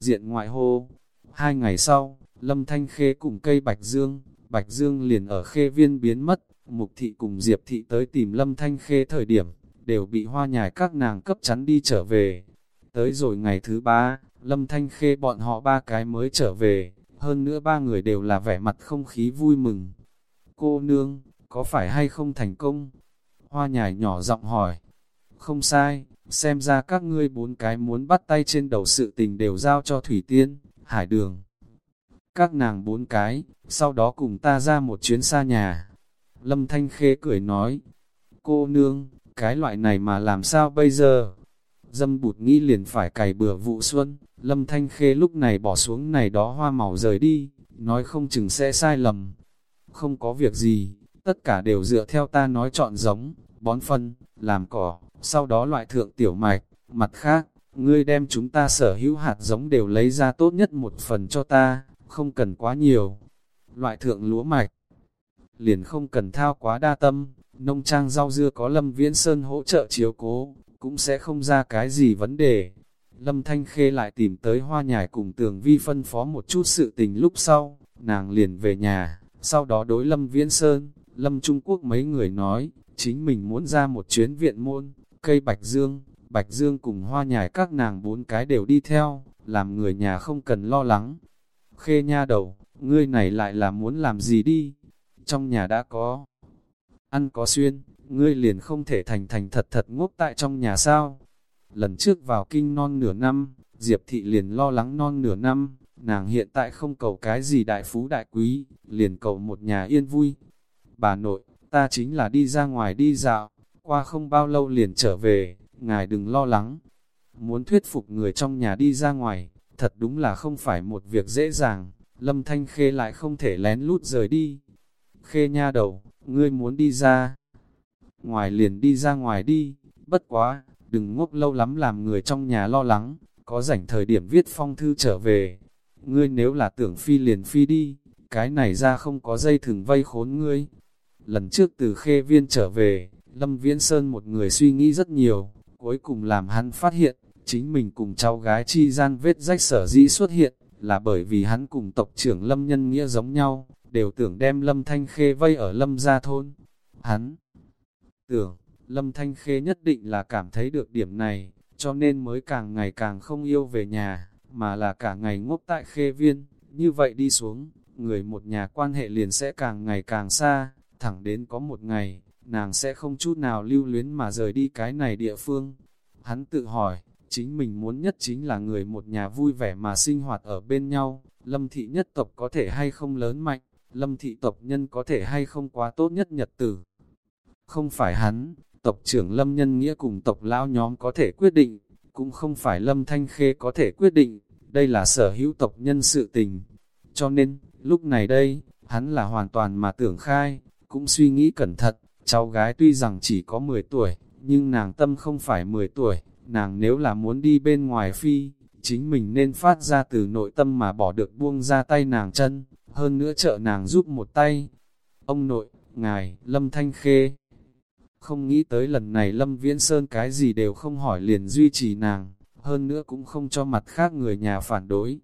Diện ngoại hô, hai ngày sau, lâm thanh khê cùng cây bạch dương, bạch dương liền ở khê viên biến mất, mục thị cùng diệp thị tới tìm lâm thanh khê thời điểm, đều bị hoa nhài các nàng cấp chắn đi trở về. Tới rồi ngày thứ ba, lâm thanh khê bọn họ ba cái mới trở về, hơn nữa ba người đều là vẻ mặt không khí vui mừng. Cô nương, có phải hay không thành công? Hoa nhài nhỏ giọng hỏi. Không sai, xem ra các ngươi bốn cái muốn bắt tay trên đầu sự tình đều giao cho Thủy Tiên, Hải Đường. Các nàng bốn cái, sau đó cùng ta ra một chuyến xa nhà. Lâm Thanh Khê cười nói, cô nương, cái loại này mà làm sao bây giờ? Dâm bụt nghĩ liền phải cày bừa vụ xuân, Lâm Thanh Khê lúc này bỏ xuống này đó hoa màu rời đi, nói không chừng sẽ sai lầm. Không có việc gì, tất cả đều dựa theo ta nói chọn giống, bón phân, làm cỏ, sau đó loại thượng tiểu mạch, mặt khác, ngươi đem chúng ta sở hữu hạt giống đều lấy ra tốt nhất một phần cho ta, không cần quá nhiều. Loại thượng lúa mạch, liền không cần thao quá đa tâm, nông trang rau dưa có Lâm Viễn Sơn hỗ trợ chiếu cố, cũng sẽ không ra cái gì vấn đề. Lâm Thanh Khê lại tìm tới hoa nhài cùng tường vi phân phó một chút sự tình lúc sau, nàng liền về nhà, sau đó đối Lâm Viễn Sơn, Lâm Trung Quốc mấy người nói, chính mình muốn ra một chuyến viện môn, cây Bạch Dương, Bạch Dương cùng hoa nhài các nàng bốn cái đều đi theo, làm người nhà không cần lo lắng. Khê nha đầu, ngươi này lại là muốn làm gì đi? Trong nhà đã có ăn có xuyên, ngươi liền không thể thành thành thật thật ngốc tại trong nhà sao? Lần trước vào kinh non nửa năm, Diệp thị liền lo lắng non nửa năm, nàng hiện tại không cầu cái gì đại phú đại quý, liền cầu một nhà yên vui. Bà nội, ta chính là đi ra ngoài đi dạo, qua không bao lâu liền trở về, ngài đừng lo lắng. Muốn thuyết phục người trong nhà đi ra ngoài, thật đúng là không phải một việc dễ dàng, lâm thanh khê lại không thể lén lút rời đi. Khê nha đầu, ngươi muốn đi ra, ngoài liền đi ra ngoài đi, bất quá, đừng ngốc lâu lắm làm người trong nhà lo lắng, có rảnh thời điểm viết phong thư trở về. Ngươi nếu là tưởng phi liền phi đi, cái này ra không có dây thừng vây khốn ngươi. Lần trước từ khê viên trở về, Lâm Viễn Sơn một người suy nghĩ rất nhiều, cuối cùng làm hắn phát hiện, chính mình cùng cháu gái chi gian vết rách sở dĩ xuất hiện, là bởi vì hắn cùng tộc trưởng Lâm Nhân Nghĩa giống nhau, đều tưởng đem Lâm Thanh Khê vây ở Lâm gia thôn. Hắn tưởng, Lâm Thanh Khê nhất định là cảm thấy được điểm này, cho nên mới càng ngày càng không yêu về nhà, mà là cả ngày ngốc tại Khê Viên, như vậy đi xuống, người một nhà quan hệ liền sẽ càng ngày càng xa, thẳng đến có một ngày, nàng sẽ không chút nào lưu luyến mà rời đi cái này địa phương. Hắn tự hỏi, chính mình muốn nhất chính là người một nhà vui vẻ mà sinh hoạt ở bên nhau, lâm thị nhất tộc có thể hay không lớn mạnh, lâm thị tộc nhân có thể hay không quá tốt nhất nhật tử. Không phải hắn, tộc trưởng lâm nhân nghĩa cùng tộc lão nhóm có thể quyết định, cũng không phải lâm thanh khê có thể quyết định, đây là sở hữu tộc nhân sự tình. Cho nên, lúc này đây, hắn là hoàn toàn mà tưởng khai, cũng suy nghĩ cẩn thận, cháu gái tuy rằng chỉ có 10 tuổi, nhưng nàng tâm không phải 10 tuổi, nàng nếu là muốn đi bên ngoài phi, chính mình nên phát ra từ nội tâm mà bỏ được buông ra tay nàng chân, hơn nữa trợ nàng giúp một tay. Ông nội, ngài, Lâm Thanh Khê, không nghĩ tới lần này Lâm Viễn Sơn cái gì đều không hỏi liền duy trì nàng, hơn nữa cũng không cho mặt khác người nhà phản đối.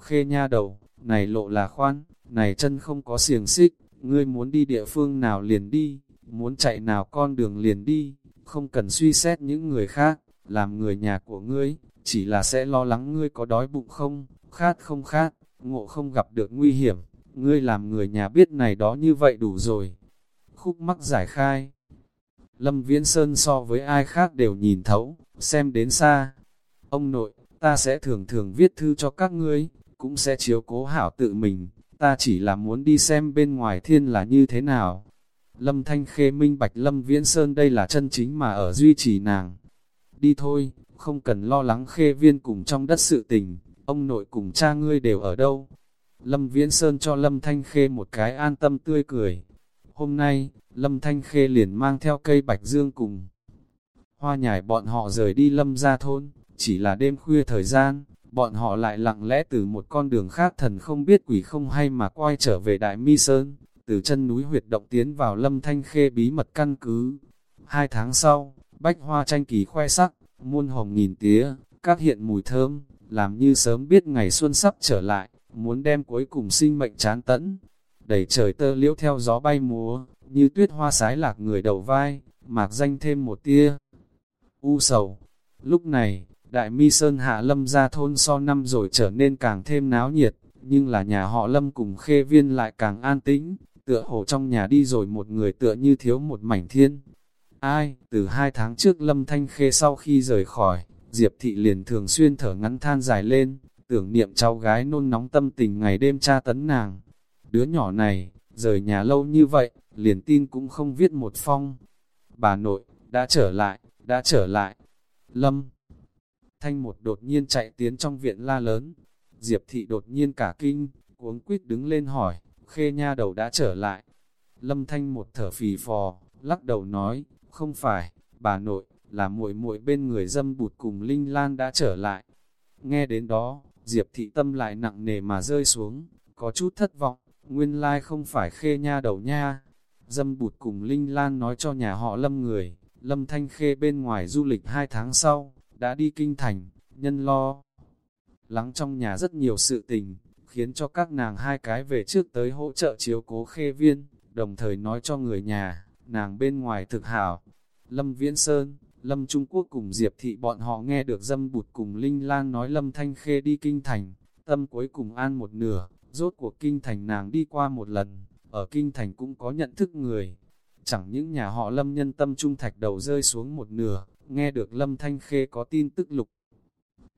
Khê nha đầu, này lộ là khoan, này chân không có xiềng xích, ngươi muốn đi địa phương nào liền đi, muốn chạy nào con đường liền đi, không cần suy xét những người khác, làm người nhà của ngươi, chỉ là sẽ lo lắng ngươi có đói bụng không, khát không khát, ngộ không gặp được nguy hiểm, ngươi làm người nhà biết này đó như vậy đủ rồi. Khúc mắc giải khai Lâm Viễn Sơn so với ai khác đều nhìn thấu, xem đến xa. Ông nội, ta sẽ thường thường viết thư cho các ngươi, cũng sẽ chiếu cố hảo tự mình, ta chỉ là muốn đi xem bên ngoài thiên là như thế nào. Lâm Thanh Khê minh bạch Lâm Viễn Sơn đây là chân chính mà ở duy trì nàng. Đi thôi, không cần lo lắng khê viên cùng trong đất sự tình, ông nội cùng cha ngươi đều ở đâu. Lâm Viễn Sơn cho Lâm Thanh Khê một cái an tâm tươi cười. Hôm nay, Lâm Thanh Khê liền mang theo cây bạch dương cùng. Hoa nhài bọn họ rời đi Lâm ra thôn, chỉ là đêm khuya thời gian, bọn họ lại lặng lẽ từ một con đường khác thần không biết quỷ không hay mà quay trở về Đại Mi Sơn, từ chân núi huyệt động tiến vào Lâm Thanh Khê bí mật căn cứ. Hai tháng sau, bách hoa tranh kỳ khoe sắc, muôn hồng nghìn tía, các hiện mùi thơm, làm như sớm biết ngày xuân sắp trở lại, muốn đem cuối cùng sinh mệnh chán tẫn. Đẩy trời tơ liễu theo gió bay múa, như tuyết hoa sái lạc người đầu vai, mạc danh thêm một tia. U sầu, lúc này, đại mi sơn hạ lâm ra thôn so năm rồi trở nên càng thêm náo nhiệt, nhưng là nhà họ lâm cùng khê viên lại càng an tĩnh, tựa hồ trong nhà đi rồi một người tựa như thiếu một mảnh thiên. Ai, từ hai tháng trước Lâm Thanh Khê sau khi rời khỏi, Diệp Thị liền thường xuyên thở ngắn than dài lên, tưởng niệm cháu gái nôn nóng tâm tình ngày đêm tra tấn nàng. Đứa nhỏ này, rời nhà lâu như vậy, liền tin cũng không viết một phong. Bà nội, đã trở lại, đã trở lại. Lâm Thanh một đột nhiên chạy tiến trong viện la lớn. Diệp Thị đột nhiên cả kinh, cuống quýt đứng lên hỏi, khê nha đầu đã trở lại. Lâm Thanh một thở phì phò, lắc đầu nói, không phải, bà nội, là muội muội bên người dâm bụt cùng Linh Lan đã trở lại. Nghe đến đó, Diệp thị tâm lại nặng nề mà rơi xuống, có chút thất vọng, nguyên lai không phải khê nha đầu nha. Dâm bụt cùng Linh Lan nói cho nhà họ Lâm người, Lâm Thanh Khê bên ngoài du lịch hai tháng sau, đã đi kinh thành, nhân lo. Lắng trong nhà rất nhiều sự tình, khiến cho các nàng hai cái về trước tới hỗ trợ chiếu cố khê viên, đồng thời nói cho người nhà, nàng bên ngoài thực hảo. Lâm Viễn Sơn, Lâm Trung Quốc cùng Diệp Thị bọn họ nghe được dâm bụt cùng Linh Lan nói Lâm Thanh Khê đi kinh thành, tâm cuối cùng an một nửa, rốt cuộc kinh thành nàng đi qua một lần, ở kinh thành cũng có nhận thức người. Chẳng những nhà họ Lâm nhân tâm trung thạch đầu rơi xuống một nửa, nghe được Lâm Thanh Khê có tin tức lục.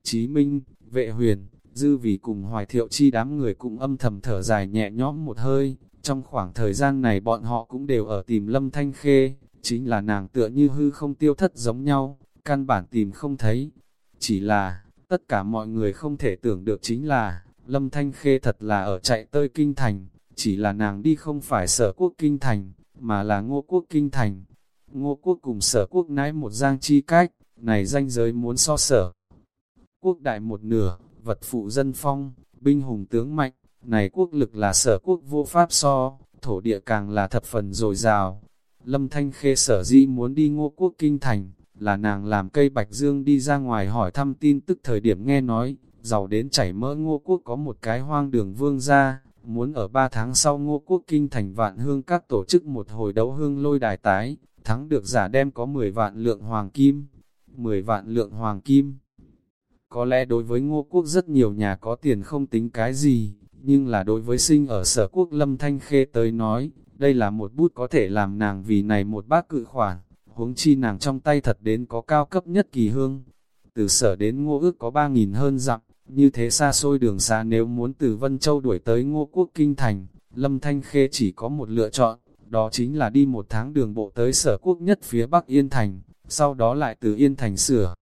Chí Minh, Vệ Huyền, Dư vì cùng Hoài Thiệu Chi đám người cũng âm thầm thở dài nhẹ nhõm một hơi, trong khoảng thời gian này bọn họ cũng đều ở tìm Lâm Thanh Khê, chính là nàng tựa như hư không tiêu thất giống nhau, căn bản tìm không thấy. Chỉ là, tất cả mọi người không thể tưởng được chính là, Lâm Thanh Khê thật là ở chạy tơi kinh thành, chỉ là nàng đi không phải sở quốc kinh thành, mà là ngô quốc kinh thành. Ngô quốc cùng sở quốc nãi một giang chi cách, này danh giới muốn so sở. Quốc đại một nửa, vật phụ dân phong, binh hùng tướng mạnh, này quốc lực là sở quốc vô pháp so, thổ địa càng là thập phần dồi dào, Lâm Thanh Khê sở dĩ muốn đi ngô quốc kinh thành, là nàng làm cây bạch dương đi ra ngoài hỏi thăm tin tức thời điểm nghe nói, giàu đến chảy mỡ ngô quốc có một cái hoang đường vương ra, muốn ở 3 tháng sau ngô quốc kinh thành vạn hương các tổ chức một hồi đấu hương lôi đài tái, thắng được giả đem có 10 vạn lượng hoàng kim, 10 vạn lượng hoàng kim. Có lẽ đối với ngô quốc rất nhiều nhà có tiền không tính cái gì, nhưng là đối với sinh ở sở quốc lâm thanh khê tới nói, đây là một bút có thể làm nàng vì này một bác cự khoản, huống chi nàng trong tay thật đến có cao cấp nhất kỳ hương. Từ sở đến ngô ước có ba nghìn hơn dặm, như thế xa xôi đường xa nếu muốn từ Vân Châu đuổi tới ngô quốc kinh thành, Lâm Thanh Khê chỉ có một lựa chọn, đó chính là đi một tháng đường bộ tới sở quốc nhất phía Bắc Yên Thành, sau đó lại từ Yên Thành sửa.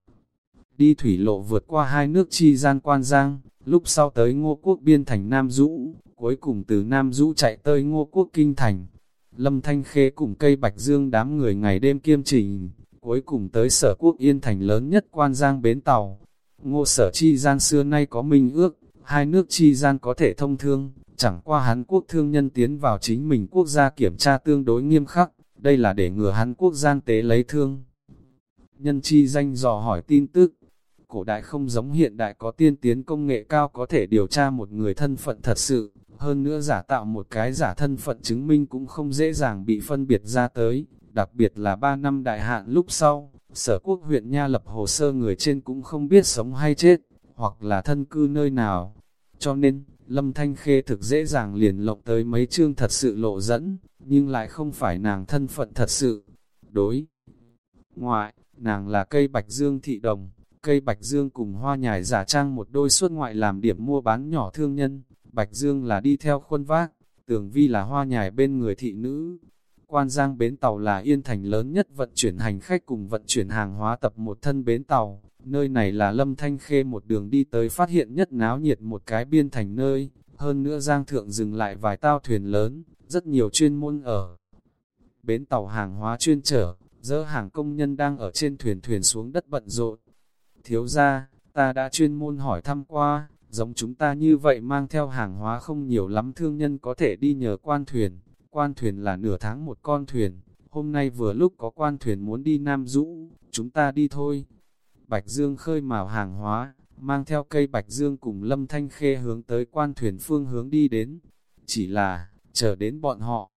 Đi thủy lộ vượt qua hai nước chi gian quan giang, lúc sau tới ngô quốc biên thành Nam Dũ, cuối cùng từ Nam Dũ chạy tới Ngô Quốc Kinh Thành. Lâm Thanh Khê cùng cây Bạch Dương đám người ngày đêm kiêm trình, cuối cùng tới sở quốc yên thành lớn nhất quan giang bến tàu. Ngô sở chi gian xưa nay có minh ước, hai nước chi gian có thể thông thương, chẳng qua Hàn Quốc thương nhân tiến vào chính mình quốc gia kiểm tra tương đối nghiêm khắc, đây là để ngừa Hàn Quốc gian tế lấy thương. Nhân chi danh dò hỏi tin tức, cổ đại không giống hiện đại có tiên tiến công nghệ cao có thể điều tra một người thân phận thật sự, hơn nữa giả tạo một cái giả thân phận chứng minh cũng không dễ dàng bị phân biệt ra tới, đặc biệt là 3 năm đại hạn lúc sau, sở quốc huyện Nha lập hồ sơ người trên cũng không biết sống hay chết, hoặc là thân cư nơi nào. Cho nên, Lâm Thanh Khê thực dễ dàng liền lộng tới mấy chương thật sự lộ dẫn, nhưng lại không phải nàng thân phận thật sự. Đối ngoại, nàng là cây bạch dương thị đồng, cây bạch dương cùng hoa nhài giả trang một đôi suốt ngoại làm điểm mua bán nhỏ thương nhân, Bạch Dương là đi theo khuôn vác, tường vi là hoa nhài bên người thị nữ. Quan Giang bến tàu là yên thành lớn nhất vận chuyển hành khách cùng vận chuyển hàng hóa tập một thân bến tàu. Nơi này là Lâm Thanh Khê một đường đi tới phát hiện nhất náo nhiệt một cái biên thành nơi. Hơn nữa Giang Thượng dừng lại vài tao thuyền lớn, rất nhiều chuyên môn ở. Bến tàu hàng hóa chuyên trở, dỡ hàng công nhân đang ở trên thuyền thuyền xuống đất bận rộn. Thiếu ra, ta đã chuyên môn hỏi thăm qua, Giống chúng ta như vậy mang theo hàng hóa không nhiều lắm thương nhân có thể đi nhờ quan thuyền. Quan thuyền là nửa tháng một con thuyền. Hôm nay vừa lúc có quan thuyền muốn đi Nam Dũ, chúng ta đi thôi. Bạch Dương khơi mào hàng hóa, mang theo cây Bạch Dương cùng Lâm Thanh Khê hướng tới quan thuyền phương hướng đi đến. Chỉ là, chờ đến bọn họ.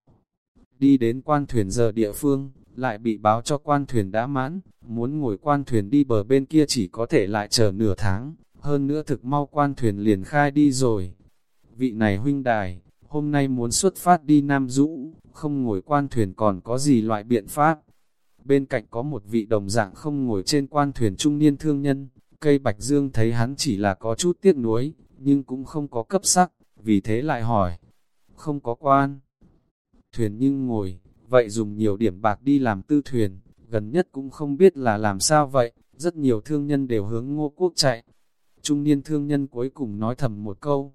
Đi đến quan thuyền giờ địa phương, lại bị báo cho quan thuyền đã mãn, muốn ngồi quan thuyền đi bờ bên kia chỉ có thể lại chờ nửa tháng hơn nữa thực mau quan thuyền liền khai đi rồi. Vị này huynh đài, hôm nay muốn xuất phát đi Nam Dũ, không ngồi quan thuyền còn có gì loại biện pháp. bên cạnh có một vị đồng dạng không ngồi trên quan thuyền trung niên thương nhân, cây bạch dương thấy hắn chỉ là có chút tiếc nuối, nhưng cũng không có cấp sắc, vì thế lại hỏi, không có quan. Thuyền nhưng ngồi, vậy dùng nhiều điểm bạc đi làm tư thuyền, gần nhất cũng không biết là làm sao vậy, rất nhiều thương nhân đều hướng ngô quốc chạy. Trung niên thương nhân cuối cùng nói thầm một câu,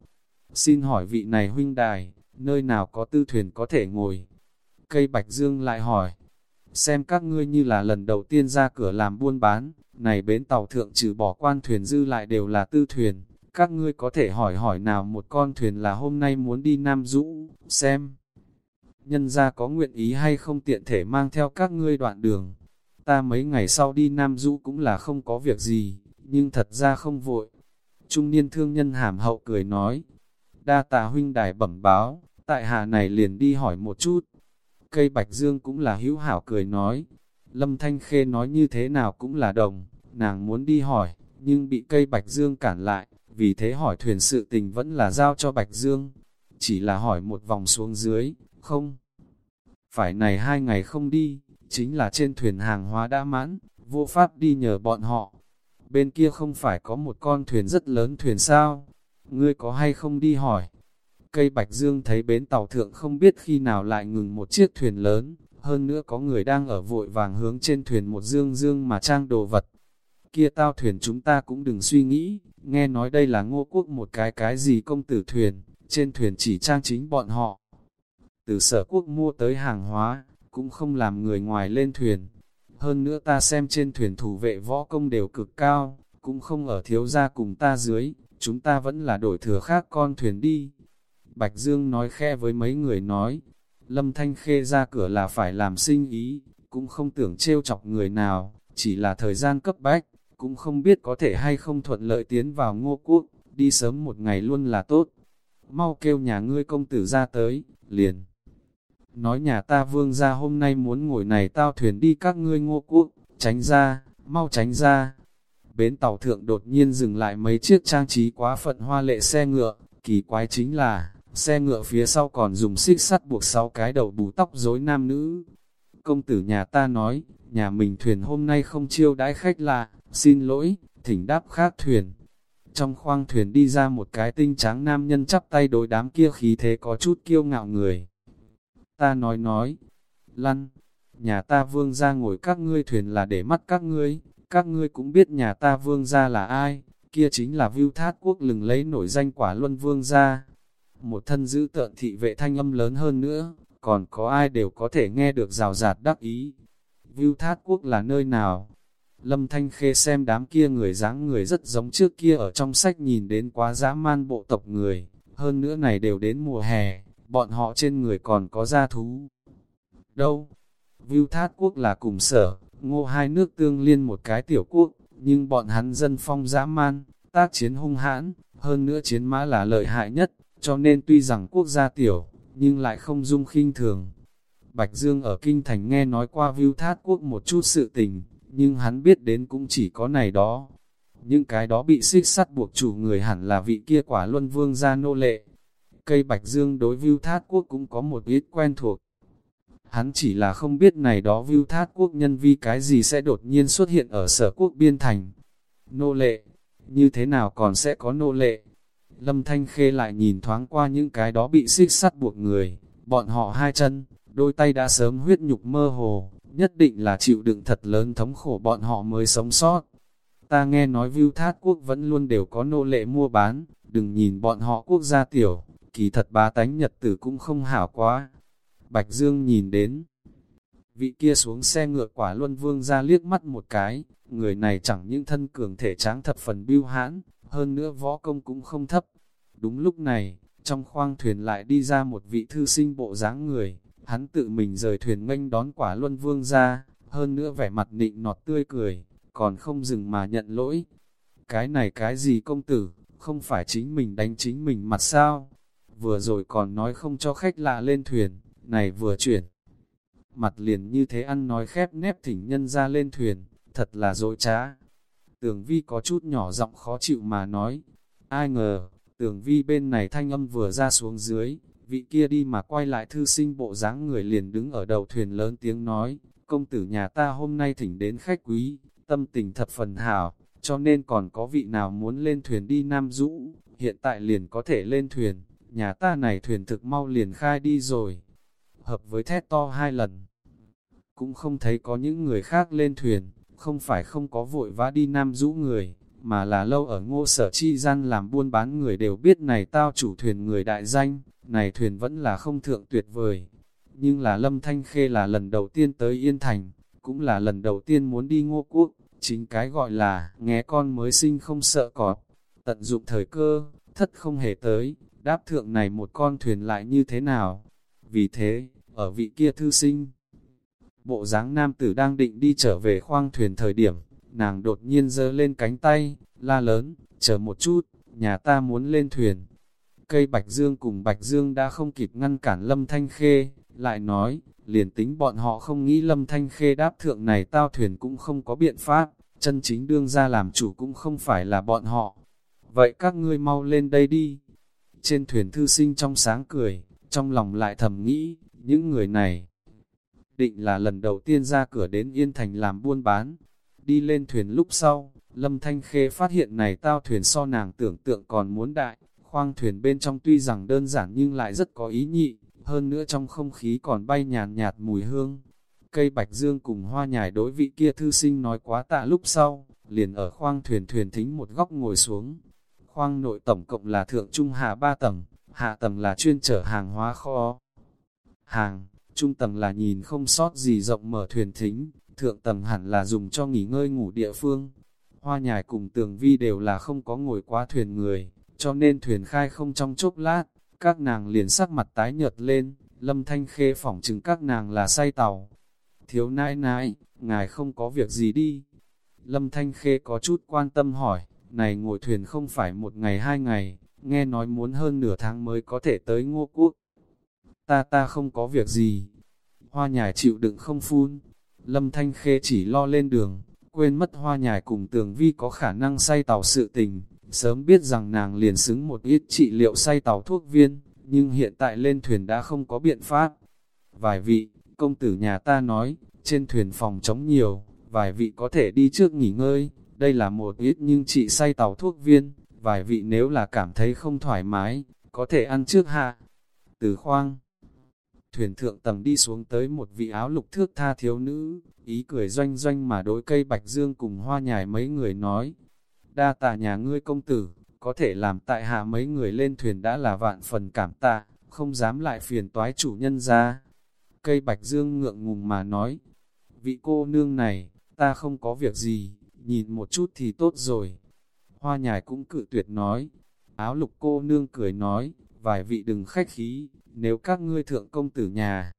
xin hỏi vị này huynh đài, nơi nào có tư thuyền có thể ngồi. Cây Bạch Dương lại hỏi, xem các ngươi như là lần đầu tiên ra cửa làm buôn bán, này bến tàu thượng trừ bỏ quan thuyền dư lại đều là tư thuyền, các ngươi có thể hỏi hỏi nào một con thuyền là hôm nay muốn đi Nam Dũ, xem. Nhân ra có nguyện ý hay không tiện thể mang theo các ngươi đoạn đường. Ta mấy ngày sau đi Nam Dũ cũng là không có việc gì, nhưng thật ra không vội. Trung niên thương nhân hàm hậu cười nói, đa tà huynh đài bẩm báo, tại hạ này liền đi hỏi một chút. Cây Bạch Dương cũng là hữu hảo cười nói, Lâm Thanh Khê nói như thế nào cũng là đồng, nàng muốn đi hỏi, nhưng bị cây Bạch Dương cản lại, vì thế hỏi thuyền sự tình vẫn là giao cho Bạch Dương. Chỉ là hỏi một vòng xuống dưới, không. Phải này hai ngày không đi, chính là trên thuyền hàng hóa đã mãn, vô pháp đi nhờ bọn họ. Bên kia không phải có một con thuyền rất lớn thuyền sao? Ngươi có hay không đi hỏi? Cây Bạch Dương thấy bến tàu thượng không biết khi nào lại ngừng một chiếc thuyền lớn, hơn nữa có người đang ở vội vàng hướng trên thuyền một dương dương mà trang đồ vật. Kia tao thuyền chúng ta cũng đừng suy nghĩ, nghe nói đây là ngô quốc một cái cái gì công tử thuyền, trên thuyền chỉ trang chính bọn họ. Từ sở quốc mua tới hàng hóa, cũng không làm người ngoài lên thuyền. Hơn nữa ta xem trên thuyền thủ vệ võ công đều cực cao, cũng không ở thiếu gia cùng ta dưới, chúng ta vẫn là đổi thừa khác con thuyền đi. Bạch Dương nói khe với mấy người nói, Lâm Thanh Khê ra cửa là phải làm sinh ý, cũng không tưởng trêu chọc người nào, chỉ là thời gian cấp bách, cũng không biết có thể hay không thuận lợi tiến vào ngô quốc, đi sớm một ngày luôn là tốt. Mau kêu nhà ngươi công tử ra tới, liền. Nói nhà ta vương ra hôm nay muốn ngồi này tao thuyền đi các ngươi ngô quốc, tránh ra, mau tránh ra. Bến tàu thượng đột nhiên dừng lại mấy chiếc trang trí quá phận hoa lệ xe ngựa, kỳ quái chính là, xe ngựa phía sau còn dùng xích sắt buộc sáu cái đầu bù tóc rối nam nữ. Công tử nhà ta nói, nhà mình thuyền hôm nay không chiêu đãi khách lạ, xin lỗi, thỉnh đáp khác thuyền. Trong khoang thuyền đi ra một cái tinh trắng nam nhân chắp tay đối đám kia khí thế có chút kiêu ngạo người. Ta nói nói, lăn, nhà ta vương ra ngồi các ngươi thuyền là để mắt các ngươi, các ngươi cũng biết nhà ta vương gia là ai, kia chính là Vưu Thát Quốc lừng lấy nổi danh quả luân vương gia Một thân giữ tợn thị vệ thanh âm lớn hơn nữa, còn có ai đều có thể nghe được rào rạt đắc ý. Vưu Thát Quốc là nơi nào? Lâm Thanh Khê xem đám kia người dáng người rất giống trước kia ở trong sách nhìn đến quá dã man bộ tộc người, hơn nữa này đều đến mùa hè, bọn họ trên người còn có gia thú. Đâu? Vưu Thát Quốc là cùng sở, ngô hai nước tương liên một cái tiểu quốc, nhưng bọn hắn dân phong dã man, tác chiến hung hãn, hơn nữa chiến mã là lợi hại nhất, cho nên tuy rằng quốc gia tiểu, nhưng lại không dung khinh thường. Bạch Dương ở Kinh Thành nghe nói qua view Thát Quốc một chút sự tình, nhưng hắn biết đến cũng chỉ có này đó. Những cái đó bị xích sắt buộc chủ người hẳn là vị kia quả luân vương gia nô lệ. Cây Bạch Dương đối view Thát Quốc cũng có một ít quen thuộc. Hắn chỉ là không biết này đó Vưu Thát Quốc nhân vi cái gì sẽ đột nhiên xuất hiện ở sở quốc biên thành. Nô lệ, như thế nào còn sẽ có nô lệ? Lâm Thanh Khê lại nhìn thoáng qua những cái đó bị xích sắt buộc người, bọn họ hai chân, đôi tay đã sớm huyết nhục mơ hồ, nhất định là chịu đựng thật lớn thống khổ bọn họ mới sống sót. Ta nghe nói Vưu Thát Quốc vẫn luôn đều có nô lệ mua bán, đừng nhìn bọn họ quốc gia tiểu, kỳ thật bá tánh nhật tử cũng không hảo quá. Bạch Dương nhìn đến, vị kia xuống xe ngựa quả luân vương ra liếc mắt một cái, người này chẳng những thân cường thể tráng thập phần biêu hãn, hơn nữa võ công cũng không thấp. Đúng lúc này, trong khoang thuyền lại đi ra một vị thư sinh bộ dáng người, hắn tự mình rời thuyền nghênh đón quả luân vương ra, hơn nữa vẻ mặt nịnh nọt tươi cười, còn không dừng mà nhận lỗi. Cái này cái gì công tử, không phải chính mình đánh chính mình mặt sao? Vừa rồi còn nói không cho khách lạ lên thuyền, này vừa chuyển. Mặt liền như thế ăn nói khép nép thỉnh nhân ra lên thuyền, thật là dội trá. Tường vi có chút nhỏ giọng khó chịu mà nói, ai ngờ, tường vi bên này thanh âm vừa ra xuống dưới, vị kia đi mà quay lại thư sinh bộ dáng người liền đứng ở đầu thuyền lớn tiếng nói, công tử nhà ta hôm nay thỉnh đến khách quý, tâm tình thập phần hảo, cho nên còn có vị nào muốn lên thuyền đi Nam Dũ, hiện tại liền có thể lên thuyền, nhà ta này thuyền thực mau liền khai đi rồi. Hợp với thét to hai lần, cũng không thấy có những người khác lên thuyền, không phải không có vội vã đi Nam rũ người, mà là lâu ở ngô sở chi gian làm buôn bán người đều biết này tao chủ thuyền người đại danh, này thuyền vẫn là không thượng tuyệt vời. Nhưng là Lâm Thanh Khê là lần đầu tiên tới Yên Thành, cũng là lần đầu tiên muốn đi ngô quốc, chính cái gọi là nghe con mới sinh không sợ cọp, tận dụng thời cơ, thất không hề tới, đáp thượng này một con thuyền lại như thế nào. Vì thế, ở vị kia thư sinh, bộ dáng nam tử đang định đi trở về khoang thuyền thời điểm, nàng đột nhiên giơ lên cánh tay, la lớn, chờ một chút, nhà ta muốn lên thuyền. Cây Bạch Dương cùng Bạch Dương đã không kịp ngăn cản Lâm Thanh Khê, lại nói, liền tính bọn họ không nghĩ Lâm Thanh Khê đáp thượng này tao thuyền cũng không có biện pháp, chân chính đương ra làm chủ cũng không phải là bọn họ. Vậy các ngươi mau lên đây đi. Trên thuyền thư sinh trong sáng cười, trong lòng lại thầm nghĩ, những người này định là lần đầu tiên ra cửa đến Yên Thành làm buôn bán, Đi lên thuyền lúc sau, Lâm Thanh Khê phát hiện này tao thuyền so nàng tưởng tượng còn muốn đại, khoang thuyền bên trong tuy rằng đơn giản nhưng lại rất có ý nhị, hơn nữa trong không khí còn bay nhàn nhạt mùi hương. Cây bạch dương cùng hoa nhài đối vị kia thư sinh nói quá tạ lúc sau, liền ở khoang thuyền thuyền thính một góc ngồi xuống. Khoang nội tổng cộng là thượng trung hạ ba tầng, hạ tầng là chuyên chở hàng hóa kho. Hàng, trung tầng là nhìn không sót gì rộng mở thuyền thính, thượng tầng hẳn là dùng cho nghỉ ngơi ngủ địa phương. Hoa nhài cùng tường vi đều là không có ngồi quá thuyền người, cho nên thuyền khai không trong chốc lát, các nàng liền sắc mặt tái nhợt lên, lâm thanh khê phỏng chừng các nàng là say tàu. Thiếu nãi nãi, ngài không có việc gì đi. Lâm thanh khê có chút quan tâm hỏi, này ngồi thuyền không phải một ngày hai ngày, nghe nói muốn hơn nửa tháng mới có thể tới ngô quốc. Ta ta không có việc gì. Hoa nhài chịu đựng không phun, Lâm Thanh Khê chỉ lo lên đường, quên mất hoa nhài cùng tường vi có khả năng say tàu sự tình, sớm biết rằng nàng liền xứng một ít trị liệu say tàu thuốc viên, nhưng hiện tại lên thuyền đã không có biện pháp. Vài vị, công tử nhà ta nói, trên thuyền phòng chống nhiều, vài vị có thể đi trước nghỉ ngơi, đây là một ít nhưng trị say tàu thuốc viên, vài vị nếu là cảm thấy không thoải mái, có thể ăn trước hạ. Từ khoang thuyền thượng tầng đi xuống tới một vị áo lục thước tha thiếu nữ, ý cười doanh doanh mà đối cây bạch dương cùng hoa nhài mấy người nói. Đa tạ nhà ngươi công tử, có thể làm tại hạ mấy người lên thuyền đã là vạn phần cảm tạ, không dám lại phiền toái chủ nhân ra. Cây bạch dương ngượng ngùng mà nói, vị cô nương này, ta không có việc gì, nhìn một chút thì tốt rồi. Hoa nhài cũng cự tuyệt nói, áo lục cô nương cười nói, vài vị đừng khách khí, nếu các ngươi thượng công tử nhà,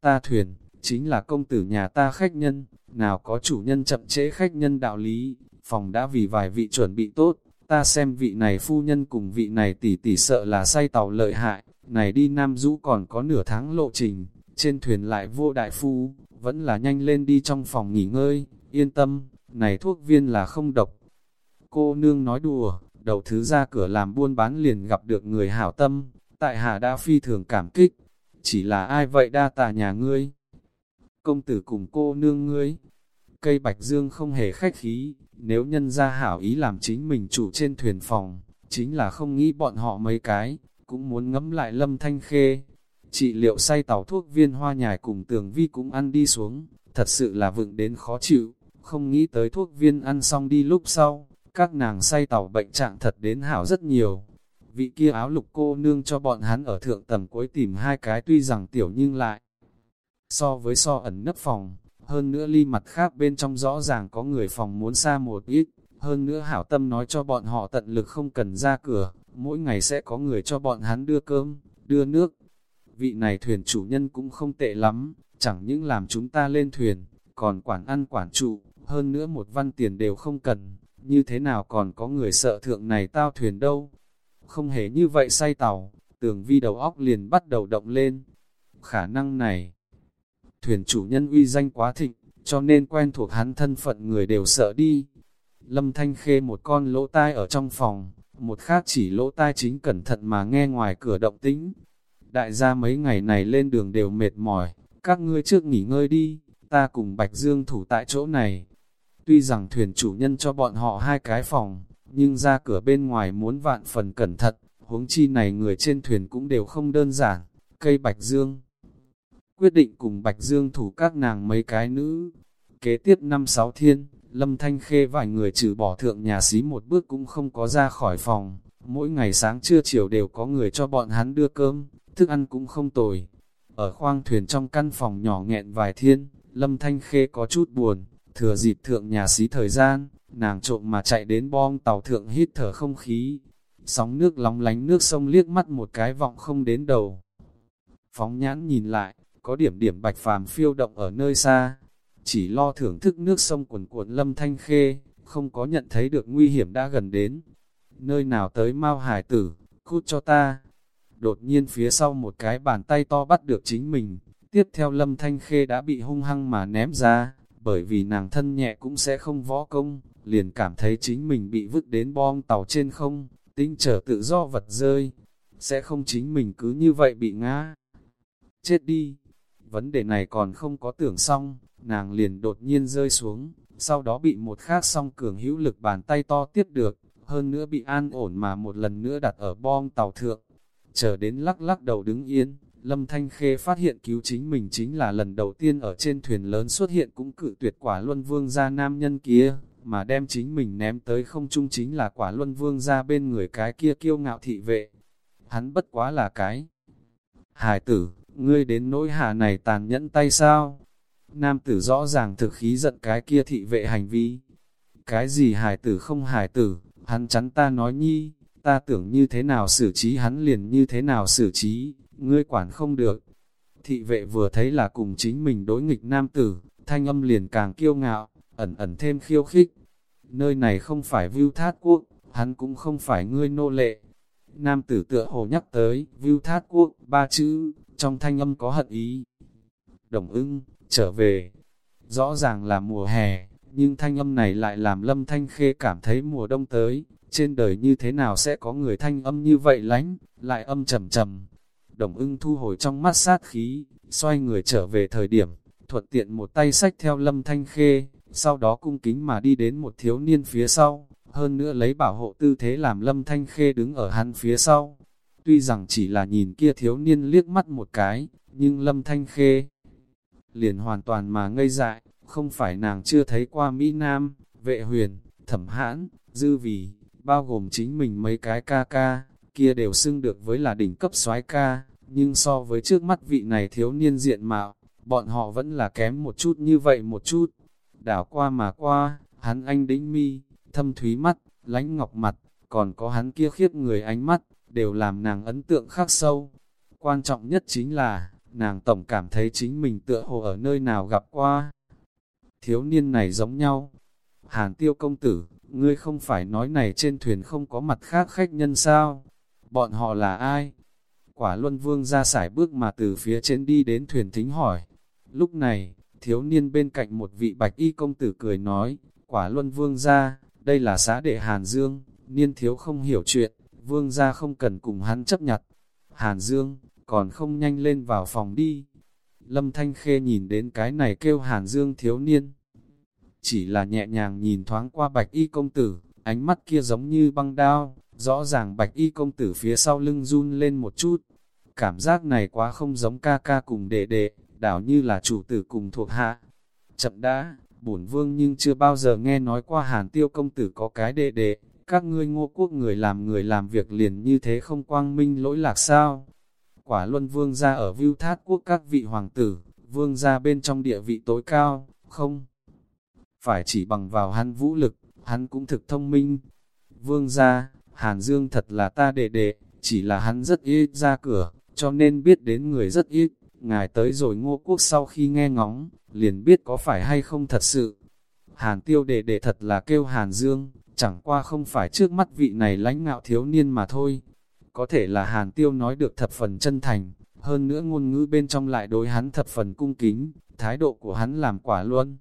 ta thuyền, chính là công tử nhà ta khách nhân, nào có chủ nhân chậm trễ khách nhân đạo lý, phòng đã vì vài vị chuẩn bị tốt, ta xem vị này phu nhân cùng vị này tỷ tỷ sợ là say tàu lợi hại, này đi Nam Dũ còn có nửa tháng lộ trình, trên thuyền lại vô đại phu, vẫn là nhanh lên đi trong phòng nghỉ ngơi, yên tâm, này thuốc viên là không độc. Cô nương nói đùa, đầu thứ ra cửa làm buôn bán liền gặp được người hảo tâm, tại hạ đã phi thường cảm kích, chỉ là ai vậy đa tà nhà ngươi? Công tử cùng cô nương ngươi, cây bạch dương không hề khách khí, nếu nhân ra hảo ý làm chính mình chủ trên thuyền phòng, chính là không nghĩ bọn họ mấy cái, cũng muốn ngẫm lại lâm thanh khê. Chị liệu say tàu thuốc viên hoa nhài cùng tường vi cũng ăn đi xuống, thật sự là vựng đến khó chịu, không nghĩ tới thuốc viên ăn xong đi lúc sau, các nàng say tàu bệnh trạng thật đến hảo rất nhiều, vị kia áo lục cô nương cho bọn hắn ở thượng tầng cuối tìm hai cái tuy rằng tiểu nhưng lại. So với so ẩn nấp phòng, hơn nữa ly mặt khác bên trong rõ ràng có người phòng muốn xa một ít, hơn nữa hảo tâm nói cho bọn họ tận lực không cần ra cửa, mỗi ngày sẽ có người cho bọn hắn đưa cơm, đưa nước. Vị này thuyền chủ nhân cũng không tệ lắm, chẳng những làm chúng ta lên thuyền, còn quản ăn quản trụ, hơn nữa một văn tiền đều không cần, như thế nào còn có người sợ thượng này tao thuyền đâu không hề như vậy say tàu, tường vi đầu óc liền bắt đầu động lên. Khả năng này, thuyền chủ nhân uy danh quá thịnh, cho nên quen thuộc hắn thân phận người đều sợ đi. Lâm Thanh Khê một con lỗ tai ở trong phòng, một khác chỉ lỗ tai chính cẩn thận mà nghe ngoài cửa động tĩnh. Đại gia mấy ngày này lên đường đều mệt mỏi, các ngươi trước nghỉ ngơi đi, ta cùng Bạch Dương thủ tại chỗ này. Tuy rằng thuyền chủ nhân cho bọn họ hai cái phòng, nhưng ra cửa bên ngoài muốn vạn phần cẩn thận, huống chi này người trên thuyền cũng đều không đơn giản, cây Bạch Dương. Quyết định cùng Bạch Dương thủ các nàng mấy cái nữ. Kế tiếp năm sáu thiên, Lâm Thanh Khê vài người trừ bỏ thượng nhà xí một bước cũng không có ra khỏi phòng. Mỗi ngày sáng trưa chiều đều có người cho bọn hắn đưa cơm, thức ăn cũng không tồi. Ở khoang thuyền trong căn phòng nhỏ nghẹn vài thiên, Lâm Thanh Khê có chút buồn, thừa dịp thượng nhà xí thời gian, nàng trộm mà chạy đến bom tàu thượng hít thở không khí. Sóng nước lóng lánh nước sông liếc mắt một cái vọng không đến đầu. Phóng nhãn nhìn lại, có điểm điểm bạch phàm phiêu động ở nơi xa. Chỉ lo thưởng thức nước sông cuồn cuộn lâm thanh khê, không có nhận thấy được nguy hiểm đã gần đến. Nơi nào tới mau hải tử, cút cho ta. Đột nhiên phía sau một cái bàn tay to bắt được chính mình, tiếp theo lâm thanh khê đã bị hung hăng mà ném ra, bởi vì nàng thân nhẹ cũng sẽ không võ công, liền cảm thấy chính mình bị vứt đến bom tàu trên không, tinh trở tự do vật rơi, sẽ không chính mình cứ như vậy bị ngã. Chết đi! Vấn đề này còn không có tưởng xong, nàng liền đột nhiên rơi xuống, sau đó bị một khác song cường hữu lực bàn tay to tiếp được, hơn nữa bị an ổn mà một lần nữa đặt ở bom tàu thượng. Chờ đến lắc lắc đầu đứng yên, Lâm Thanh Khê phát hiện cứu chính mình chính là lần đầu tiên ở trên thuyền lớn xuất hiện cũng cự tuyệt quả luân vương gia nam nhân kia, mà đem chính mình ném tới không trung chính là quả luân vương ra bên người cái kia kiêu ngạo thị vệ. Hắn bất quá là cái. Hải tử, ngươi đến nỗi hạ này tàn nhẫn tay sao? Nam tử rõ ràng thực khí giận cái kia thị vệ hành vi. Cái gì hải tử không hải tử, hắn chắn ta nói nhi, ta tưởng như thế nào xử trí hắn liền như thế nào xử trí, ngươi quản không được. Thị vệ vừa thấy là cùng chính mình đối nghịch nam tử, thanh âm liền càng kiêu ngạo, ẩn ẩn thêm khiêu khích. Nơi này không phải view thát quốc, hắn cũng không phải ngươi nô lệ. Nam tử tựa hồ nhắc tới, view thát quốc, ba chữ, trong thanh âm có hận ý. Đồng ưng, trở về. Rõ ràng là mùa hè, nhưng thanh âm này lại làm lâm thanh khê cảm thấy mùa đông tới. Trên đời như thế nào sẽ có người thanh âm như vậy lánh, lại âm trầm trầm. Đồng ưng thu hồi trong mắt sát khí, xoay người trở về thời điểm, thuận tiện một tay sách theo lâm thanh khê, sau đó cung kính mà đi đến một thiếu niên phía sau, hơn nữa lấy bảo hộ tư thế làm lâm thanh khê đứng ở hắn phía sau. Tuy rằng chỉ là nhìn kia thiếu niên liếc mắt một cái, nhưng lâm thanh khê liền hoàn toàn mà ngây dại, không phải nàng chưa thấy qua Mỹ Nam, vệ huyền, thẩm hãn, dư vì, bao gồm chính mình mấy cái ca ca, kia đều xưng được với là đỉnh cấp soái ca, nhưng so với trước mắt vị này thiếu niên diện mạo, bọn họ vẫn là kém một chút như vậy một chút. Đảo qua mà qua, hắn anh đĩnh mi, thâm thúy mắt, lánh ngọc mặt, còn có hắn kia khiếp người ánh mắt, đều làm nàng ấn tượng khắc sâu. Quan trọng nhất chính là, nàng tổng cảm thấy chính mình tựa hồ ở nơi nào gặp qua. Thiếu niên này giống nhau. Hàn tiêu công tử, ngươi không phải nói này trên thuyền không có mặt khác khách nhân sao? Bọn họ là ai? Quả luân vương ra sải bước mà từ phía trên đi đến thuyền thính hỏi. Lúc này, thiếu niên bên cạnh một vị bạch y công tử cười nói, quả luân vương ra, đây là xã đệ Hàn Dương, niên thiếu không hiểu chuyện, vương ra không cần cùng hắn chấp nhặt. Hàn Dương, còn không nhanh lên vào phòng đi. Lâm Thanh Khê nhìn đến cái này kêu Hàn Dương thiếu niên. Chỉ là nhẹ nhàng nhìn thoáng qua bạch y công tử, ánh mắt kia giống như băng đao, rõ ràng bạch y công tử phía sau lưng run lên một chút. Cảm giác này quá không giống ca ca cùng đệ đệ, đảo như là chủ tử cùng thuộc hạ. Chậm đã, bổn vương nhưng chưa bao giờ nghe nói qua hàn tiêu công tử có cái đệ đệ, các ngươi ngô quốc người làm người làm việc liền như thế không quang minh lỗi lạc sao. Quả luân vương ra ở view thát quốc các vị hoàng tử, vương ra bên trong địa vị tối cao, không? Phải chỉ bằng vào hắn vũ lực, hắn cũng thực thông minh. Vương ra, Hàn Dương thật là ta đệ đệ, chỉ là hắn rất ít ra cửa, cho nên biết đến người rất ít. Ngài tới rồi ngô quốc sau khi nghe ngóng, liền biết có phải hay không thật sự. Hàn tiêu đề đệ thật là kêu Hàn Dương, chẳng qua không phải trước mắt vị này lãnh ngạo thiếu niên mà thôi. Có thể là Hàn Tiêu nói được thập phần chân thành, hơn nữa ngôn ngữ bên trong lại đối hắn thập phần cung kính, thái độ của hắn làm quả luôn.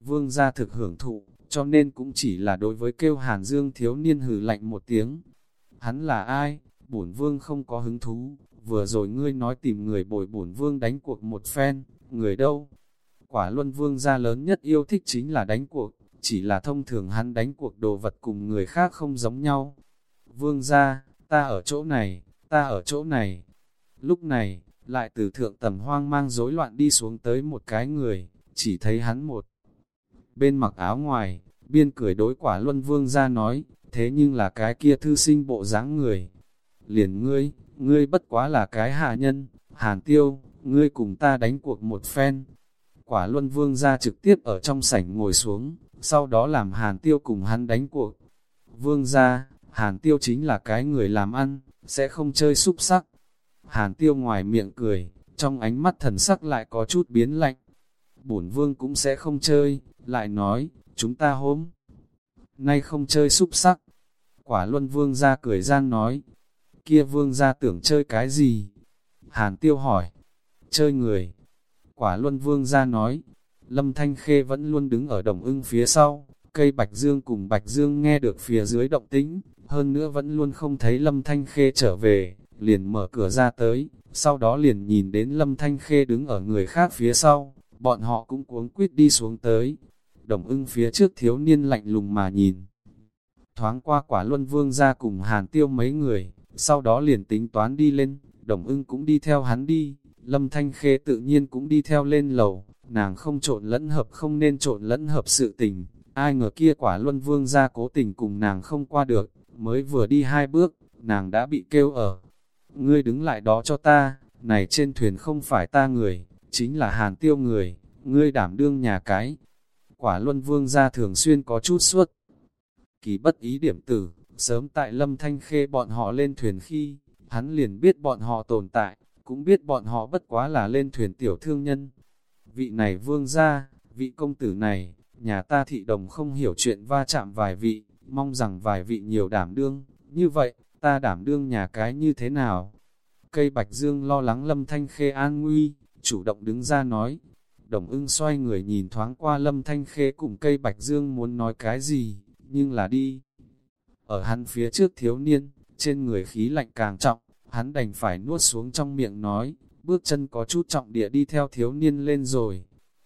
Vương gia thực hưởng thụ, cho nên cũng chỉ là đối với kêu Hàn Dương thiếu niên hử lạnh một tiếng. Hắn là ai? Bổn vương không có hứng thú, vừa rồi ngươi nói tìm người bồi bổn vương đánh cuộc một phen, người đâu? Quả luân vương gia lớn nhất yêu thích chính là đánh cuộc, chỉ là thông thường hắn đánh cuộc đồ vật cùng người khác không giống nhau. Vương gia, ta ở chỗ này, ta ở chỗ này. Lúc này, lại từ thượng tầm hoang mang rối loạn đi xuống tới một cái người, chỉ thấy hắn một. Bên mặc áo ngoài, biên cười đối quả luân vương ra nói, thế nhưng là cái kia thư sinh bộ dáng người. Liền ngươi, ngươi bất quá là cái hạ nhân, hàn tiêu, ngươi cùng ta đánh cuộc một phen. Quả luân vương ra trực tiếp ở trong sảnh ngồi xuống, sau đó làm hàn tiêu cùng hắn đánh cuộc. Vương ra, hàn tiêu chính là cái người làm ăn, sẽ không chơi xúc sắc. Hàn tiêu ngoài miệng cười, trong ánh mắt thần sắc lại có chút biến lạnh. Bổn vương cũng sẽ không chơi, lại nói, chúng ta hôm nay không chơi xúc sắc. Quả luân vương ra cười gian nói, kia vương ra tưởng chơi cái gì? Hàn tiêu hỏi, chơi người. Quả luân vương ra nói, Lâm Thanh Khê vẫn luôn đứng ở đồng ưng phía sau, cây Bạch Dương cùng Bạch Dương nghe được phía dưới động tĩnh, hơn nữa vẫn luôn không thấy Lâm Thanh Khê trở về, liền mở cửa ra tới, sau đó liền nhìn đến Lâm Thanh Khê đứng ở người khác phía sau, bọn họ cũng cuống quyết đi xuống tới. Đồng ưng phía trước thiếu niên lạnh lùng mà nhìn. Thoáng qua quả luân vương ra cùng hàn tiêu mấy người, sau đó liền tính toán đi lên, đồng ưng cũng đi theo hắn đi, Lâm Thanh Khê tự nhiên cũng đi theo lên lầu, nàng không trộn lẫn hợp không nên trộn lẫn hợp sự tình, ai ngờ kia quả luân vương ra cố tình cùng nàng không qua được, mới vừa đi hai bước, nàng đã bị kêu ở. Ngươi đứng lại đó cho ta, này trên thuyền không phải ta người, chính là hàn tiêu người, ngươi đảm đương nhà cái. Quả luân vương ra thường xuyên có chút suốt. Kỳ bất ý điểm tử, sớm tại lâm thanh khê bọn họ lên thuyền khi, hắn liền biết bọn họ tồn tại, cũng biết bọn họ bất quá là lên thuyền tiểu thương nhân. Vị này vương gia vị công tử này, nhà ta thị đồng không hiểu chuyện va chạm vài vị, mong rằng vài vị nhiều đảm đương, như vậy, ta đảm đương nhà cái như thế nào? Cây Bạch Dương lo lắng Lâm Thanh Khê an nguy, chủ động đứng ra nói. Đồng ưng xoay người nhìn thoáng qua Lâm Thanh Khê cùng cây Bạch Dương muốn nói cái gì, nhưng là đi. Ở hắn phía trước thiếu niên, trên người khí lạnh càng trọng, hắn đành phải nuốt xuống trong miệng nói, bước chân có chút trọng địa đi theo thiếu niên lên rồi.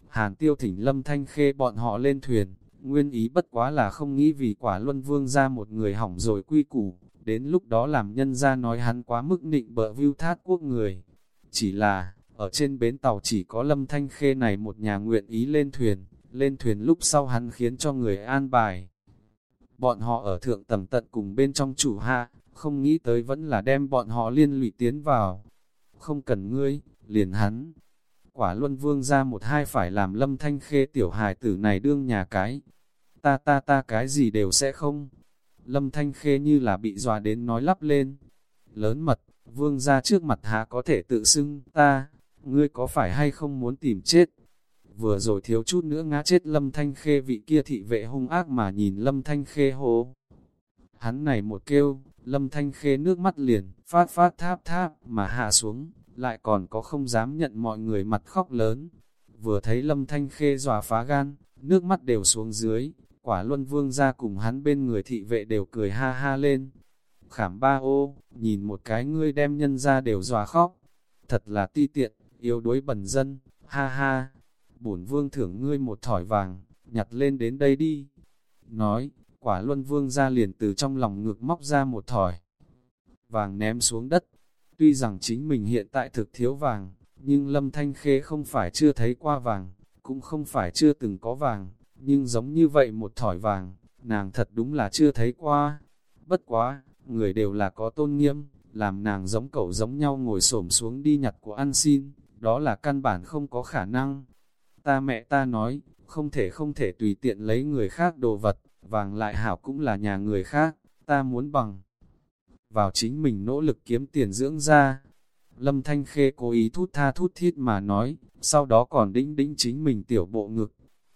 Hàn tiêu thỉnh Lâm Thanh Khê bọn họ lên thuyền, nguyên ý bất quá là không nghĩ vì quả luân vương ra một người hỏng rồi quy củ, đến lúc đó làm nhân ra nói hắn quá mức nịnh bợ view thát quốc người. Chỉ là, ở trên bến tàu chỉ có lâm thanh khê này một nhà nguyện ý lên thuyền, lên thuyền lúc sau hắn khiến cho người an bài. Bọn họ ở thượng tầm tận cùng bên trong chủ hạ, không nghĩ tới vẫn là đem bọn họ liên lụy tiến vào. Không cần ngươi, liền hắn. Quả luân vương ra một hai phải làm lâm thanh khê tiểu hài tử này đương nhà cái. Ta ta ta cái gì đều sẽ không, Lâm Thanh Khê như là bị dọa đến nói lắp lên. Lớn mật, vương ra trước mặt hạ có thể tự xưng, ta, ngươi có phải hay không muốn tìm chết? Vừa rồi thiếu chút nữa ngã chết Lâm Thanh Khê vị kia thị vệ hung ác mà nhìn Lâm Thanh Khê hô. Hắn này một kêu, Lâm Thanh Khê nước mắt liền, phát phát tháp tháp mà hạ xuống, lại còn có không dám nhận mọi người mặt khóc lớn. Vừa thấy Lâm Thanh Khê dòa phá gan, nước mắt đều xuống dưới, Quả luân vương ra cùng hắn bên người thị vệ đều cười ha ha lên. Khảm ba ô, nhìn một cái ngươi đem nhân ra đều dòa khóc. Thật là ti tiện, yếu đuối bẩn dân, ha ha. Bổn vương thưởng ngươi một thỏi vàng, nhặt lên đến đây đi. Nói, quả luân vương ra liền từ trong lòng ngược móc ra một thỏi. Vàng ném xuống đất. Tuy rằng chính mình hiện tại thực thiếu vàng, nhưng Lâm Thanh Khê không phải chưa thấy qua vàng, cũng không phải chưa từng có vàng, nhưng giống như vậy một thỏi vàng, nàng thật đúng là chưa thấy qua. Bất quá, người đều là có tôn nghiêm, làm nàng giống cậu giống nhau ngồi xổm xuống đi nhặt của ăn xin, đó là căn bản không có khả năng. Ta mẹ ta nói, không thể không thể tùy tiện lấy người khác đồ vật, vàng lại hảo cũng là nhà người khác, ta muốn bằng. Vào chính mình nỗ lực kiếm tiền dưỡng ra. Lâm Thanh Khê cố ý thút tha thút thiết mà nói, sau đó còn đĩnh đĩnh chính mình tiểu bộ ngực,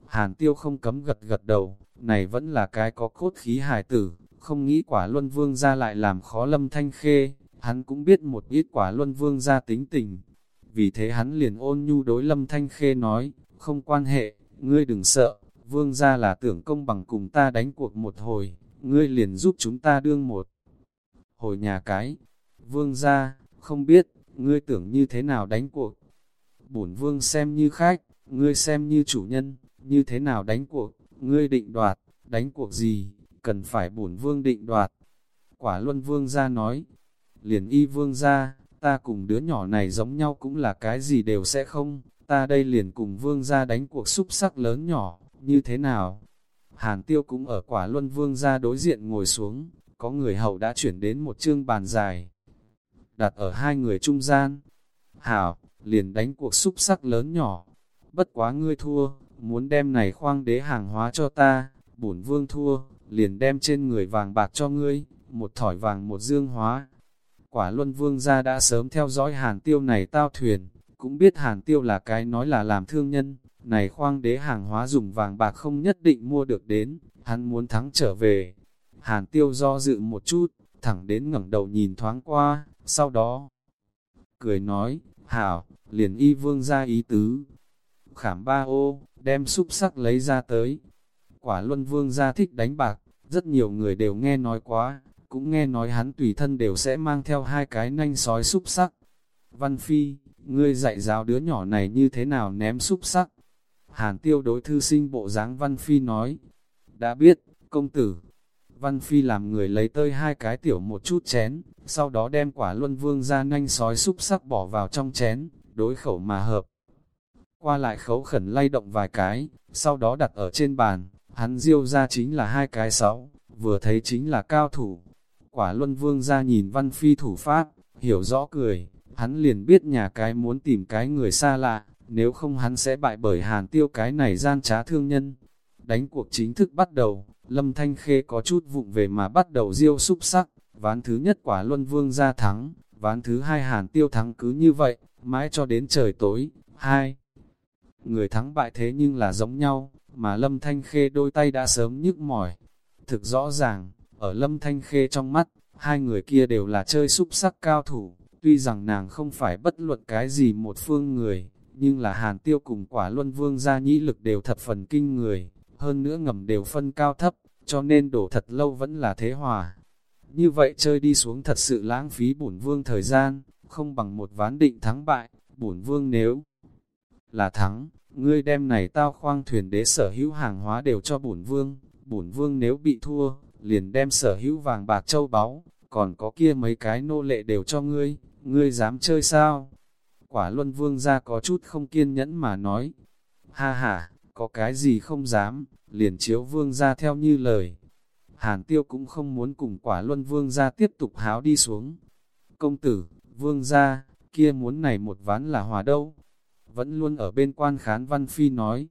Hàn tiêu không cấm gật gật đầu, này vẫn là cái có cốt khí hài tử, không nghĩ quả luân vương ra lại làm khó lâm thanh khê, hắn cũng biết một ít quả luân vương ra tính tình. Vì thế hắn liền ôn nhu đối lâm thanh khê nói, không quan hệ, ngươi đừng sợ, vương gia là tưởng công bằng cùng ta đánh cuộc một hồi, ngươi liền giúp chúng ta đương một hồi nhà cái. Vương gia không biết, ngươi tưởng như thế nào đánh cuộc. Bổn vương xem như khách, ngươi xem như chủ nhân, như thế nào đánh cuộc, ngươi định đoạt, đánh cuộc gì, cần phải bổn vương định đoạt. Quả luân vương gia nói, liền y vương gia, ta cùng đứa nhỏ này giống nhau cũng là cái gì đều sẽ không, ta đây liền cùng vương ra đánh cuộc xúc sắc lớn nhỏ, như thế nào? Hàn tiêu cũng ở quả luân vương ra đối diện ngồi xuống, có người hậu đã chuyển đến một chương bàn dài, đặt ở hai người trung gian. Hảo, liền đánh cuộc xúc sắc lớn nhỏ, bất quá ngươi thua, muốn đem này khoang đế hàng hóa cho ta, bổn vương thua, liền đem trên người vàng bạc cho ngươi, một thỏi vàng một dương hóa. Quả luân vương ra đã sớm theo dõi hàn tiêu này tao thuyền, cũng biết hàn tiêu là cái nói là làm thương nhân, này khoang đế hàng hóa dùng vàng bạc không nhất định mua được đến, hắn muốn thắng trở về. Hàn tiêu do dự một chút, thẳng đến ngẩng đầu nhìn thoáng qua, sau đó cười nói, hảo, liền y vương ra ý tứ. Khảm ba ô, đem xúc sắc lấy ra tới. Quả luân vương ra thích đánh bạc, rất nhiều người đều nghe nói quá, cũng nghe nói hắn tùy thân đều sẽ mang theo hai cái nanh sói xúc sắc. Văn Phi, ngươi dạy giáo đứa nhỏ này như thế nào ném xúc sắc? Hàn tiêu đối thư sinh bộ dáng Văn Phi nói, đã biết, công tử. Văn Phi làm người lấy tơi hai cái tiểu một chút chén, sau đó đem quả luân vương ra nhanh sói xúc sắc bỏ vào trong chén, đối khẩu mà hợp. Qua lại khấu khẩn lay động vài cái, sau đó đặt ở trên bàn, hắn diêu ra chính là hai cái sáu, vừa thấy chính là cao thủ. Quả luân vương ra nhìn văn phi thủ pháp, hiểu rõ cười, hắn liền biết nhà cái muốn tìm cái người xa lạ, nếu không hắn sẽ bại bởi hàn tiêu cái này gian trá thương nhân. Đánh cuộc chính thức bắt đầu, Lâm Thanh Khê có chút vụng về mà bắt đầu diêu xúc sắc, ván thứ nhất quả luân vương ra thắng, ván thứ hai hàn tiêu thắng cứ như vậy, mãi cho đến trời tối, hai. Người thắng bại thế nhưng là giống nhau, mà Lâm Thanh Khê đôi tay đã sớm nhức mỏi. Thực rõ ràng, ở Lâm Thanh Khê trong mắt, hai người kia đều là chơi xúc sắc cao thủ, tuy rằng nàng không phải bất luận cái gì một phương người, nhưng là hàn tiêu cùng quả luân vương gia nhĩ lực đều thập phần kinh người, hơn nữa ngầm đều phân cao thấp, cho nên đổ thật lâu vẫn là thế hòa. Như vậy chơi đi xuống thật sự lãng phí bổn vương thời gian, không bằng một ván định thắng bại, bổn vương nếu là thắng, ngươi đem này tao khoang thuyền đế sở hữu hàng hóa đều cho bổn vương, bổn vương nếu bị thua, liền đem sở hữu vàng bạc châu báu, còn có kia mấy cái nô lệ đều cho ngươi, ngươi dám chơi sao? Quả luân vương ra có chút không kiên nhẫn mà nói, ha ha, có cái gì không dám, liền chiếu vương ra theo như lời. Hàn tiêu cũng không muốn cùng quả luân vương ra tiếp tục háo đi xuống. Công tử, vương ra, kia muốn này một ván là hòa đâu? Vẫn luôn ở bên quan khán văn phi nói.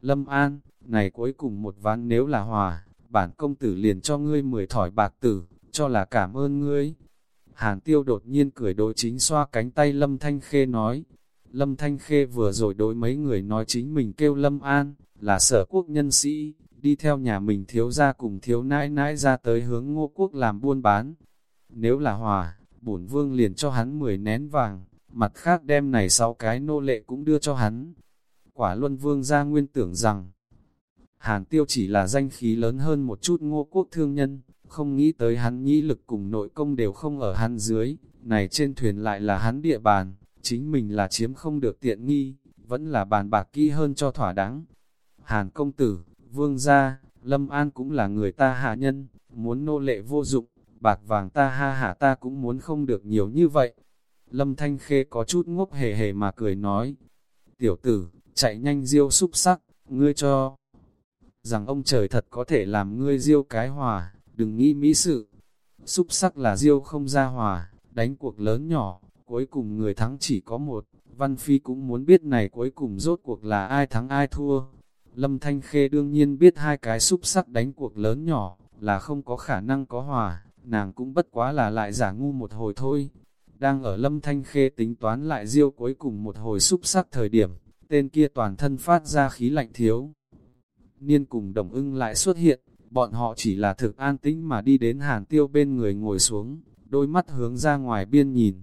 Lâm An, này cuối cùng một ván nếu là hòa, bản công tử liền cho ngươi mười thỏi bạc tử, cho là cảm ơn ngươi. Hàn tiêu đột nhiên cười đối chính xoa cánh tay Lâm Thanh Khê nói. Lâm Thanh Khê vừa rồi đối mấy người nói chính mình kêu Lâm An, là sở quốc nhân sĩ, đi theo nhà mình thiếu ra cùng thiếu nãi nãi ra tới hướng ngô quốc làm buôn bán. Nếu là hòa, bổn vương liền cho hắn 10 nén vàng, mặt khác đem này sáu cái nô lệ cũng đưa cho hắn. Quả luân vương ra nguyên tưởng rằng, Hàn tiêu chỉ là danh khí lớn hơn một chút ngô quốc thương nhân, không nghĩ tới hắn nhĩ lực cùng nội công đều không ở hắn dưới, này trên thuyền lại là hắn địa bàn, chính mình là chiếm không được tiện nghi, vẫn là bàn bạc kỹ hơn cho thỏa đáng. Hàn công tử, vương gia, Lâm An cũng là người ta hạ nhân, muốn nô lệ vô dụng, bạc vàng ta ha hả ta cũng muốn không được nhiều như vậy. Lâm Thanh Khê có chút ngốc hề hề mà cười nói, tiểu tử, chạy nhanh diêu xúc sắc, ngươi cho. Rằng ông trời thật có thể làm ngươi diêu cái hòa, đừng nghĩ mỹ sự. Xúc sắc là diêu không ra hòa, đánh cuộc lớn nhỏ, cuối cùng người thắng chỉ có một. Văn Phi cũng muốn biết này cuối cùng rốt cuộc là ai thắng ai thua. Lâm Thanh Khê đương nhiên biết hai cái xúc sắc đánh cuộc lớn nhỏ, là không có khả năng có hòa, nàng cũng bất quá là lại giả ngu một hồi thôi. Đang ở Lâm Thanh Khê tính toán lại diêu cuối cùng một hồi xúc sắc thời điểm, tên kia toàn thân phát ra khí lạnh thiếu. Niên cùng đồng ưng lại xuất hiện, bọn họ chỉ là thực an tĩnh mà đi đến hàn tiêu bên người ngồi xuống, đôi mắt hướng ra ngoài biên nhìn.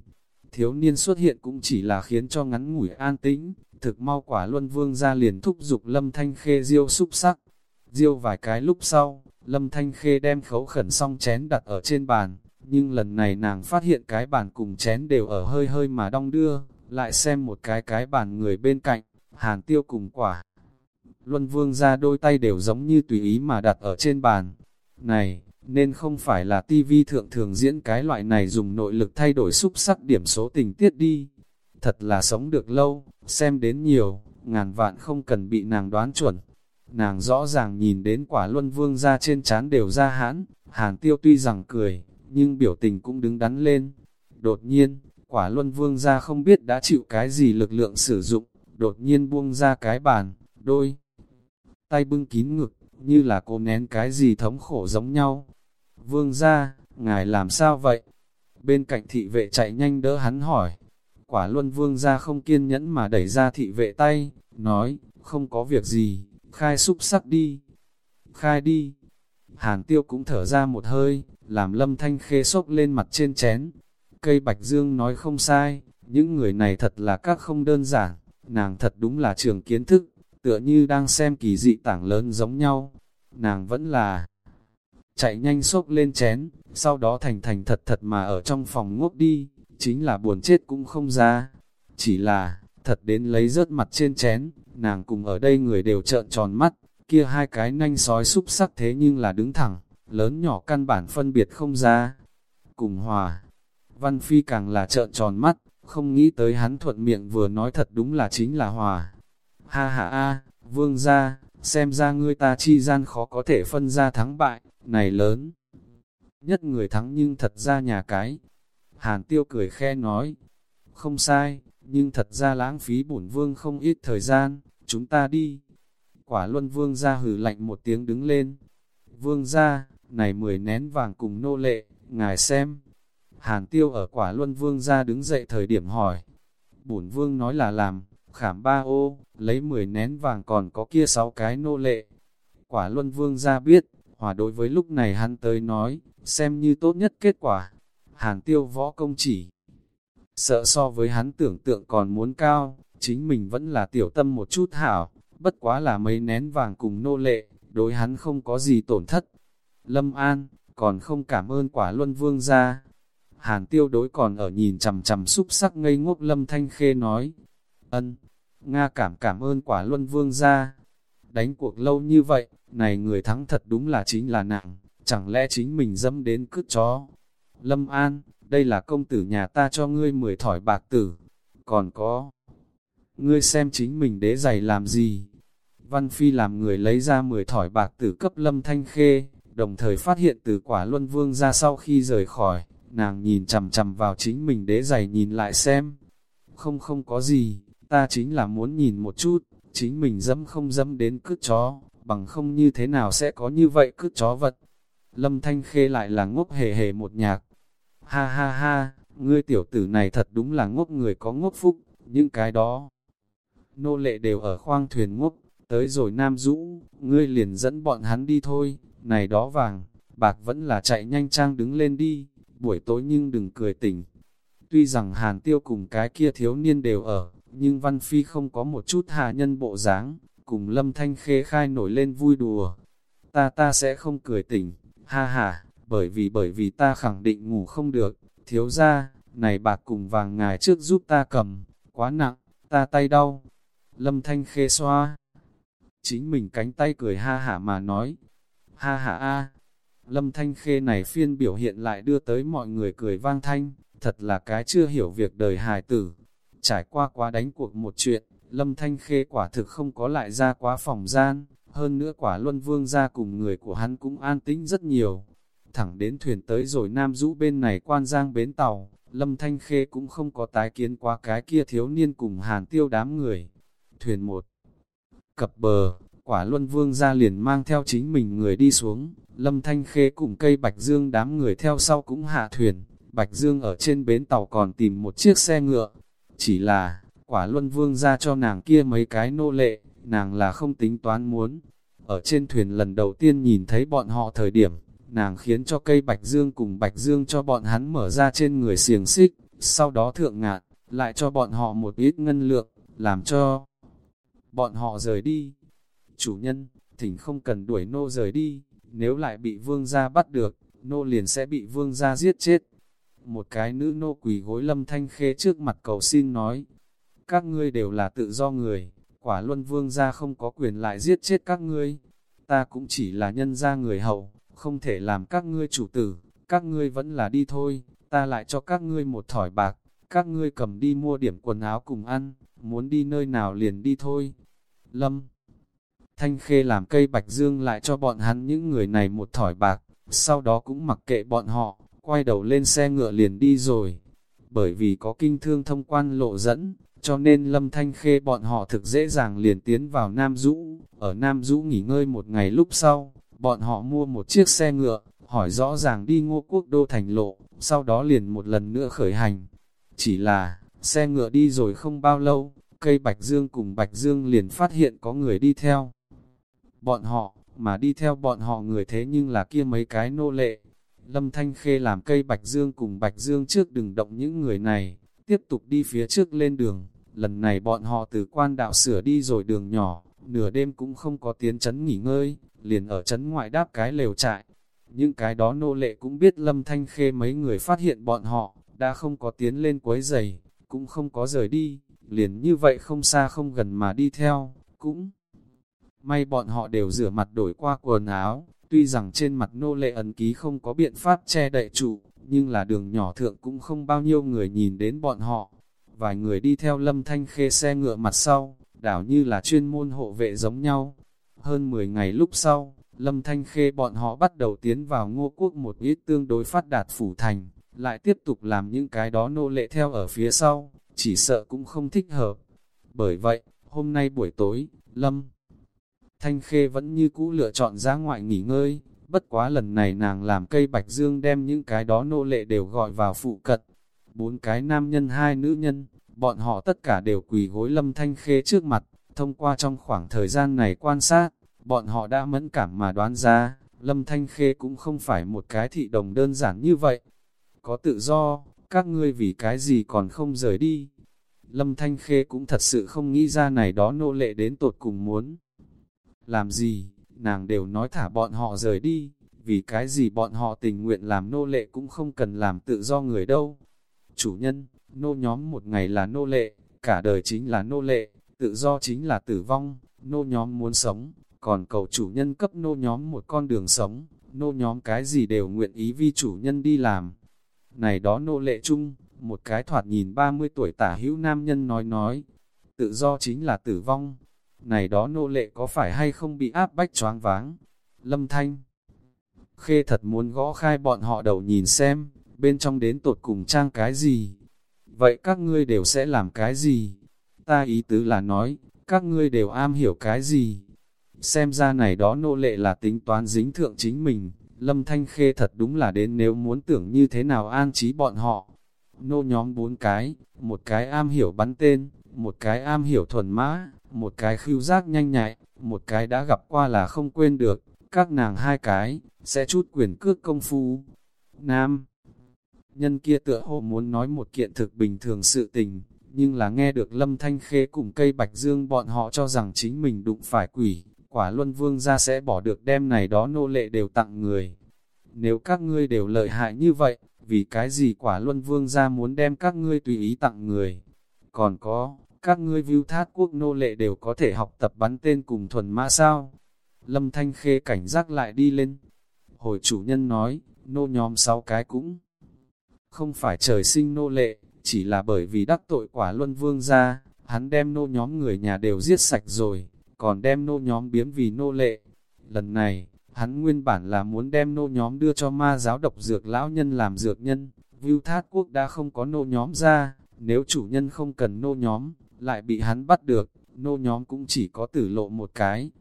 Thiếu niên xuất hiện cũng chỉ là khiến cho ngắn ngủi an tĩnh, thực mau quả luân vương ra liền thúc giục lâm thanh khê diêu xúc sắc. Diêu vài cái lúc sau, lâm thanh khê đem khấu khẩn xong chén đặt ở trên bàn, nhưng lần này nàng phát hiện cái bàn cùng chén đều ở hơi hơi mà đong đưa, lại xem một cái cái bàn người bên cạnh, Hàn tiêu cùng quả. Luân vương ra đôi tay đều giống như tùy ý mà đặt ở trên bàn. Này, nên không phải là tivi thượng thường diễn cái loại này dùng nội lực thay đổi xúc sắc điểm số tình tiết đi. Thật là sống được lâu, xem đến nhiều, ngàn vạn không cần bị nàng đoán chuẩn. Nàng rõ ràng nhìn đến quả luân vương ra trên chán đều ra hãn, hàn tiêu tuy rằng cười, nhưng biểu tình cũng đứng đắn lên. Đột nhiên, quả luân vương ra không biết đã chịu cái gì lực lượng sử dụng, đột nhiên buông ra cái bàn, đôi. Tay bưng kín ngực, như là cô nén cái gì thống khổ giống nhau. Vương ra, ngài làm sao vậy? Bên cạnh thị vệ chạy nhanh đỡ hắn hỏi. Quả luân vương ra không kiên nhẫn mà đẩy ra thị vệ tay, nói, không có việc gì, khai xúc sắc đi. Khai đi. Hàn tiêu cũng thở ra một hơi, làm lâm thanh khê sốc lên mặt trên chén. Cây bạch dương nói không sai, những người này thật là các không đơn giản, nàng thật đúng là trường kiến thức, tựa như đang xem kỳ dị tảng lớn giống nhau. Nàng vẫn là chạy nhanh sốc lên chén, sau đó thành thành thật thật mà ở trong phòng ngốc đi, chính là buồn chết cũng không ra. Chỉ là, thật đến lấy rớt mặt trên chén, nàng cùng ở đây người đều trợn tròn mắt, kia hai cái nanh sói xúc sắc thế nhưng là đứng thẳng, lớn nhỏ căn bản phân biệt không ra. Cùng hòa, Văn Phi càng là trợn tròn mắt, không nghĩ tới hắn thuận miệng vừa nói thật đúng là chính là hòa. Ha ha a, vương gia, xem ra ngươi ta chi gian khó có thể phân ra thắng bại, này lớn. Nhất người thắng nhưng thật ra nhà cái. Hàn tiêu cười khe nói, không sai, nhưng thật ra lãng phí bổn vương không ít thời gian, chúng ta đi. Quả luân vương ra hử lạnh một tiếng đứng lên. Vương ra, này mười nén vàng cùng nô lệ, ngài xem. Hàn tiêu ở quả luân vương ra đứng dậy thời điểm hỏi. Bổn vương nói là làm, khảm ba ô, lấy mười nén vàng còn có kia sáu cái nô lệ. Quả luân vương ra biết, hòa đối với lúc này hắn tới nói, xem như tốt nhất kết quả. Hàn tiêu võ công chỉ. Sợ so với hắn tưởng tượng còn muốn cao, chính mình vẫn là tiểu tâm một chút hảo, bất quá là mấy nén vàng cùng nô lệ, đối hắn không có gì tổn thất. Lâm An, còn không cảm ơn quả luân vương ra. Hàn tiêu đối còn ở nhìn chầm chầm xúc sắc ngây ngốc Lâm Thanh Khê nói. Ân, Nga cảm cảm ơn quả luân vương ra. Đánh cuộc lâu như vậy, này người thắng thật đúng là chính là nặng, chẳng lẽ chính mình dâm đến cứt chó. Lâm An, đây là công tử nhà ta cho ngươi mười thỏi bạc tử, còn có ngươi xem chính mình đế giày làm gì. Văn Phi làm người lấy ra 10 thỏi bạc tử cấp lâm thanh khê, đồng thời phát hiện từ quả luân vương ra sau khi rời khỏi, nàng nhìn chầm chầm vào chính mình đế giày nhìn lại xem. Không không có gì, ta chính là muốn nhìn một chút, chính mình dẫm không dẫm đến cướp chó, bằng không như thế nào sẽ có như vậy cướp chó vật. Lâm Thanh Khê lại là ngốc hề hề một nhạc. Ha ha ha, ngươi tiểu tử này thật đúng là ngốc người có ngốc phúc, những cái đó nô lệ đều ở khoang thuyền ngốc, tới rồi Nam Dũ, ngươi liền dẫn bọn hắn đi thôi, này đó vàng, bạc vẫn là chạy nhanh trang đứng lên đi, buổi tối nhưng đừng cười tỉnh. Tuy rằng Hàn Tiêu cùng cái kia thiếu niên đều ở, nhưng Văn Phi không có một chút hà nhân bộ dáng, cùng Lâm Thanh Khê khai nổi lên vui đùa. Ta ta sẽ không cười tỉnh, ha ha, bởi vì bởi vì ta khẳng định ngủ không được, thiếu ra, này bạc cùng vàng ngài trước giúp ta cầm, quá nặng, ta tay đau. Lâm Thanh khê xoa. Chính mình cánh tay cười ha hả mà nói. Ha hả a. Lâm Thanh khê này phiên biểu hiện lại đưa tới mọi người cười vang thanh, thật là cái chưa hiểu việc đời hài tử. Trải qua quá đánh cuộc một chuyện, Lâm Thanh khê quả thực không có lại ra quá phòng gian, hơn nữa quả luân vương ra cùng người của hắn cũng an tĩnh rất nhiều. Thẳng đến thuyền tới rồi Nam Dũ bên này quan giang bến tàu, Lâm Thanh Khê cũng không có tái kiến qua cái kia thiếu niên cùng hàn tiêu đám người thuyền một. Cập bờ, quả luân vương ra liền mang theo chính mình người đi xuống, lâm thanh khê cùng cây bạch dương đám người theo sau cũng hạ thuyền, bạch dương ở trên bến tàu còn tìm một chiếc xe ngựa, chỉ là, quả luân vương ra cho nàng kia mấy cái nô lệ, nàng là không tính toán muốn. Ở trên thuyền lần đầu tiên nhìn thấy bọn họ thời điểm, nàng khiến cho cây bạch dương cùng bạch dương cho bọn hắn mở ra trên người xiềng xích, sau đó thượng ngạn, lại cho bọn họ một ít ngân lượng, làm cho bọn họ rời đi. Chủ nhân, thỉnh không cần đuổi nô rời đi, nếu lại bị vương gia bắt được, nô liền sẽ bị vương gia giết chết. Một cái nữ nô quỳ gối lâm thanh khê trước mặt cầu xin nói, các ngươi đều là tự do người, quả luân vương gia không có quyền lại giết chết các ngươi. Ta cũng chỉ là nhân gia người hậu, không thể làm các ngươi chủ tử, các ngươi vẫn là đi thôi, ta lại cho các ngươi một thỏi bạc, các ngươi cầm đi mua điểm quần áo cùng ăn, muốn đi nơi nào liền đi thôi. Lâm Thanh Khê làm cây bạch dương lại cho bọn hắn những người này một thỏi bạc, sau đó cũng mặc kệ bọn họ, quay đầu lên xe ngựa liền đi rồi. Bởi vì có kinh thương thông quan lộ dẫn, cho nên Lâm Thanh Khê bọn họ thực dễ dàng liền tiến vào Nam Dũ. Ở Nam Dũ nghỉ ngơi một ngày lúc sau, bọn họ mua một chiếc xe ngựa, hỏi rõ ràng đi ngô quốc đô thành lộ, sau đó liền một lần nữa khởi hành. Chỉ là, xe ngựa đi rồi không bao lâu, cây Bạch Dương cùng Bạch Dương liền phát hiện có người đi theo. Bọn họ, mà đi theo bọn họ người thế nhưng là kia mấy cái nô lệ. Lâm Thanh Khê làm cây Bạch Dương cùng Bạch Dương trước đừng động những người này, tiếp tục đi phía trước lên đường. Lần này bọn họ từ quan đạo sửa đi rồi đường nhỏ, nửa đêm cũng không có tiến chấn nghỉ ngơi, liền ở chấn ngoại đáp cái lều trại. Những cái đó nô lệ cũng biết Lâm Thanh Khê mấy người phát hiện bọn họ, đã không có tiến lên quấy giày, cũng không có rời đi, liền như vậy không xa không gần mà đi theo, cũng may bọn họ đều rửa mặt đổi qua quần áo, tuy rằng trên mặt nô lệ ấn ký không có biện pháp che đậy trụ, nhưng là đường nhỏ thượng cũng không bao nhiêu người nhìn đến bọn họ. Vài người đi theo lâm thanh khê xe ngựa mặt sau, đảo như là chuyên môn hộ vệ giống nhau. Hơn 10 ngày lúc sau, lâm thanh khê bọn họ bắt đầu tiến vào ngô quốc một ít tương đối phát đạt phủ thành, lại tiếp tục làm những cái đó nô lệ theo ở phía sau, chỉ sợ cũng không thích hợp. Bởi vậy, hôm nay buổi tối, lâm Thanh Khê vẫn như cũ lựa chọn ra ngoại nghỉ ngơi, bất quá lần này nàng làm cây bạch dương đem những cái đó nô lệ đều gọi vào phụ cận. Bốn cái nam nhân hai nữ nhân, bọn họ tất cả đều quỳ gối lâm thanh khê trước mặt, thông qua trong khoảng thời gian này quan sát, bọn họ đã mẫn cảm mà đoán ra, lâm thanh khê cũng không phải một cái thị đồng đơn giản như vậy. Có tự do, các ngươi vì cái gì còn không rời đi. Lâm Thanh Khê cũng thật sự không nghĩ ra này đó nô lệ đến tột cùng muốn. Làm gì, nàng đều nói thả bọn họ rời đi, vì cái gì bọn họ tình nguyện làm nô lệ cũng không cần làm tự do người đâu. Chủ nhân, nô nhóm một ngày là nô lệ, cả đời chính là nô lệ, tự do chính là tử vong, nô nhóm muốn sống, còn cầu chủ nhân cấp nô nhóm một con đường sống, nô nhóm cái gì đều nguyện ý vi chủ nhân đi làm. Này đó nô lệ chung, một cái thoạt nhìn 30 tuổi tả hữu nam nhân nói nói, tự do chính là tử vong, này đó nô lệ có phải hay không bị áp bách choáng váng? Lâm Thanh Khê thật muốn gõ khai bọn họ đầu nhìn xem, bên trong đến tột cùng trang cái gì? Vậy các ngươi đều sẽ làm cái gì? Ta ý tứ là nói, các ngươi đều am hiểu cái gì? Xem ra này đó nô lệ là tính toán dính thượng chính mình, Lâm Thanh Khê thật đúng là đến nếu muốn tưởng như thế nào an trí bọn họ. Nô nhóm bốn cái, một cái am hiểu bắn tên, một cái am hiểu thuần mã, một cái khưu giác nhanh nhạy, một cái đã gặp qua là không quên được, các nàng hai cái, sẽ chút quyền cước công phu. Nam Nhân kia tựa hồ muốn nói một kiện thực bình thường sự tình, nhưng là nghe được lâm thanh khê cùng cây bạch dương bọn họ cho rằng chính mình đụng phải quỷ, quả luân vương ra sẽ bỏ được đem này đó nô lệ đều tặng người. Nếu các ngươi đều lợi hại như vậy, vì cái gì quả luân vương ra muốn đem các ngươi tùy ý tặng người? Còn có, các ngươi view thát quốc nô lệ đều có thể học tập bắn tên cùng thuần ma sao. Lâm Thanh Khê cảnh giác lại đi lên. Hồi chủ nhân nói, nô nhóm sáu cái cũng không phải trời sinh nô lệ, chỉ là bởi vì đắc tội quả luân vương ra, hắn đem nô nhóm người nhà đều giết sạch rồi, còn đem nô nhóm biếm vì nô lệ. Lần này, hắn nguyên bản là muốn đem nô nhóm đưa cho ma giáo độc dược lão nhân làm dược nhân, Vưu Thát Quốc đã không có nô nhóm ra, nếu chủ nhân không cần nô nhóm, lại bị hắn bắt được, nô nhóm cũng chỉ có tử lộ một cái.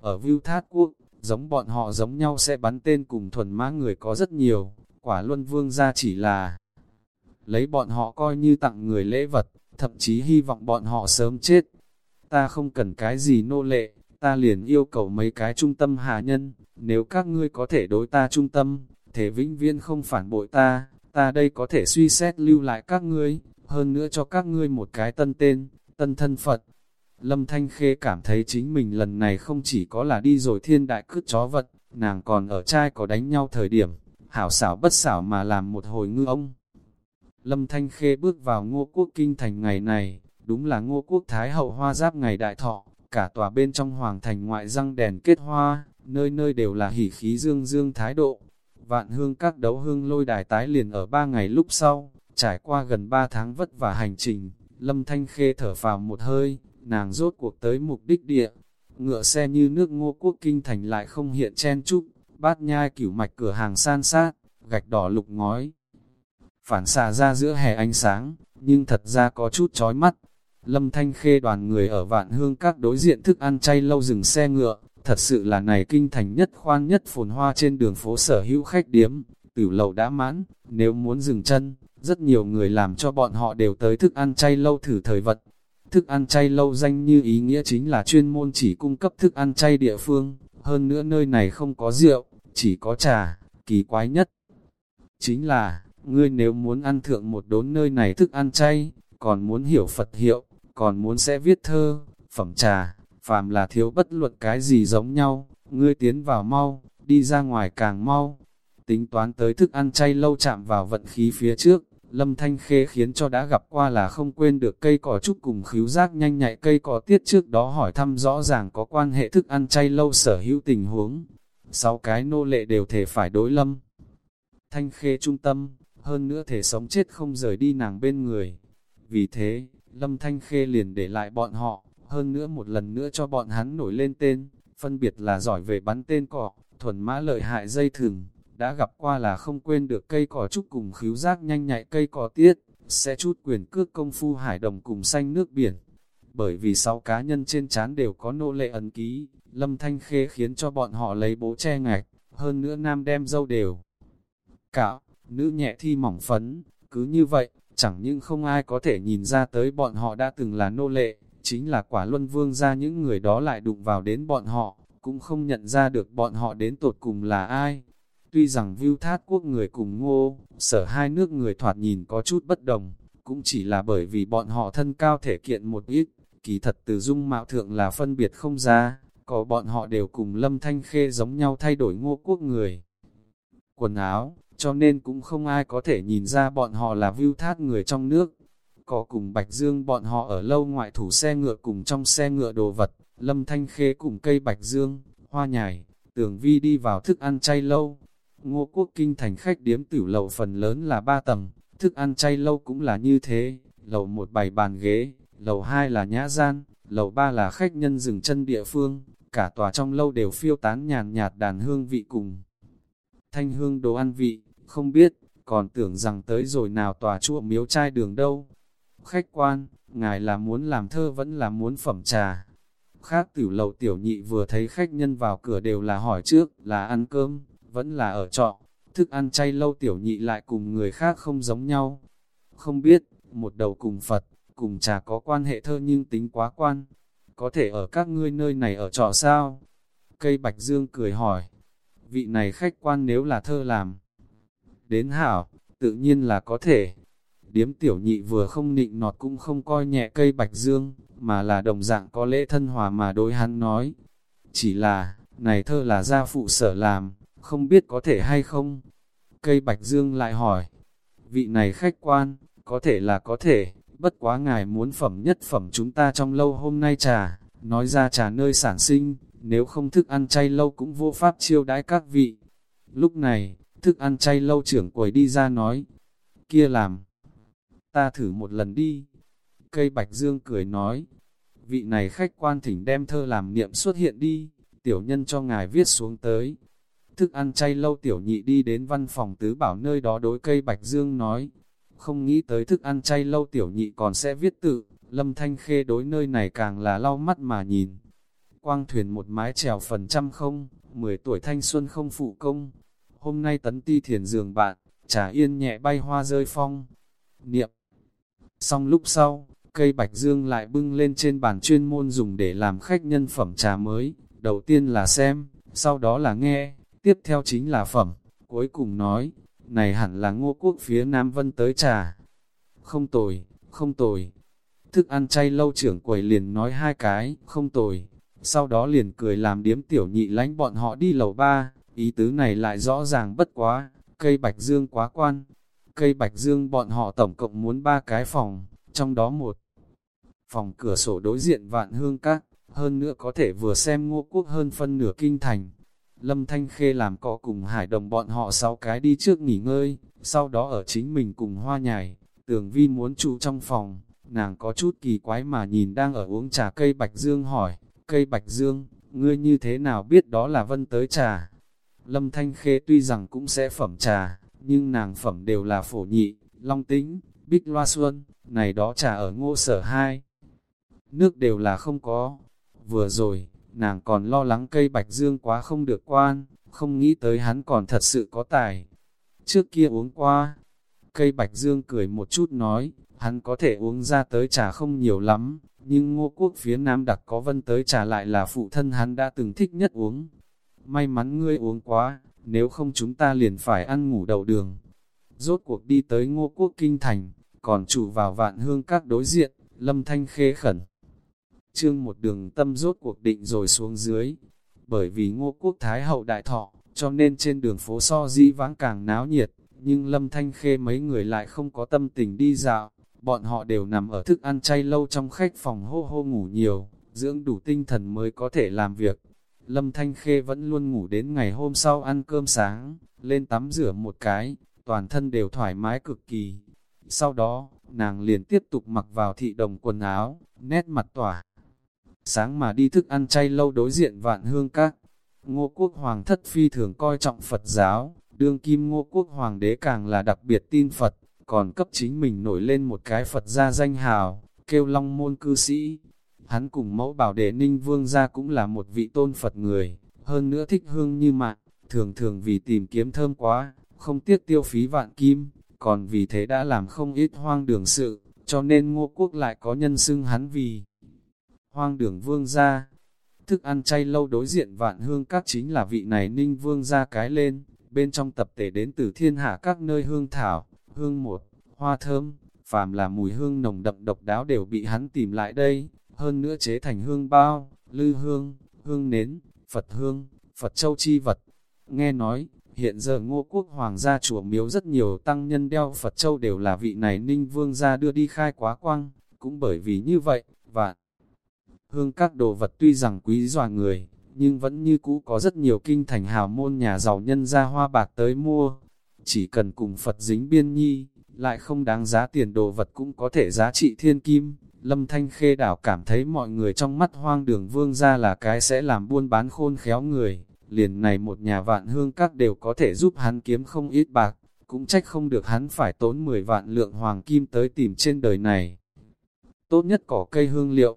Ở Vưu Thát Quốc, giống bọn họ giống nhau sẽ bắn tên cùng thuần mã người có rất nhiều, quả luân vương ra chỉ là lấy bọn họ coi như tặng người lễ vật, thậm chí hy vọng bọn họ sớm chết. Ta không cần cái gì nô lệ, ta liền yêu cầu mấy cái trung tâm hạ nhân, nếu các ngươi có thể đối ta trung tâm, thể vĩnh viên không phản bội ta, ta đây có thể suy xét lưu lại các ngươi, hơn nữa cho các ngươi một cái tân tên, tân thân Phật. Lâm Thanh Khê cảm thấy chính mình lần này không chỉ có là đi rồi thiên đại cướp chó vật, nàng còn ở trai có đánh nhau thời điểm, hảo xảo bất xảo mà làm một hồi ngư ông. Lâm Thanh Khê bước vào ngô quốc kinh thành ngày này, đúng là ngô quốc thái hậu hoa giáp ngày đại thọ, cả tòa bên trong hoàng thành ngoại răng đèn kết hoa, nơi nơi đều là hỉ khí dương dương thái độ. Vạn hương các đấu hương lôi đài tái liền ở ba ngày lúc sau, trải qua gần ba tháng vất vả hành trình, Lâm Thanh Khê thở vào một hơi, nàng rốt cuộc tới mục đích địa. Ngựa xe như nước ngô quốc kinh thành lại không hiện chen chúc, bát nhai cửu mạch cửa hàng san sát, gạch đỏ lục ngói. Phản xạ ra giữa hè ánh sáng, nhưng thật ra có chút chói mắt. Lâm Thanh Khê đoàn người ở vạn hương các đối diện thức ăn chay lâu dừng xe ngựa, thật sự là này kinh thành nhất khoan nhất phồn hoa trên đường phố sở hữu khách điếm, tử lầu đã mãn, nếu muốn dừng chân, rất nhiều người làm cho bọn họ đều tới thức ăn chay lâu thử thời vật. Thức ăn chay lâu danh như ý nghĩa chính là chuyên môn chỉ cung cấp thức ăn chay địa phương, hơn nữa nơi này không có rượu, chỉ có trà, kỳ quái nhất. Chính là, ngươi nếu muốn ăn thượng một đốn nơi này thức ăn chay, còn muốn hiểu Phật hiệu, còn muốn sẽ viết thơ, phẩm trà, phàm là thiếu bất luận cái gì giống nhau, ngươi tiến vào mau, đi ra ngoài càng mau. Tính toán tới thức ăn chay lâu chạm vào vận khí phía trước, Lâm Thanh Khê khiến cho đã gặp qua là không quên được cây cỏ trúc cùng khíu giác nhanh nhạy cây cỏ tiết trước đó hỏi thăm rõ ràng có quan hệ thức ăn chay lâu sở hữu tình huống. Sáu cái nô lệ đều thể phải đối Lâm. Thanh Khê trung tâm, hơn nữa thể sống chết không rời đi nàng bên người. Vì thế, Lâm Thanh Khê liền để lại bọn họ, hơn nữa một lần nữa cho bọn hắn nổi lên tên, phân biệt là giỏi về bắn tên cỏ, thuần mã lợi hại dây thừng, đã gặp qua là không quên được cây cỏ trúc cùng khíu giác nhanh nhạy cây cỏ tiết, sẽ chút quyền cước công phu hải đồng cùng xanh nước biển. Bởi vì sáu cá nhân trên chán đều có nô lệ ấn ký, Lâm Thanh Khê khiến cho bọn họ lấy bố che ngạch, hơn nữa nam đem dâu đều. Cạo, nữ nhẹ thi mỏng phấn, cứ như vậy, chẳng nhưng không ai có thể nhìn ra tới bọn họ đã từng là nô lệ, chính là quả luân vương ra những người đó lại đụng vào đến bọn họ, cũng không nhận ra được bọn họ đến tột cùng là ai. Tuy rằng view thát quốc người cùng ngô, sở hai nước người thoạt nhìn có chút bất đồng, cũng chỉ là bởi vì bọn họ thân cao thể kiện một ít, kỳ thật từ dung mạo thượng là phân biệt không ra, có bọn họ đều cùng lâm thanh khê giống nhau thay đổi ngô quốc người. Quần áo, cho nên cũng không ai có thể nhìn ra bọn họ là view thát người trong nước. Có cùng Bạch Dương bọn họ ở lâu ngoại thủ xe ngựa cùng trong xe ngựa đồ vật, Lâm Thanh Khê cùng cây Bạch Dương, hoa nhài, tường vi đi vào thức ăn chay lâu. Ngô quốc kinh thành khách điếm tử lầu phần lớn là ba tầng, thức ăn chay lâu cũng là như thế, lầu một bày bàn ghế, lầu hai là nhã gian, lầu ba là khách nhân dừng chân địa phương, cả tòa trong lâu đều phiêu tán nhàn nhạt đàn hương vị cùng. Thanh hương đồ ăn vị, không biết, còn tưởng rằng tới rồi nào tòa chua miếu chai đường đâu. Khách quan, ngài là muốn làm thơ vẫn là muốn phẩm trà. Khác tiểu lầu tiểu nhị vừa thấy khách nhân vào cửa đều là hỏi trước, là ăn cơm, vẫn là ở trọ. Thức ăn chay lâu tiểu nhị lại cùng người khác không giống nhau. Không biết, một đầu cùng Phật, cùng trà có quan hệ thơ nhưng tính quá quan. Có thể ở các ngươi nơi này ở trọ sao? Cây Bạch Dương cười hỏi. Vị này khách quan nếu là thơ làm, đến hảo, tự nhiên là có thể. Điếm tiểu nhị vừa không nịnh nọt cũng không coi nhẹ cây bạch dương, mà là đồng dạng có lễ thân hòa mà đối hắn nói. Chỉ là, này thơ là gia phụ sở làm, không biết có thể hay không. Cây bạch dương lại hỏi, vị này khách quan, có thể là có thể, bất quá ngài muốn phẩm nhất phẩm chúng ta trong lâu hôm nay trà, nói ra trà nơi sản sinh, nếu không thức ăn chay lâu cũng vô pháp chiêu đãi các vị. Lúc này, thức ăn chay lâu trưởng quầy đi ra nói, kia làm, ta thử một lần đi. Cây Bạch Dương cười nói, vị này khách quan thỉnh đem thơ làm niệm xuất hiện đi, tiểu nhân cho ngài viết xuống tới. Thức ăn chay lâu tiểu nhị đi đến văn phòng tứ bảo nơi đó đối cây Bạch Dương nói, không nghĩ tới thức ăn chay lâu tiểu nhị còn sẽ viết tự, lâm thanh khê đối nơi này càng là lau mắt mà nhìn. Quang thuyền một mái trèo phần trăm không, mười tuổi thanh xuân không phụ công, hôm nay tấn ti thiền giường bạn, trà yên nhẹ bay hoa rơi phong. Niệm. Xong lúc sau, cây bạch dương lại bưng lên trên bàn chuyên môn dùng để làm khách nhân phẩm trà mới. Đầu tiên là xem, sau đó là nghe, tiếp theo chính là phẩm. Cuối cùng nói, này hẳn là ngô quốc phía Nam Vân tới trà. Không tồi, không tồi. Thức ăn chay lâu trưởng quầy liền nói hai cái, không tồi. Sau đó liền cười làm điếm tiểu nhị lánh bọn họ đi lầu ba, Ý tứ này lại rõ ràng bất quá, cây bạch dương quá quan. Cây bạch dương bọn họ tổng cộng muốn ba cái phòng, trong đó một phòng cửa sổ đối diện vạn hương các, hơn nữa có thể vừa xem ngô quốc hơn phân nửa kinh thành. Lâm Thanh Khê làm cọ cùng hải đồng bọn họ sáu cái đi trước nghỉ ngơi, sau đó ở chính mình cùng hoa nhài, tường vi muốn trụ trong phòng, nàng có chút kỳ quái mà nhìn đang ở uống trà cây Bạch Dương hỏi, cây Bạch Dương, ngươi như thế nào biết đó là vân tới trà? Lâm Thanh Khê tuy rằng cũng sẽ phẩm trà, nhưng nàng phẩm đều là phổ nhị, long tính, bích loa xuân, này đó trà ở ngô sở hai. Nước đều là không có. Vừa rồi, nàng còn lo lắng cây bạch dương quá không được quan, không nghĩ tới hắn còn thật sự có tài. Trước kia uống qua, cây bạch dương cười một chút nói, hắn có thể uống ra tới trà không nhiều lắm, nhưng ngô quốc phía nam đặc có vân tới trà lại là phụ thân hắn đã từng thích nhất uống. May mắn ngươi uống quá, nếu không chúng ta liền phải ăn ngủ đầu đường. Rốt cuộc đi tới ngô quốc kinh thành, còn chủ vào vạn hương các đối diện, lâm thanh khê khẩn. Trương một đường tâm rốt cuộc định rồi xuống dưới, bởi vì ngô quốc thái hậu đại thọ, cho nên trên đường phố so di vãng càng náo nhiệt, nhưng lâm thanh khê mấy người lại không có tâm tình đi dạo, bọn họ đều nằm ở thức ăn chay lâu trong khách phòng hô hô ngủ nhiều, dưỡng đủ tinh thần mới có thể làm việc. Lâm Thanh Khê vẫn luôn ngủ đến ngày hôm sau ăn cơm sáng, lên tắm rửa một cái, toàn thân đều thoải mái cực kỳ. Sau đó, nàng liền tiếp tục mặc vào thị đồng quần áo, nét mặt tỏa. Sáng mà đi thức ăn chay lâu đối diện vạn hương các. Ngô quốc hoàng thất phi thường coi trọng Phật giáo, đương kim ngô quốc hoàng đế càng là đặc biệt tin Phật, còn cấp chính mình nổi lên một cái Phật gia danh hào, kêu long môn cư sĩ. Hắn cùng mẫu bảo đệ ninh vương gia cũng là một vị tôn Phật người, hơn nữa thích hương như mạng, thường thường vì tìm kiếm thơm quá, không tiếc tiêu phí vạn kim, còn vì thế đã làm không ít hoang đường sự, cho nên ngô quốc lại có nhân xưng hắn vì hoang đường vương gia. Thức ăn chay lâu đối diện vạn hương các chính là vị này ninh vương gia cái lên, bên trong tập thể đến từ thiên hạ các nơi hương thảo, hương một, hoa thơm, phàm là mùi hương nồng đậm độc đáo đều bị hắn tìm lại đây, hơn nữa chế thành hương bao, lư hương, hương nến, Phật hương, Phật châu chi vật. Nghe nói, hiện giờ ngô quốc hoàng gia chùa miếu rất nhiều tăng nhân đeo Phật châu đều là vị này ninh vương gia đưa đi khai quá quang, cũng bởi vì như vậy, vạn. Hương các đồ vật tuy rằng quý dòa người, nhưng vẫn như cũ có rất nhiều kinh thành hào môn nhà giàu nhân ra hoa bạc tới mua. Chỉ cần cùng Phật dính biên nhi, lại không đáng giá tiền đồ vật cũng có thể giá trị thiên kim. Lâm Thanh Khê đảo cảm thấy mọi người trong mắt hoang đường vương ra là cái sẽ làm buôn bán khôn khéo người. Liền này một nhà vạn hương các đều có thể giúp hắn kiếm không ít bạc, cũng trách không được hắn phải tốn 10 vạn lượng hoàng kim tới tìm trên đời này. Tốt nhất cỏ cây hương liệu,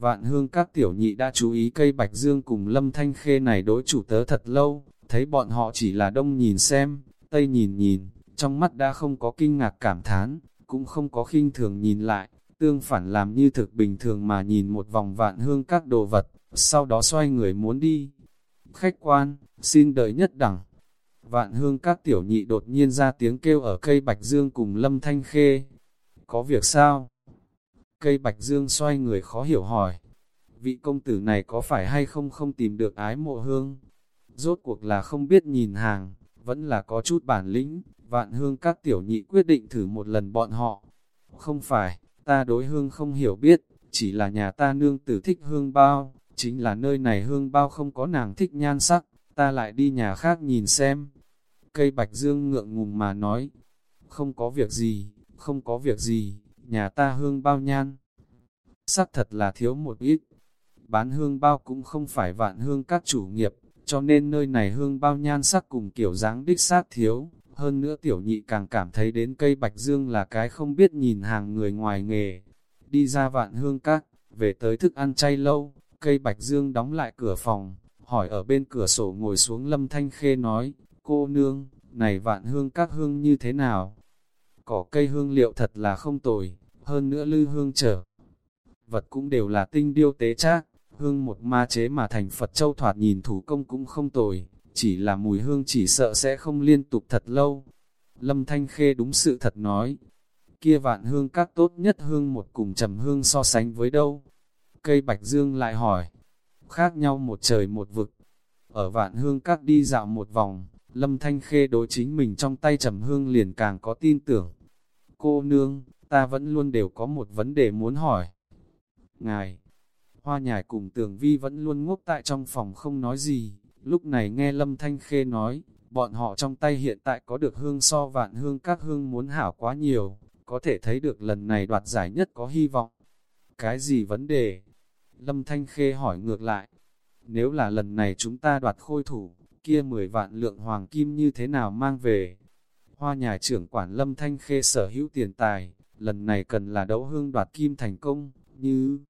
Vạn hương các tiểu nhị đã chú ý cây bạch dương cùng lâm thanh khê này đối chủ tớ thật lâu, thấy bọn họ chỉ là đông nhìn xem, tây nhìn nhìn, trong mắt đã không có kinh ngạc cảm thán, cũng không có khinh thường nhìn lại, tương phản làm như thực bình thường mà nhìn một vòng vạn hương các đồ vật, sau đó xoay người muốn đi. Khách quan, xin đợi nhất đẳng. Vạn hương các tiểu nhị đột nhiên ra tiếng kêu ở cây bạch dương cùng lâm thanh khê. Có việc sao? Cây bạch dương xoay người khó hiểu hỏi, vị công tử này có phải hay không không tìm được ái mộ hương? Rốt cuộc là không biết nhìn hàng, vẫn là có chút bản lĩnh, vạn hương các tiểu nhị quyết định thử một lần bọn họ. Không phải, ta đối hương không hiểu biết, chỉ là nhà ta nương tử thích hương bao, chính là nơi này hương bao không có nàng thích nhan sắc, ta lại đi nhà khác nhìn xem. Cây bạch dương ngượng ngùng mà nói, không có việc gì, không có việc gì, nhà ta hương bao nhan. Sắc thật là thiếu một ít. Bán hương bao cũng không phải vạn hương các chủ nghiệp, cho nên nơi này hương bao nhan sắc cùng kiểu dáng đích xác thiếu. Hơn nữa tiểu nhị càng cảm thấy đến cây bạch dương là cái không biết nhìn hàng người ngoài nghề. Đi ra vạn hương các, về tới thức ăn chay lâu, cây bạch dương đóng lại cửa phòng, hỏi ở bên cửa sổ ngồi xuống lâm thanh khê nói, cô nương, này vạn hương các hương như thế nào? Cỏ cây hương liệu thật là không tồi, hơn nữa lư hương trở. Vật cũng đều là tinh điêu tế trác, hương một ma chế mà thành Phật Châu thoạt nhìn thủ công cũng không tồi, chỉ là mùi hương chỉ sợ sẽ không liên tục thật lâu. Lâm Thanh Khê đúng sự thật nói, kia vạn hương các tốt nhất hương một cùng trầm hương so sánh với đâu. Cây Bạch Dương lại hỏi, khác nhau một trời một vực. Ở vạn hương các đi dạo một vòng, Lâm Thanh Khê đối chính mình trong tay trầm hương liền càng có tin tưởng. Cô nương, ta vẫn luôn đều có một vấn đề muốn hỏi. Ngài, Hoa nhài cùng tường vi vẫn luôn ngốc tại trong phòng không nói gì, lúc này nghe Lâm Thanh Khê nói, bọn họ trong tay hiện tại có được hương so vạn hương các hương muốn hảo quá nhiều, có thể thấy được lần này đoạt giải nhất có hy vọng. Cái gì vấn đề? Lâm Thanh Khê hỏi ngược lại, nếu là lần này chúng ta đoạt khôi thủ, kia 10 vạn lượng hoàng kim như thế nào mang về? Hoa nhà trưởng quản Lâm Thanh Khê sở hữu tiền tài, lần này cần là đấu hương đoạt kim thành công, như...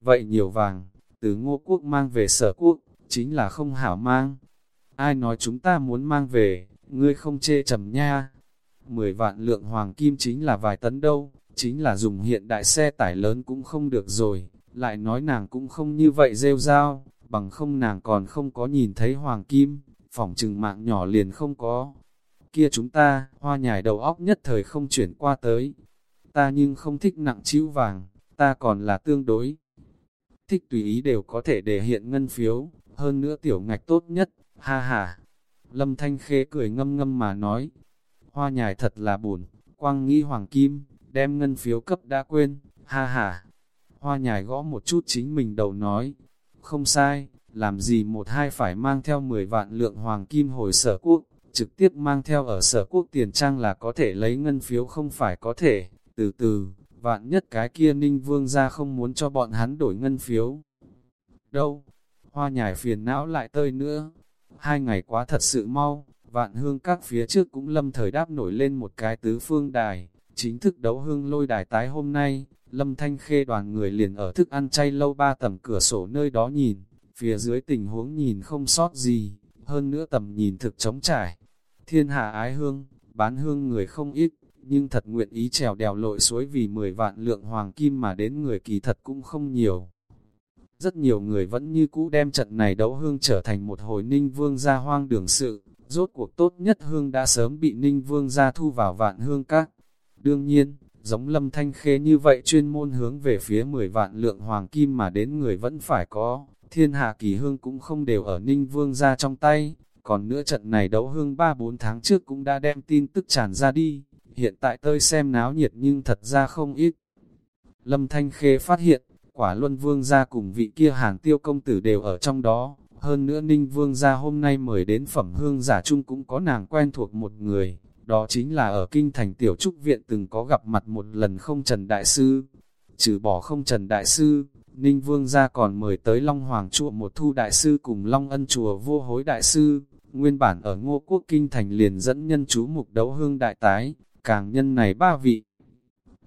Vậy nhiều vàng, từ ngô quốc mang về sở quốc, chính là không hảo mang. Ai nói chúng ta muốn mang về, ngươi không chê trầm nha. 10 vạn lượng hoàng kim chính là vài tấn đâu, chính là dùng hiện đại xe tải lớn cũng không được rồi, lại nói nàng cũng không như vậy rêu rao, bằng không nàng còn không có nhìn thấy hoàng kim, phỏng trừng mạng nhỏ liền không có. Kia chúng ta, hoa nhài đầu óc nhất thời không chuyển qua tới. Ta nhưng không thích nặng chữ vàng, ta còn là tương đối. Thích tùy ý đều có thể để hiện ngân phiếu, hơn nữa tiểu ngạch tốt nhất, ha ha. Lâm Thanh Khê cười ngâm ngâm mà nói, hoa nhài thật là buồn, quang nghĩ hoàng kim, đem ngân phiếu cấp đã quên, ha ha. Hoa nhài gõ một chút chính mình đầu nói, không sai, làm gì một hai phải mang theo 10 vạn lượng hoàng kim hồi sở quốc, trực tiếp mang theo ở sở quốc tiền trang là có thể lấy ngân phiếu không phải có thể, từ từ, vạn nhất cái kia ninh vương ra không muốn cho bọn hắn đổi ngân phiếu. Đâu? Hoa nhài phiền não lại tơi nữa. Hai ngày quá thật sự mau, vạn hương các phía trước cũng lâm thời đáp nổi lên một cái tứ phương đài, chính thức đấu hương lôi đài tái hôm nay, lâm thanh khê đoàn người liền ở thức ăn chay lâu ba tầm cửa sổ nơi đó nhìn, phía dưới tình huống nhìn không sót gì, hơn nữa tầm nhìn thực trống trải. Thiên hạ ái hương, bán hương người không ít, nhưng thật nguyện ý trèo đèo lội suối vì 10 vạn lượng hoàng kim mà đến người kỳ thật cũng không nhiều. Rất nhiều người vẫn như cũ đem trận này đấu hương trở thành một hồi ninh vương gia hoang đường sự, rốt cuộc tốt nhất hương đã sớm bị ninh vương gia thu vào vạn hương các. Đương nhiên, giống lâm thanh khê như vậy chuyên môn hướng về phía 10 vạn lượng hoàng kim mà đến người vẫn phải có, thiên hạ kỳ hương cũng không đều ở ninh vương gia trong tay, còn nữa trận này đấu hương 3-4 tháng trước cũng đã đem tin tức tràn ra đi, hiện tại tơi xem náo nhiệt nhưng thật ra không ít. Lâm Thanh Khê phát hiện, quả luân vương gia cùng vị kia hàng tiêu công tử đều ở trong đó, hơn nữa ninh vương gia hôm nay mời đến phẩm hương giả chung cũng có nàng quen thuộc một người, đó chính là ở kinh thành tiểu trúc viện từng có gặp mặt một lần không Trần Đại Sư. Trừ bỏ không Trần Đại Sư, Ninh Vương gia còn mời tới Long Hoàng chùa một thu Đại Sư cùng Long Ân chùa vô hối Đại Sư, nguyên bản ở Ngô Quốc Kinh Thành liền dẫn nhân chú mục đấu hương đại tái, càng nhân này ba vị.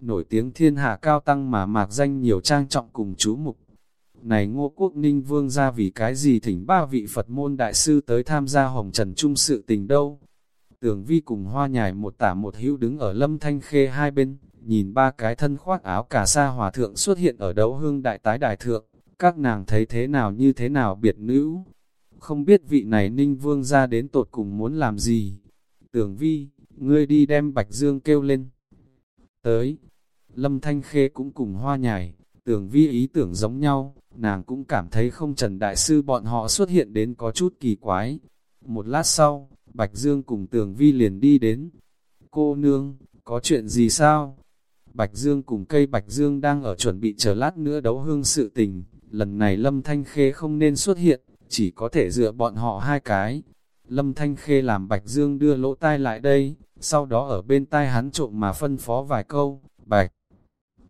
Nổi tiếng thiên hạ cao tăng mà mạc danh nhiều trang trọng cùng chú mục. Này Ngô Quốc Ninh Vương ra vì cái gì thỉnh ba vị Phật môn đại sư tới tham gia hồng trần trung sự tình đâu. Tường vi cùng hoa nhài một tả một hữu đứng ở lâm thanh khê hai bên, nhìn ba cái thân khoác áo cả sa hòa thượng xuất hiện ở đấu hương đại tái đại thượng, các nàng thấy thế nào như thế nào biệt nữ. Không biết vị này ninh vương ra đến tột cùng muốn làm gì. Tường vi, ngươi đi đem Bạch Dương kêu lên. Tới, Lâm Thanh Khê cũng cùng hoa nhảy, tưởng vi ý tưởng giống nhau, nàng cũng cảm thấy không Trần Đại Sư bọn họ xuất hiện đến có chút kỳ quái. Một lát sau, Bạch Dương cùng tường vi liền đi đến. Cô nương, có chuyện gì sao? Bạch Dương cùng cây Bạch Dương đang ở chuẩn bị chờ lát nữa đấu hương sự tình, lần này Lâm Thanh Khê không nên xuất hiện, chỉ có thể dựa bọn họ hai cái. Lâm Thanh Khê làm Bạch Dương đưa lỗ tai lại đây, sau đó ở bên tai hắn trộm mà phân phó vài câu, Bạch.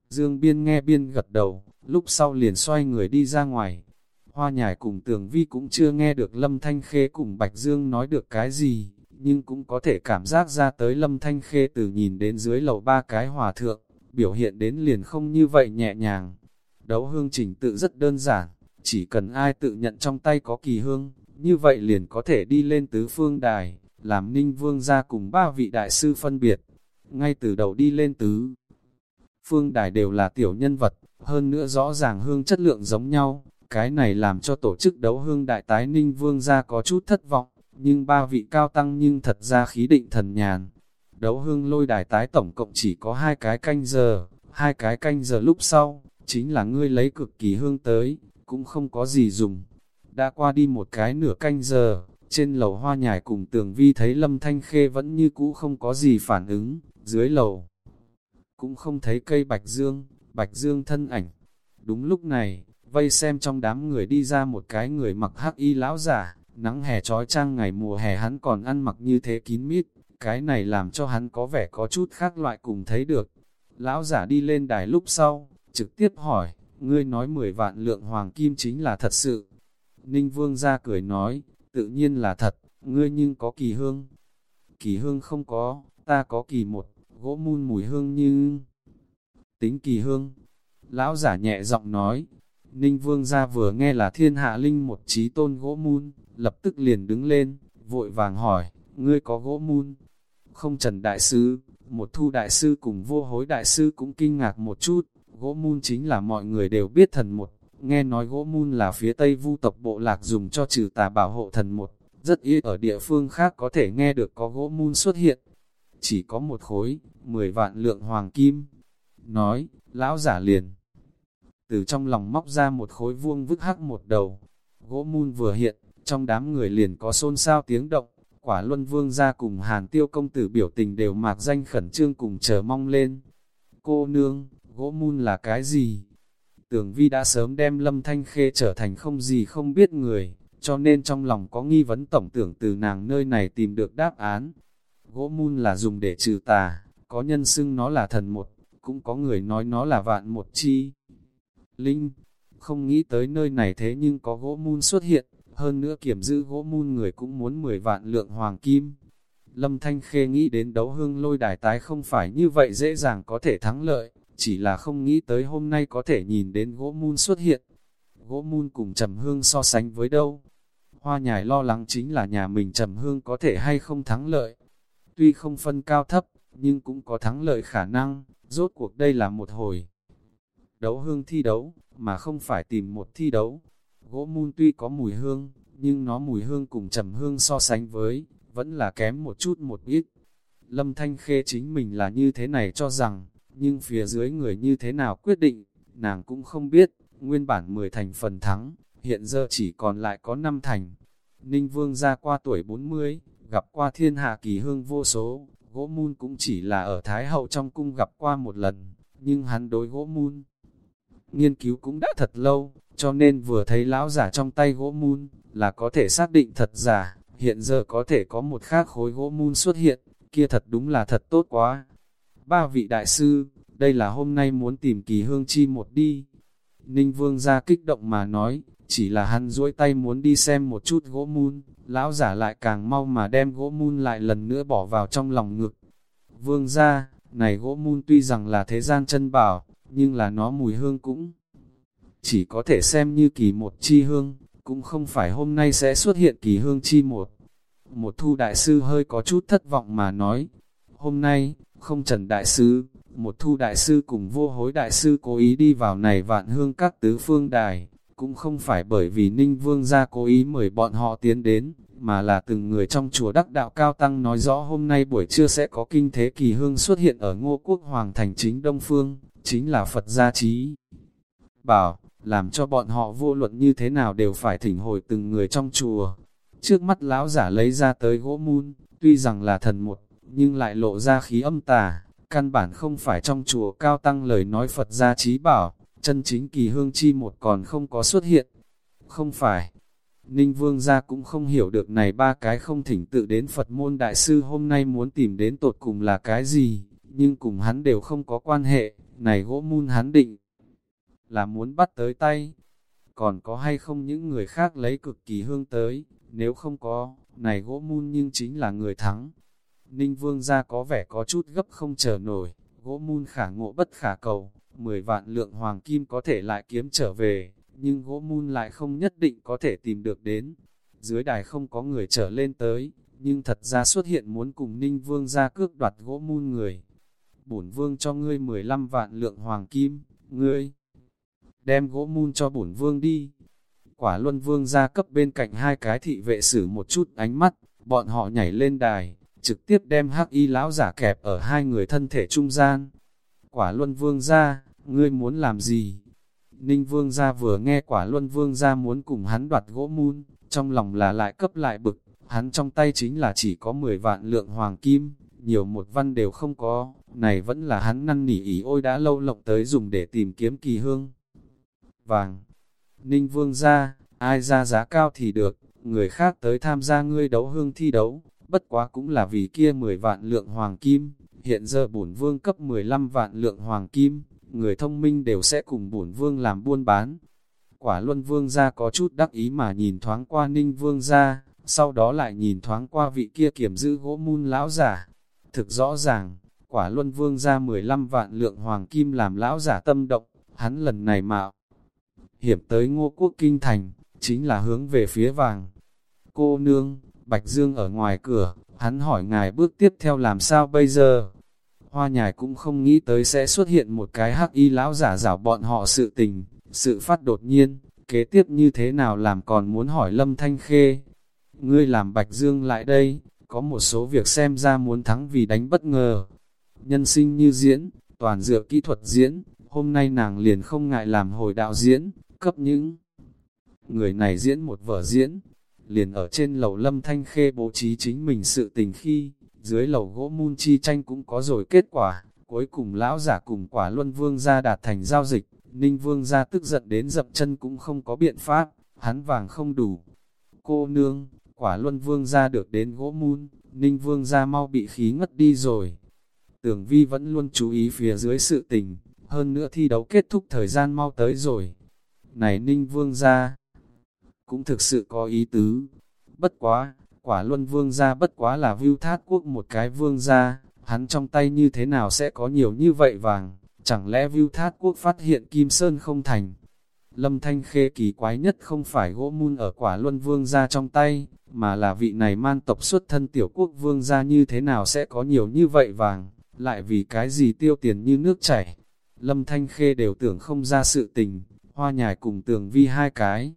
Dương biên nghe biên gật đầu, lúc sau liền xoay người đi ra ngoài. Hoa nhài cùng tường vi cũng chưa nghe được Lâm Thanh Khê cùng Bạch Dương nói được cái gì, nhưng cũng có thể cảm giác ra tới Lâm Thanh Khê từ nhìn đến dưới lầu ba cái hòa thượng, biểu hiện đến liền không như vậy nhẹ nhàng. Đấu hương trình tự rất đơn giản, chỉ cần ai tự nhận trong tay có kỳ hương, như vậy liền có thể đi lên tứ phương đài, làm ninh vương ra cùng ba vị đại sư phân biệt. Ngay từ đầu đi lên tứ phương đài đều là tiểu nhân vật, hơn nữa rõ ràng hương chất lượng giống nhau, cái này làm cho tổ chức đấu hương đại tái ninh vương ra có chút thất vọng, nhưng ba vị cao tăng nhưng thật ra khí định thần nhàn. Đấu hương lôi đài tái tổng cộng chỉ có hai cái canh giờ, hai cái canh giờ lúc sau, chính là ngươi lấy cực kỳ hương tới, cũng không có gì dùng. Đã qua đi một cái nửa canh giờ, trên lầu hoa nhài cùng tường vi thấy lâm thanh khê vẫn như cũ không có gì phản ứng, dưới lầu. Cũng không thấy cây bạch dương, bạch dương thân ảnh. Đúng lúc này, vây xem trong đám người đi ra một cái người mặc hắc y lão giả, nắng hè trói trang ngày mùa hè hắn còn ăn mặc như thế kín mít, cái này làm cho hắn có vẻ có chút khác loại cùng thấy được. Lão giả đi lên đài lúc sau, trực tiếp hỏi, ngươi nói 10 vạn lượng hoàng kim chính là thật sự. Ninh Vương ra cười nói, tự nhiên là thật, ngươi nhưng có kỳ hương. Kỳ hương không có, ta có kỳ một, gỗ mun mùi hương như... Tính kỳ hương. Lão giả nhẹ giọng nói, Ninh Vương ra vừa nghe là thiên hạ linh một trí tôn gỗ mun, lập tức liền đứng lên, vội vàng hỏi, ngươi có gỗ mun? Không trần đại sư, một thu đại sư cùng vô hối đại sư cũng kinh ngạc một chút, gỗ mun chính là mọi người đều biết thần một, nghe nói gỗ mun là phía tây vu tộc bộ lạc dùng cho trừ tà bảo hộ thần một, rất ít ở địa phương khác có thể nghe được có gỗ mun xuất hiện. Chỉ có một khối, 10 vạn lượng hoàng kim. Nói, lão giả liền. Từ trong lòng móc ra một khối vuông vức hắc một đầu. Gỗ mun vừa hiện, trong đám người liền có xôn xao tiếng động. Quả luân vương ra cùng hàn tiêu công tử biểu tình đều mạc danh khẩn trương cùng chờ mong lên. Cô nương, gỗ mun là cái gì? Tường vi đã sớm đem lâm thanh khê trở thành không gì không biết người, cho nên trong lòng có nghi vấn tổng tưởng từ nàng nơi này tìm được đáp án. Gỗ mun là dùng để trừ tà, có nhân xưng nó là thần một, cũng có người nói nó là vạn một chi. Linh, không nghĩ tới nơi này thế nhưng có gỗ mun xuất hiện, hơn nữa kiểm giữ gỗ mun người cũng muốn 10 vạn lượng hoàng kim. Lâm Thanh Khê nghĩ đến đấu hương lôi đài tái không phải như vậy dễ dàng có thể thắng lợi, chỉ là không nghĩ tới hôm nay có thể nhìn đến gỗ mun xuất hiện. Gỗ mun cùng trầm hương so sánh với đâu. Hoa nhài lo lắng chính là nhà mình trầm hương có thể hay không thắng lợi. Tuy không phân cao thấp, nhưng cũng có thắng lợi khả năng, rốt cuộc đây là một hồi. Đấu hương thi đấu, mà không phải tìm một thi đấu. Gỗ mun tuy có mùi hương, nhưng nó mùi hương cùng trầm hương so sánh với, vẫn là kém một chút một ít. Lâm Thanh Khê chính mình là như thế này cho rằng, nhưng phía dưới người như thế nào quyết định, nàng cũng không biết, nguyên bản 10 thành phần thắng, hiện giờ chỉ còn lại có 5 thành. Ninh Vương ra qua tuổi 40, gặp qua thiên hạ kỳ hương vô số, gỗ mun cũng chỉ là ở Thái Hậu trong cung gặp qua một lần, nhưng hắn đối gỗ mun. Nghiên cứu cũng đã thật lâu, cho nên vừa thấy lão giả trong tay gỗ mun, là có thể xác định thật giả, hiện giờ có thể có một khác khối gỗ mun xuất hiện, kia thật đúng là thật tốt quá. Ba vị đại sư, đây là hôm nay muốn tìm kỳ hương chi một đi. Ninh Vương ra kích động mà nói, chỉ là hắn duỗi tay muốn đi xem một chút gỗ mun, lão giả lại càng mau mà đem gỗ mun lại lần nữa bỏ vào trong lòng ngực. Vương ra, này gỗ mun tuy rằng là thế gian chân bảo, nhưng là nó mùi hương cũng chỉ có thể xem như kỳ một chi hương, cũng không phải hôm nay sẽ xuất hiện kỳ hương chi một. Một thu đại sư hơi có chút thất vọng mà nói, hôm nay, không trần đại sư, một thu đại sư cùng vô hối đại sư cố ý đi vào này vạn hương các tứ phương đài, cũng không phải bởi vì Ninh Vương gia cố ý mời bọn họ tiến đến, mà là từng người trong chùa đắc đạo cao tăng nói rõ hôm nay buổi trưa sẽ có kinh thế kỳ hương xuất hiện ở ngô quốc hoàng thành chính Đông Phương, chính là Phật gia trí. Bảo, làm cho bọn họ vô luận như thế nào đều phải thỉnh hồi từng người trong chùa. Trước mắt lão giả lấy ra tới gỗ mun, tuy rằng là thần một, nhưng lại lộ ra khí âm tà, căn bản không phải trong chùa cao tăng lời nói Phật gia trí bảo, chân chính kỳ hương chi một còn không có xuất hiện. Không phải, Ninh Vương gia cũng không hiểu được này ba cái không thỉnh tự đến Phật môn đại sư hôm nay muốn tìm đến tột cùng là cái gì, nhưng cùng hắn đều không có quan hệ, này gỗ mun hắn định là muốn bắt tới tay. Còn có hay không những người khác lấy cực kỳ hương tới, nếu không có, này gỗ mun nhưng chính là người thắng. Ninh Vương gia có vẻ có chút gấp không chờ nổi, gỗ mun khả ngộ bất khả cầu, 10 vạn lượng hoàng kim có thể lại kiếm trở về, nhưng gỗ mun lại không nhất định có thể tìm được đến. Dưới đài không có người trở lên tới, nhưng thật ra xuất hiện muốn cùng Ninh Vương ra cước đoạt gỗ mun người. Bổn Vương cho ngươi 15 vạn lượng hoàng kim, ngươi đem gỗ mun cho bổn Vương đi. Quả Luân Vương ra cấp bên cạnh hai cái thị vệ sử một chút ánh mắt, bọn họ nhảy lên đài, trực tiếp đem hắc y lão giả kẹp ở hai người thân thể trung gian. Quả Luân Vương ra, ngươi muốn làm gì? Ninh Vương gia vừa nghe quả Luân Vương gia muốn cùng hắn đoạt gỗ mun, trong lòng là lại cấp lại bực, hắn trong tay chính là chỉ có 10 vạn lượng hoàng kim, nhiều một văn đều không có, này vẫn là hắn năn nỉ ý ôi đã lâu lộng tới dùng để tìm kiếm kỳ hương. Vàng, Ninh Vương ra, ai ra giá cao thì được, người khác tới tham gia ngươi đấu hương thi đấu, bất quá cũng là vì kia 10 vạn lượng hoàng kim, hiện giờ bổn vương cấp 15 vạn lượng hoàng kim, người thông minh đều sẽ cùng bổn vương làm buôn bán. Quả luân vương ra có chút đắc ý mà nhìn thoáng qua ninh vương ra, sau đó lại nhìn thoáng qua vị kia kiểm giữ gỗ mun lão giả. Thực rõ ràng, quả luân vương ra 15 vạn lượng hoàng kim làm lão giả tâm động, hắn lần này mạo. Hiểm tới ngô quốc kinh thành, chính là hướng về phía vàng. Cô nương, Bạch Dương ở ngoài cửa, hắn hỏi ngài bước tiếp theo làm sao bây giờ? Hoa nhài cũng không nghĩ tới sẽ xuất hiện một cái hắc y lão giả rảo bọn họ sự tình, sự phát đột nhiên, kế tiếp như thế nào làm còn muốn hỏi Lâm Thanh Khê. Ngươi làm Bạch Dương lại đây, có một số việc xem ra muốn thắng vì đánh bất ngờ. Nhân sinh như diễn, toàn dựa kỹ thuật diễn, hôm nay nàng liền không ngại làm hồi đạo diễn, cấp những người này diễn một vở diễn, liền ở trên lầu lâm thanh khê bố trí chính mình sự tình khi, dưới lầu gỗ mun chi tranh cũng có rồi kết quả, cuối cùng lão giả cùng quả luân vương ra đạt thành giao dịch, ninh vương ra tức giận đến dập chân cũng không có biện pháp, hắn vàng không đủ. Cô nương, quả luân vương ra được đến gỗ mun, ninh vương ra mau bị khí ngất đi rồi. Tưởng vi vẫn luôn chú ý phía dưới sự tình, hơn nữa thi đấu kết thúc thời gian mau tới rồi. Này ninh vương ra, cũng thực sự có ý tứ. Bất quá, quả luân vương gia bất quá là view thát quốc một cái vương gia, hắn trong tay như thế nào sẽ có nhiều như vậy vàng, chẳng lẽ view thát quốc phát hiện kim sơn không thành. Lâm thanh khê kỳ quái nhất không phải gỗ mun ở quả luân vương gia trong tay, mà là vị này man tộc xuất thân tiểu quốc vương gia như thế nào sẽ có nhiều như vậy vàng, lại vì cái gì tiêu tiền như nước chảy. Lâm thanh khê đều tưởng không ra sự tình, hoa nhài cùng tường vi hai cái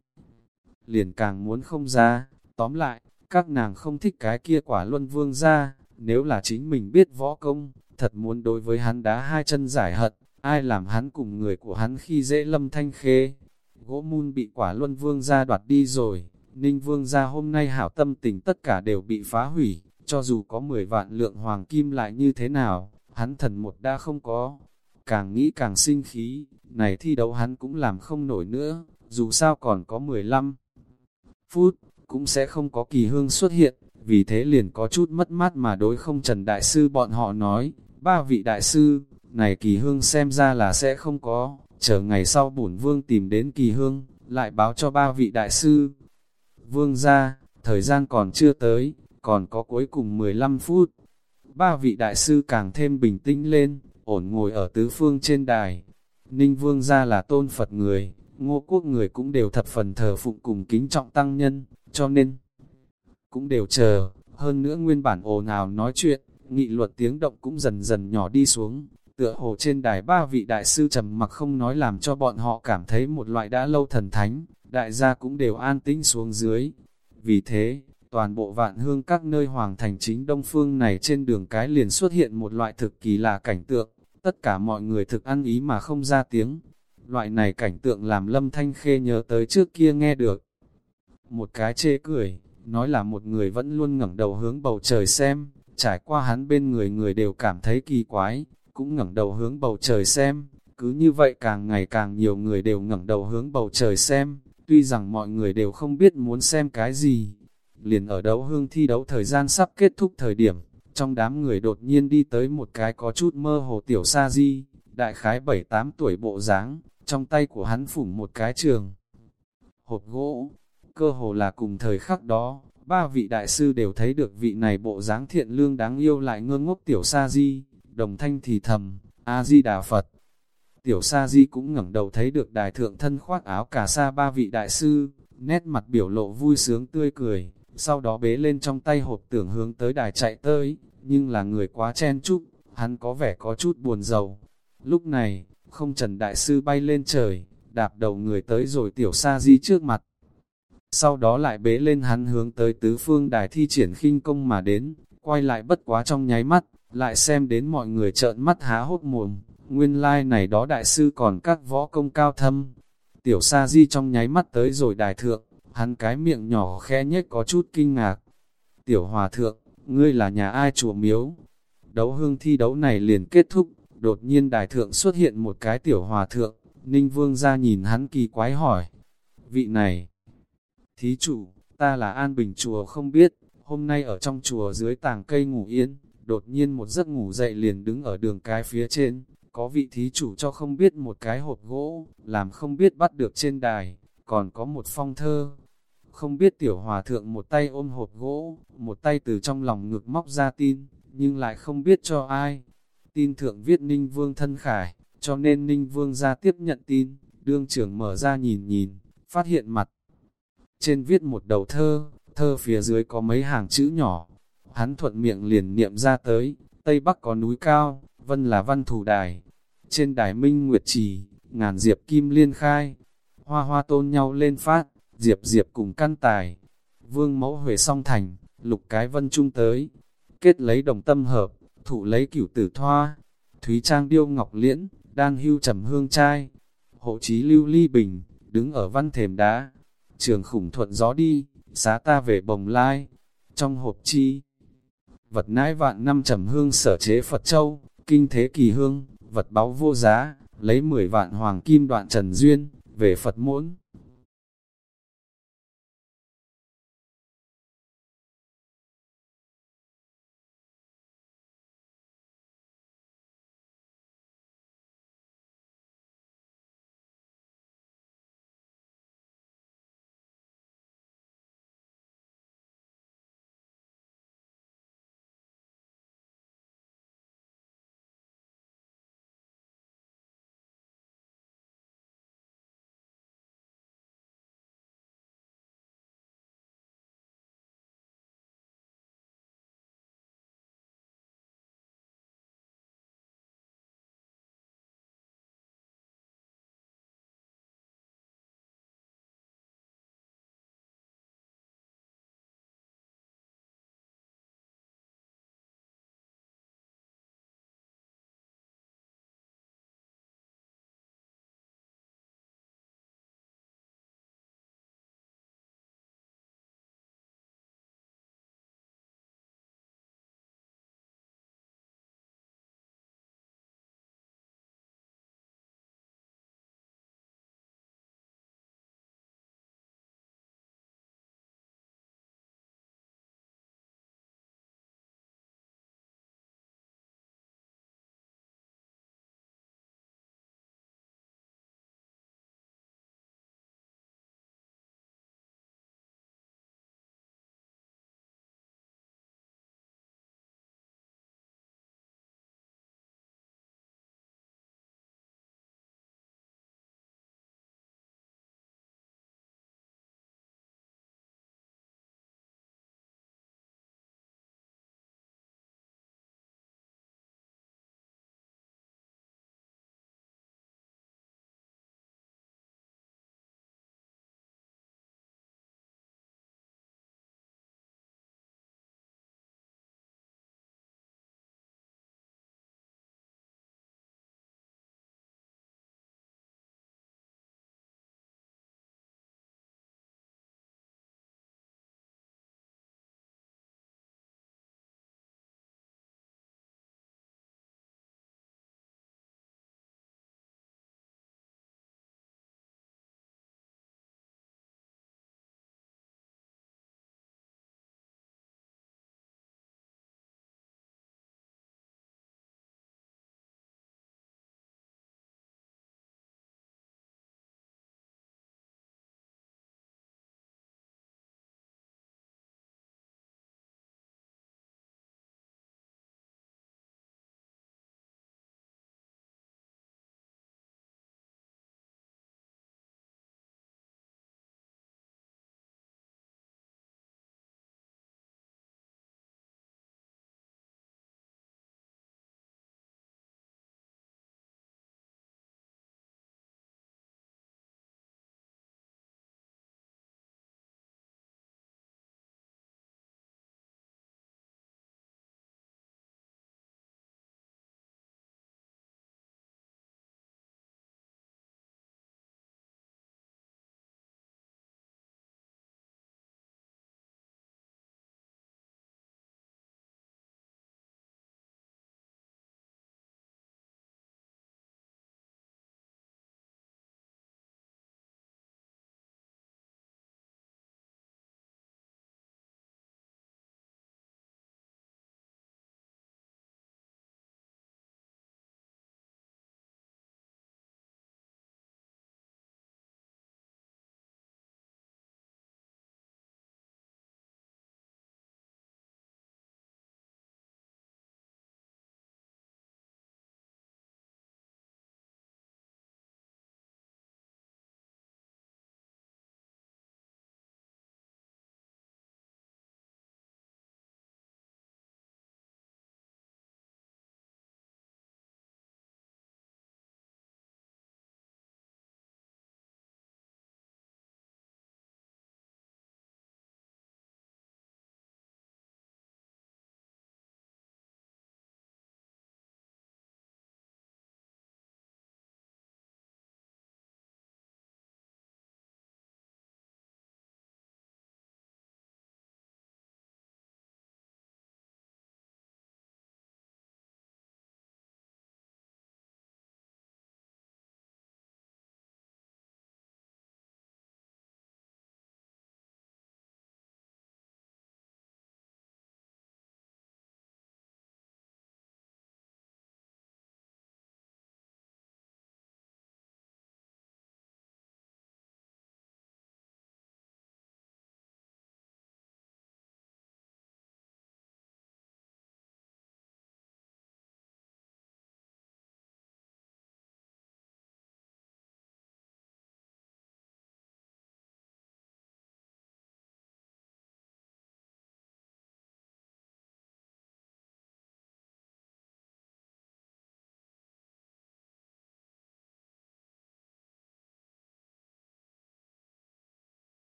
liền càng muốn không ra. Tóm lại, các nàng không thích cái kia quả luân vương ra, nếu là chính mình biết võ công, thật muốn đối với hắn đá hai chân giải hận, ai làm hắn cùng người của hắn khi dễ lâm thanh khê. Gỗ mun bị quả luân vương ra đoạt đi rồi, ninh vương ra hôm nay hảo tâm tình tất cả đều bị phá hủy, cho dù có 10 vạn lượng hoàng kim lại như thế nào, hắn thần một đã không có. Càng nghĩ càng sinh khí, này thi đấu hắn cũng làm không nổi nữa, dù sao còn có 15 phút, cũng sẽ không có kỳ hương xuất hiện, vì thế liền có chút mất mát mà đối không Trần Đại Sư bọn họ nói, ba vị Đại Sư, này kỳ hương xem ra là sẽ không có, chờ ngày sau bổn vương tìm đến kỳ hương, lại báo cho ba vị Đại Sư. Vương ra, thời gian còn chưa tới, còn có cuối cùng 15 phút. Ba vị Đại Sư càng thêm bình tĩnh lên, ổn ngồi ở tứ phương trên đài. Ninh Vương ra là tôn Phật người, ngô quốc người cũng đều thập phần thờ phụng cùng kính trọng tăng nhân, cho nên cũng đều chờ, hơn nữa nguyên bản ồn ào nói chuyện, nghị luật tiếng động cũng dần dần nhỏ đi xuống, tựa hồ trên đài ba vị đại sư trầm mặc không nói làm cho bọn họ cảm thấy một loại đã lâu thần thánh, đại gia cũng đều an tĩnh xuống dưới. Vì thế, toàn bộ vạn hương các nơi hoàng thành chính đông phương này trên đường cái liền xuất hiện một loại thực kỳ lạ cảnh tượng, tất cả mọi người thực ăn ý mà không ra tiếng, Loại này cảnh tượng làm lâm thanh khê nhớ tới trước kia nghe được. Một cái chê cười, nói là một người vẫn luôn ngẩng đầu hướng bầu trời xem, trải qua hắn bên người người đều cảm thấy kỳ quái, cũng ngẩng đầu hướng bầu trời xem, cứ như vậy càng ngày càng nhiều người đều ngẩng đầu hướng bầu trời xem, tuy rằng mọi người đều không biết muốn xem cái gì. Liền ở đấu hương thi đấu thời gian sắp kết thúc thời điểm, trong đám người đột nhiên đi tới một cái có chút mơ hồ tiểu sa di, đại khái 7-8 tuổi bộ dáng trong tay của hắn phủng một cái trường. Hộp gỗ, cơ hồ là cùng thời khắc đó, ba vị đại sư đều thấy được vị này bộ dáng thiện lương đáng yêu lại ngơ ngốc tiểu sa di, đồng thanh thì thầm, A-di-đà Phật. Tiểu sa di cũng ngẩng đầu thấy được đài thượng thân khoác áo cả sa ba vị đại sư, nét mặt biểu lộ vui sướng tươi cười, sau đó bế lên trong tay hộp tưởng hướng tới đài chạy tới, nhưng là người quá chen chúc, hắn có vẻ có chút buồn giàu. Lúc này, không trần đại sư bay lên trời, đạp đầu người tới rồi tiểu sa di trước mặt. Sau đó lại bế lên hắn hướng tới tứ phương đài thi triển khinh công mà đến, quay lại bất quá trong nháy mắt, lại xem đến mọi người trợn mắt há hốt mồm, nguyên lai like này đó đại sư còn các võ công cao thâm. Tiểu sa di trong nháy mắt tới rồi đài thượng, hắn cái miệng nhỏ khe nhếch có chút kinh ngạc. Tiểu hòa thượng, ngươi là nhà ai chùa miếu? Đấu hương thi đấu này liền kết thúc, Đột nhiên đài thượng xuất hiện một cái tiểu hòa thượng, Ninh Vương ra nhìn hắn kỳ quái hỏi. vị này. Thí chủ, ta là An Bình Chùa không biết, hôm nay ở trong chùa dưới tàng cây ngủ yên, đột nhiên một giấc ngủ dậy liền đứng ở đường cái phía trên, có vị thí chủ cho không biết một cái hộp gỗ, làm không biết bắt được trên đài, còn có một phong thơ. Không biết tiểu hòa thượng một tay ôm hộp gỗ, một tay từ trong lòng ngực móc ra tin, nhưng lại không biết cho ai. Tin thượng viết Ninh Vương thân khải, cho nên Ninh Vương ra tiếp nhận tin, đương trưởng mở ra nhìn nhìn, phát hiện mặt. Trên viết một đầu thơ, thơ phía dưới có mấy hàng chữ nhỏ. Hắn thuận miệng liền niệm ra tới, Tây Bắc có núi cao, Vân là văn thủ đài. Trên đài minh nguyệt trì, ngàn diệp kim liên khai, hoa hoa tôn nhau lên phát, diệp diệp cùng căn tài. Vương mẫu huệ song thành, lục cái vân trung tới, kết lấy đồng tâm hợp, thụ lấy cửu tử thoa, thúy trang điêu ngọc liễn, đan hưu trầm hương trai, hộ trí lưu ly bình, đứng ở văn thềm đá, trường khủng thuận gió đi, xá ta về bồng lai, trong hộp chi. Vật nãi vạn năm trầm hương sở chế Phật Châu, kinh thế kỳ hương, vật báu vô giá, lấy 10 vạn hoàng kim đoạn trần duyên, về Phật muỗng.